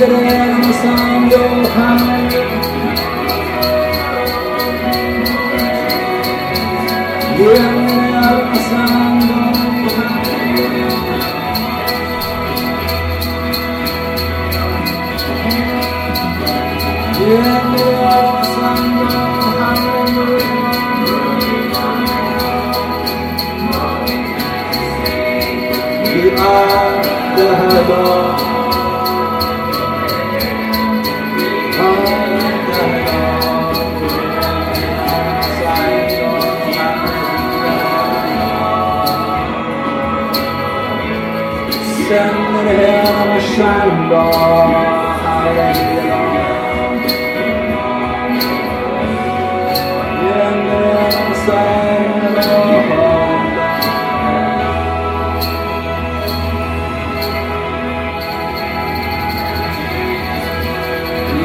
[SPEAKER 1] Shikram Sandokhani Yam Sandokhani Yam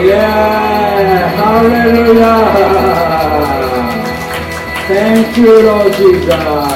[SPEAKER 1] Yeah, hallelujah. Thank you, Lord Jesus.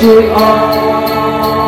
[SPEAKER 1] They are.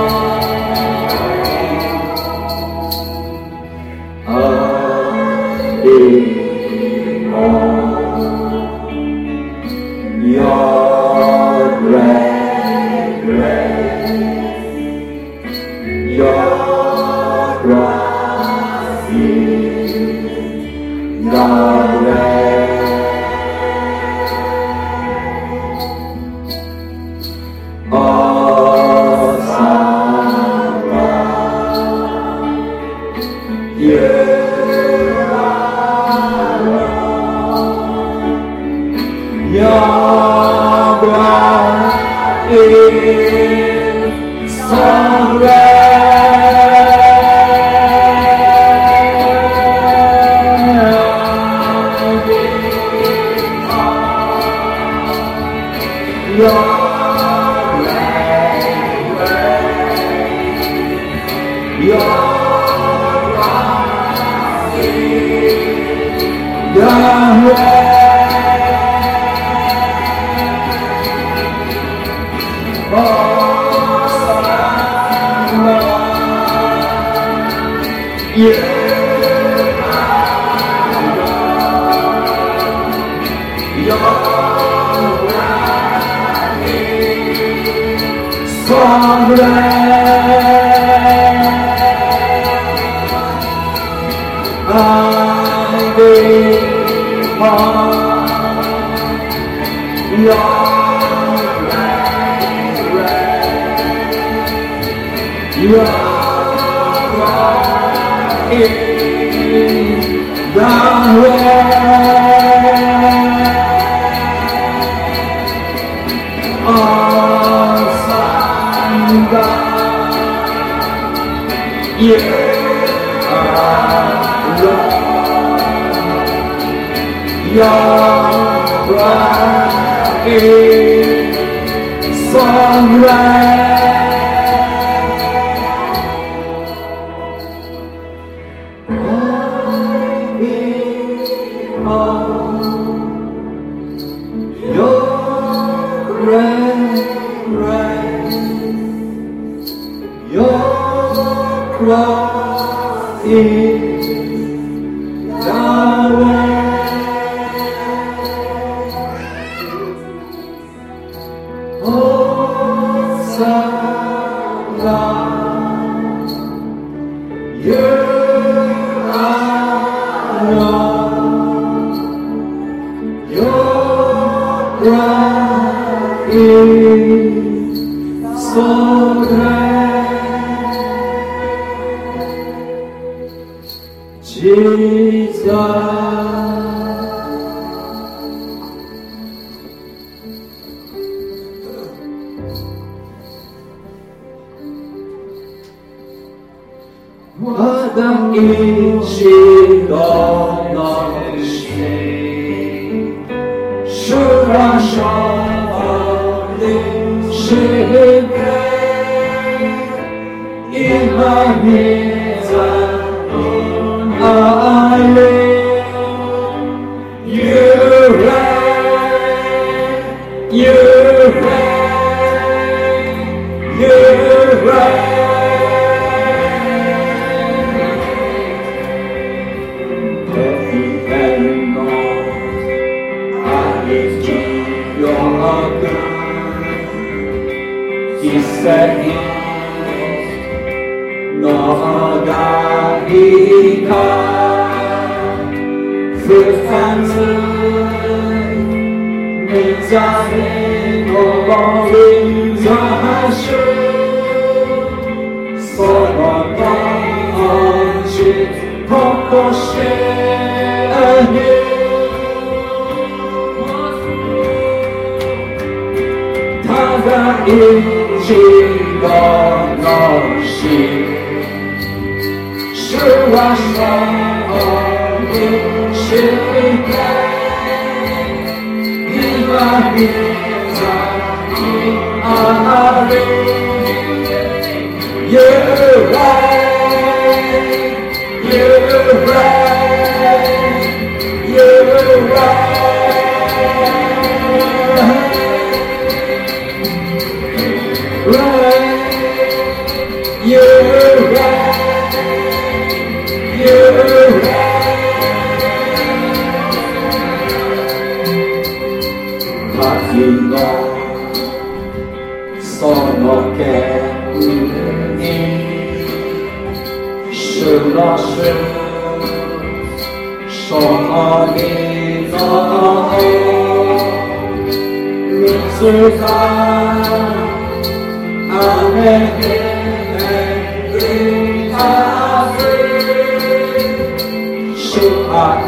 [SPEAKER 1] chantera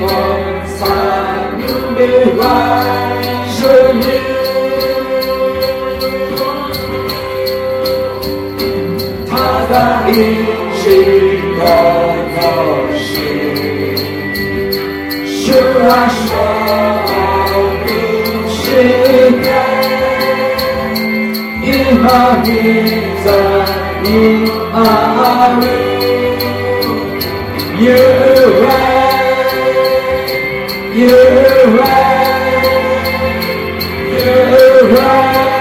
[SPEAKER 1] comme ça nous dérange mieux. Travailler, j'ai engagé. Je achète, j'ai you're right. You're right.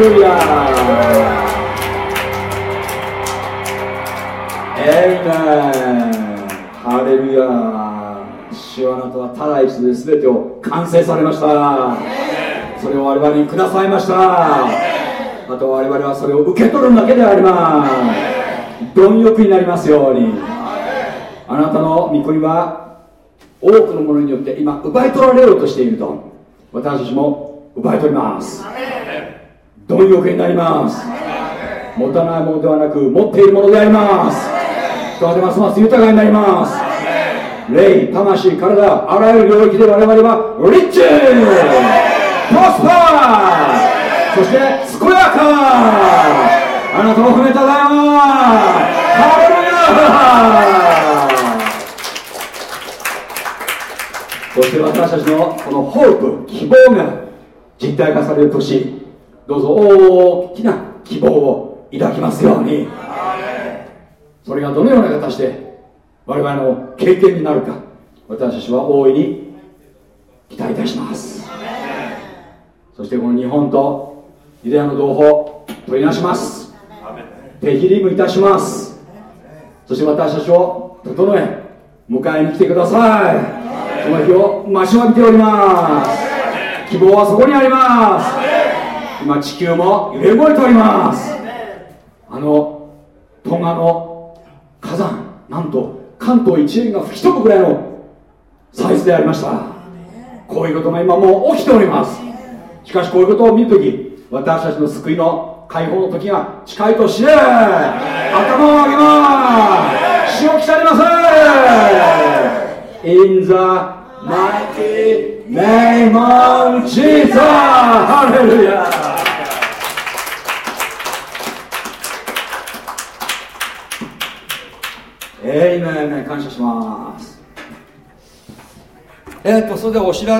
[SPEAKER 1] ハレルヤエイメンハレルヤ主はあなたはただ一度で全てを完成されました。それを我々にくださいました。あと我々はそれを受け取るだけであります。貪欲になりますように。あなたの御国は多くのものによって今奪い取られようとしていると。私たちも貪欲になります。持たないものではなく持っているものであります。人はますます豊かになります。霊魂体あらゆる領域で我々はリッチプロスパー。そして健やか。あなたを褒めただよハレルヤ。そして私たちのこのホープ希望が実体化される年。どうぞ大きな希望を抱きますように。それがどのような形で我々の経験になるか私たちは大いに期待いたします。そしてこの日本とユダヤの同胞取りなします。手切りもいたします。そして私たちを整え迎えに来てください。その日を待ちわびております。希望はそこにあります。今地球も揺れ動いております。あのトンガの火山なんと関東一円が吹き飛ぶぐらいのサイズでありました。こういうことが今もう起きております。しかしこういうことを見るとき私たちの救いの解放の時が近いとして頭を上げます。死を来たりません。In the mighty name of Jesus! ハレルヤえいめん感謝します。えーっとそれでお知らせ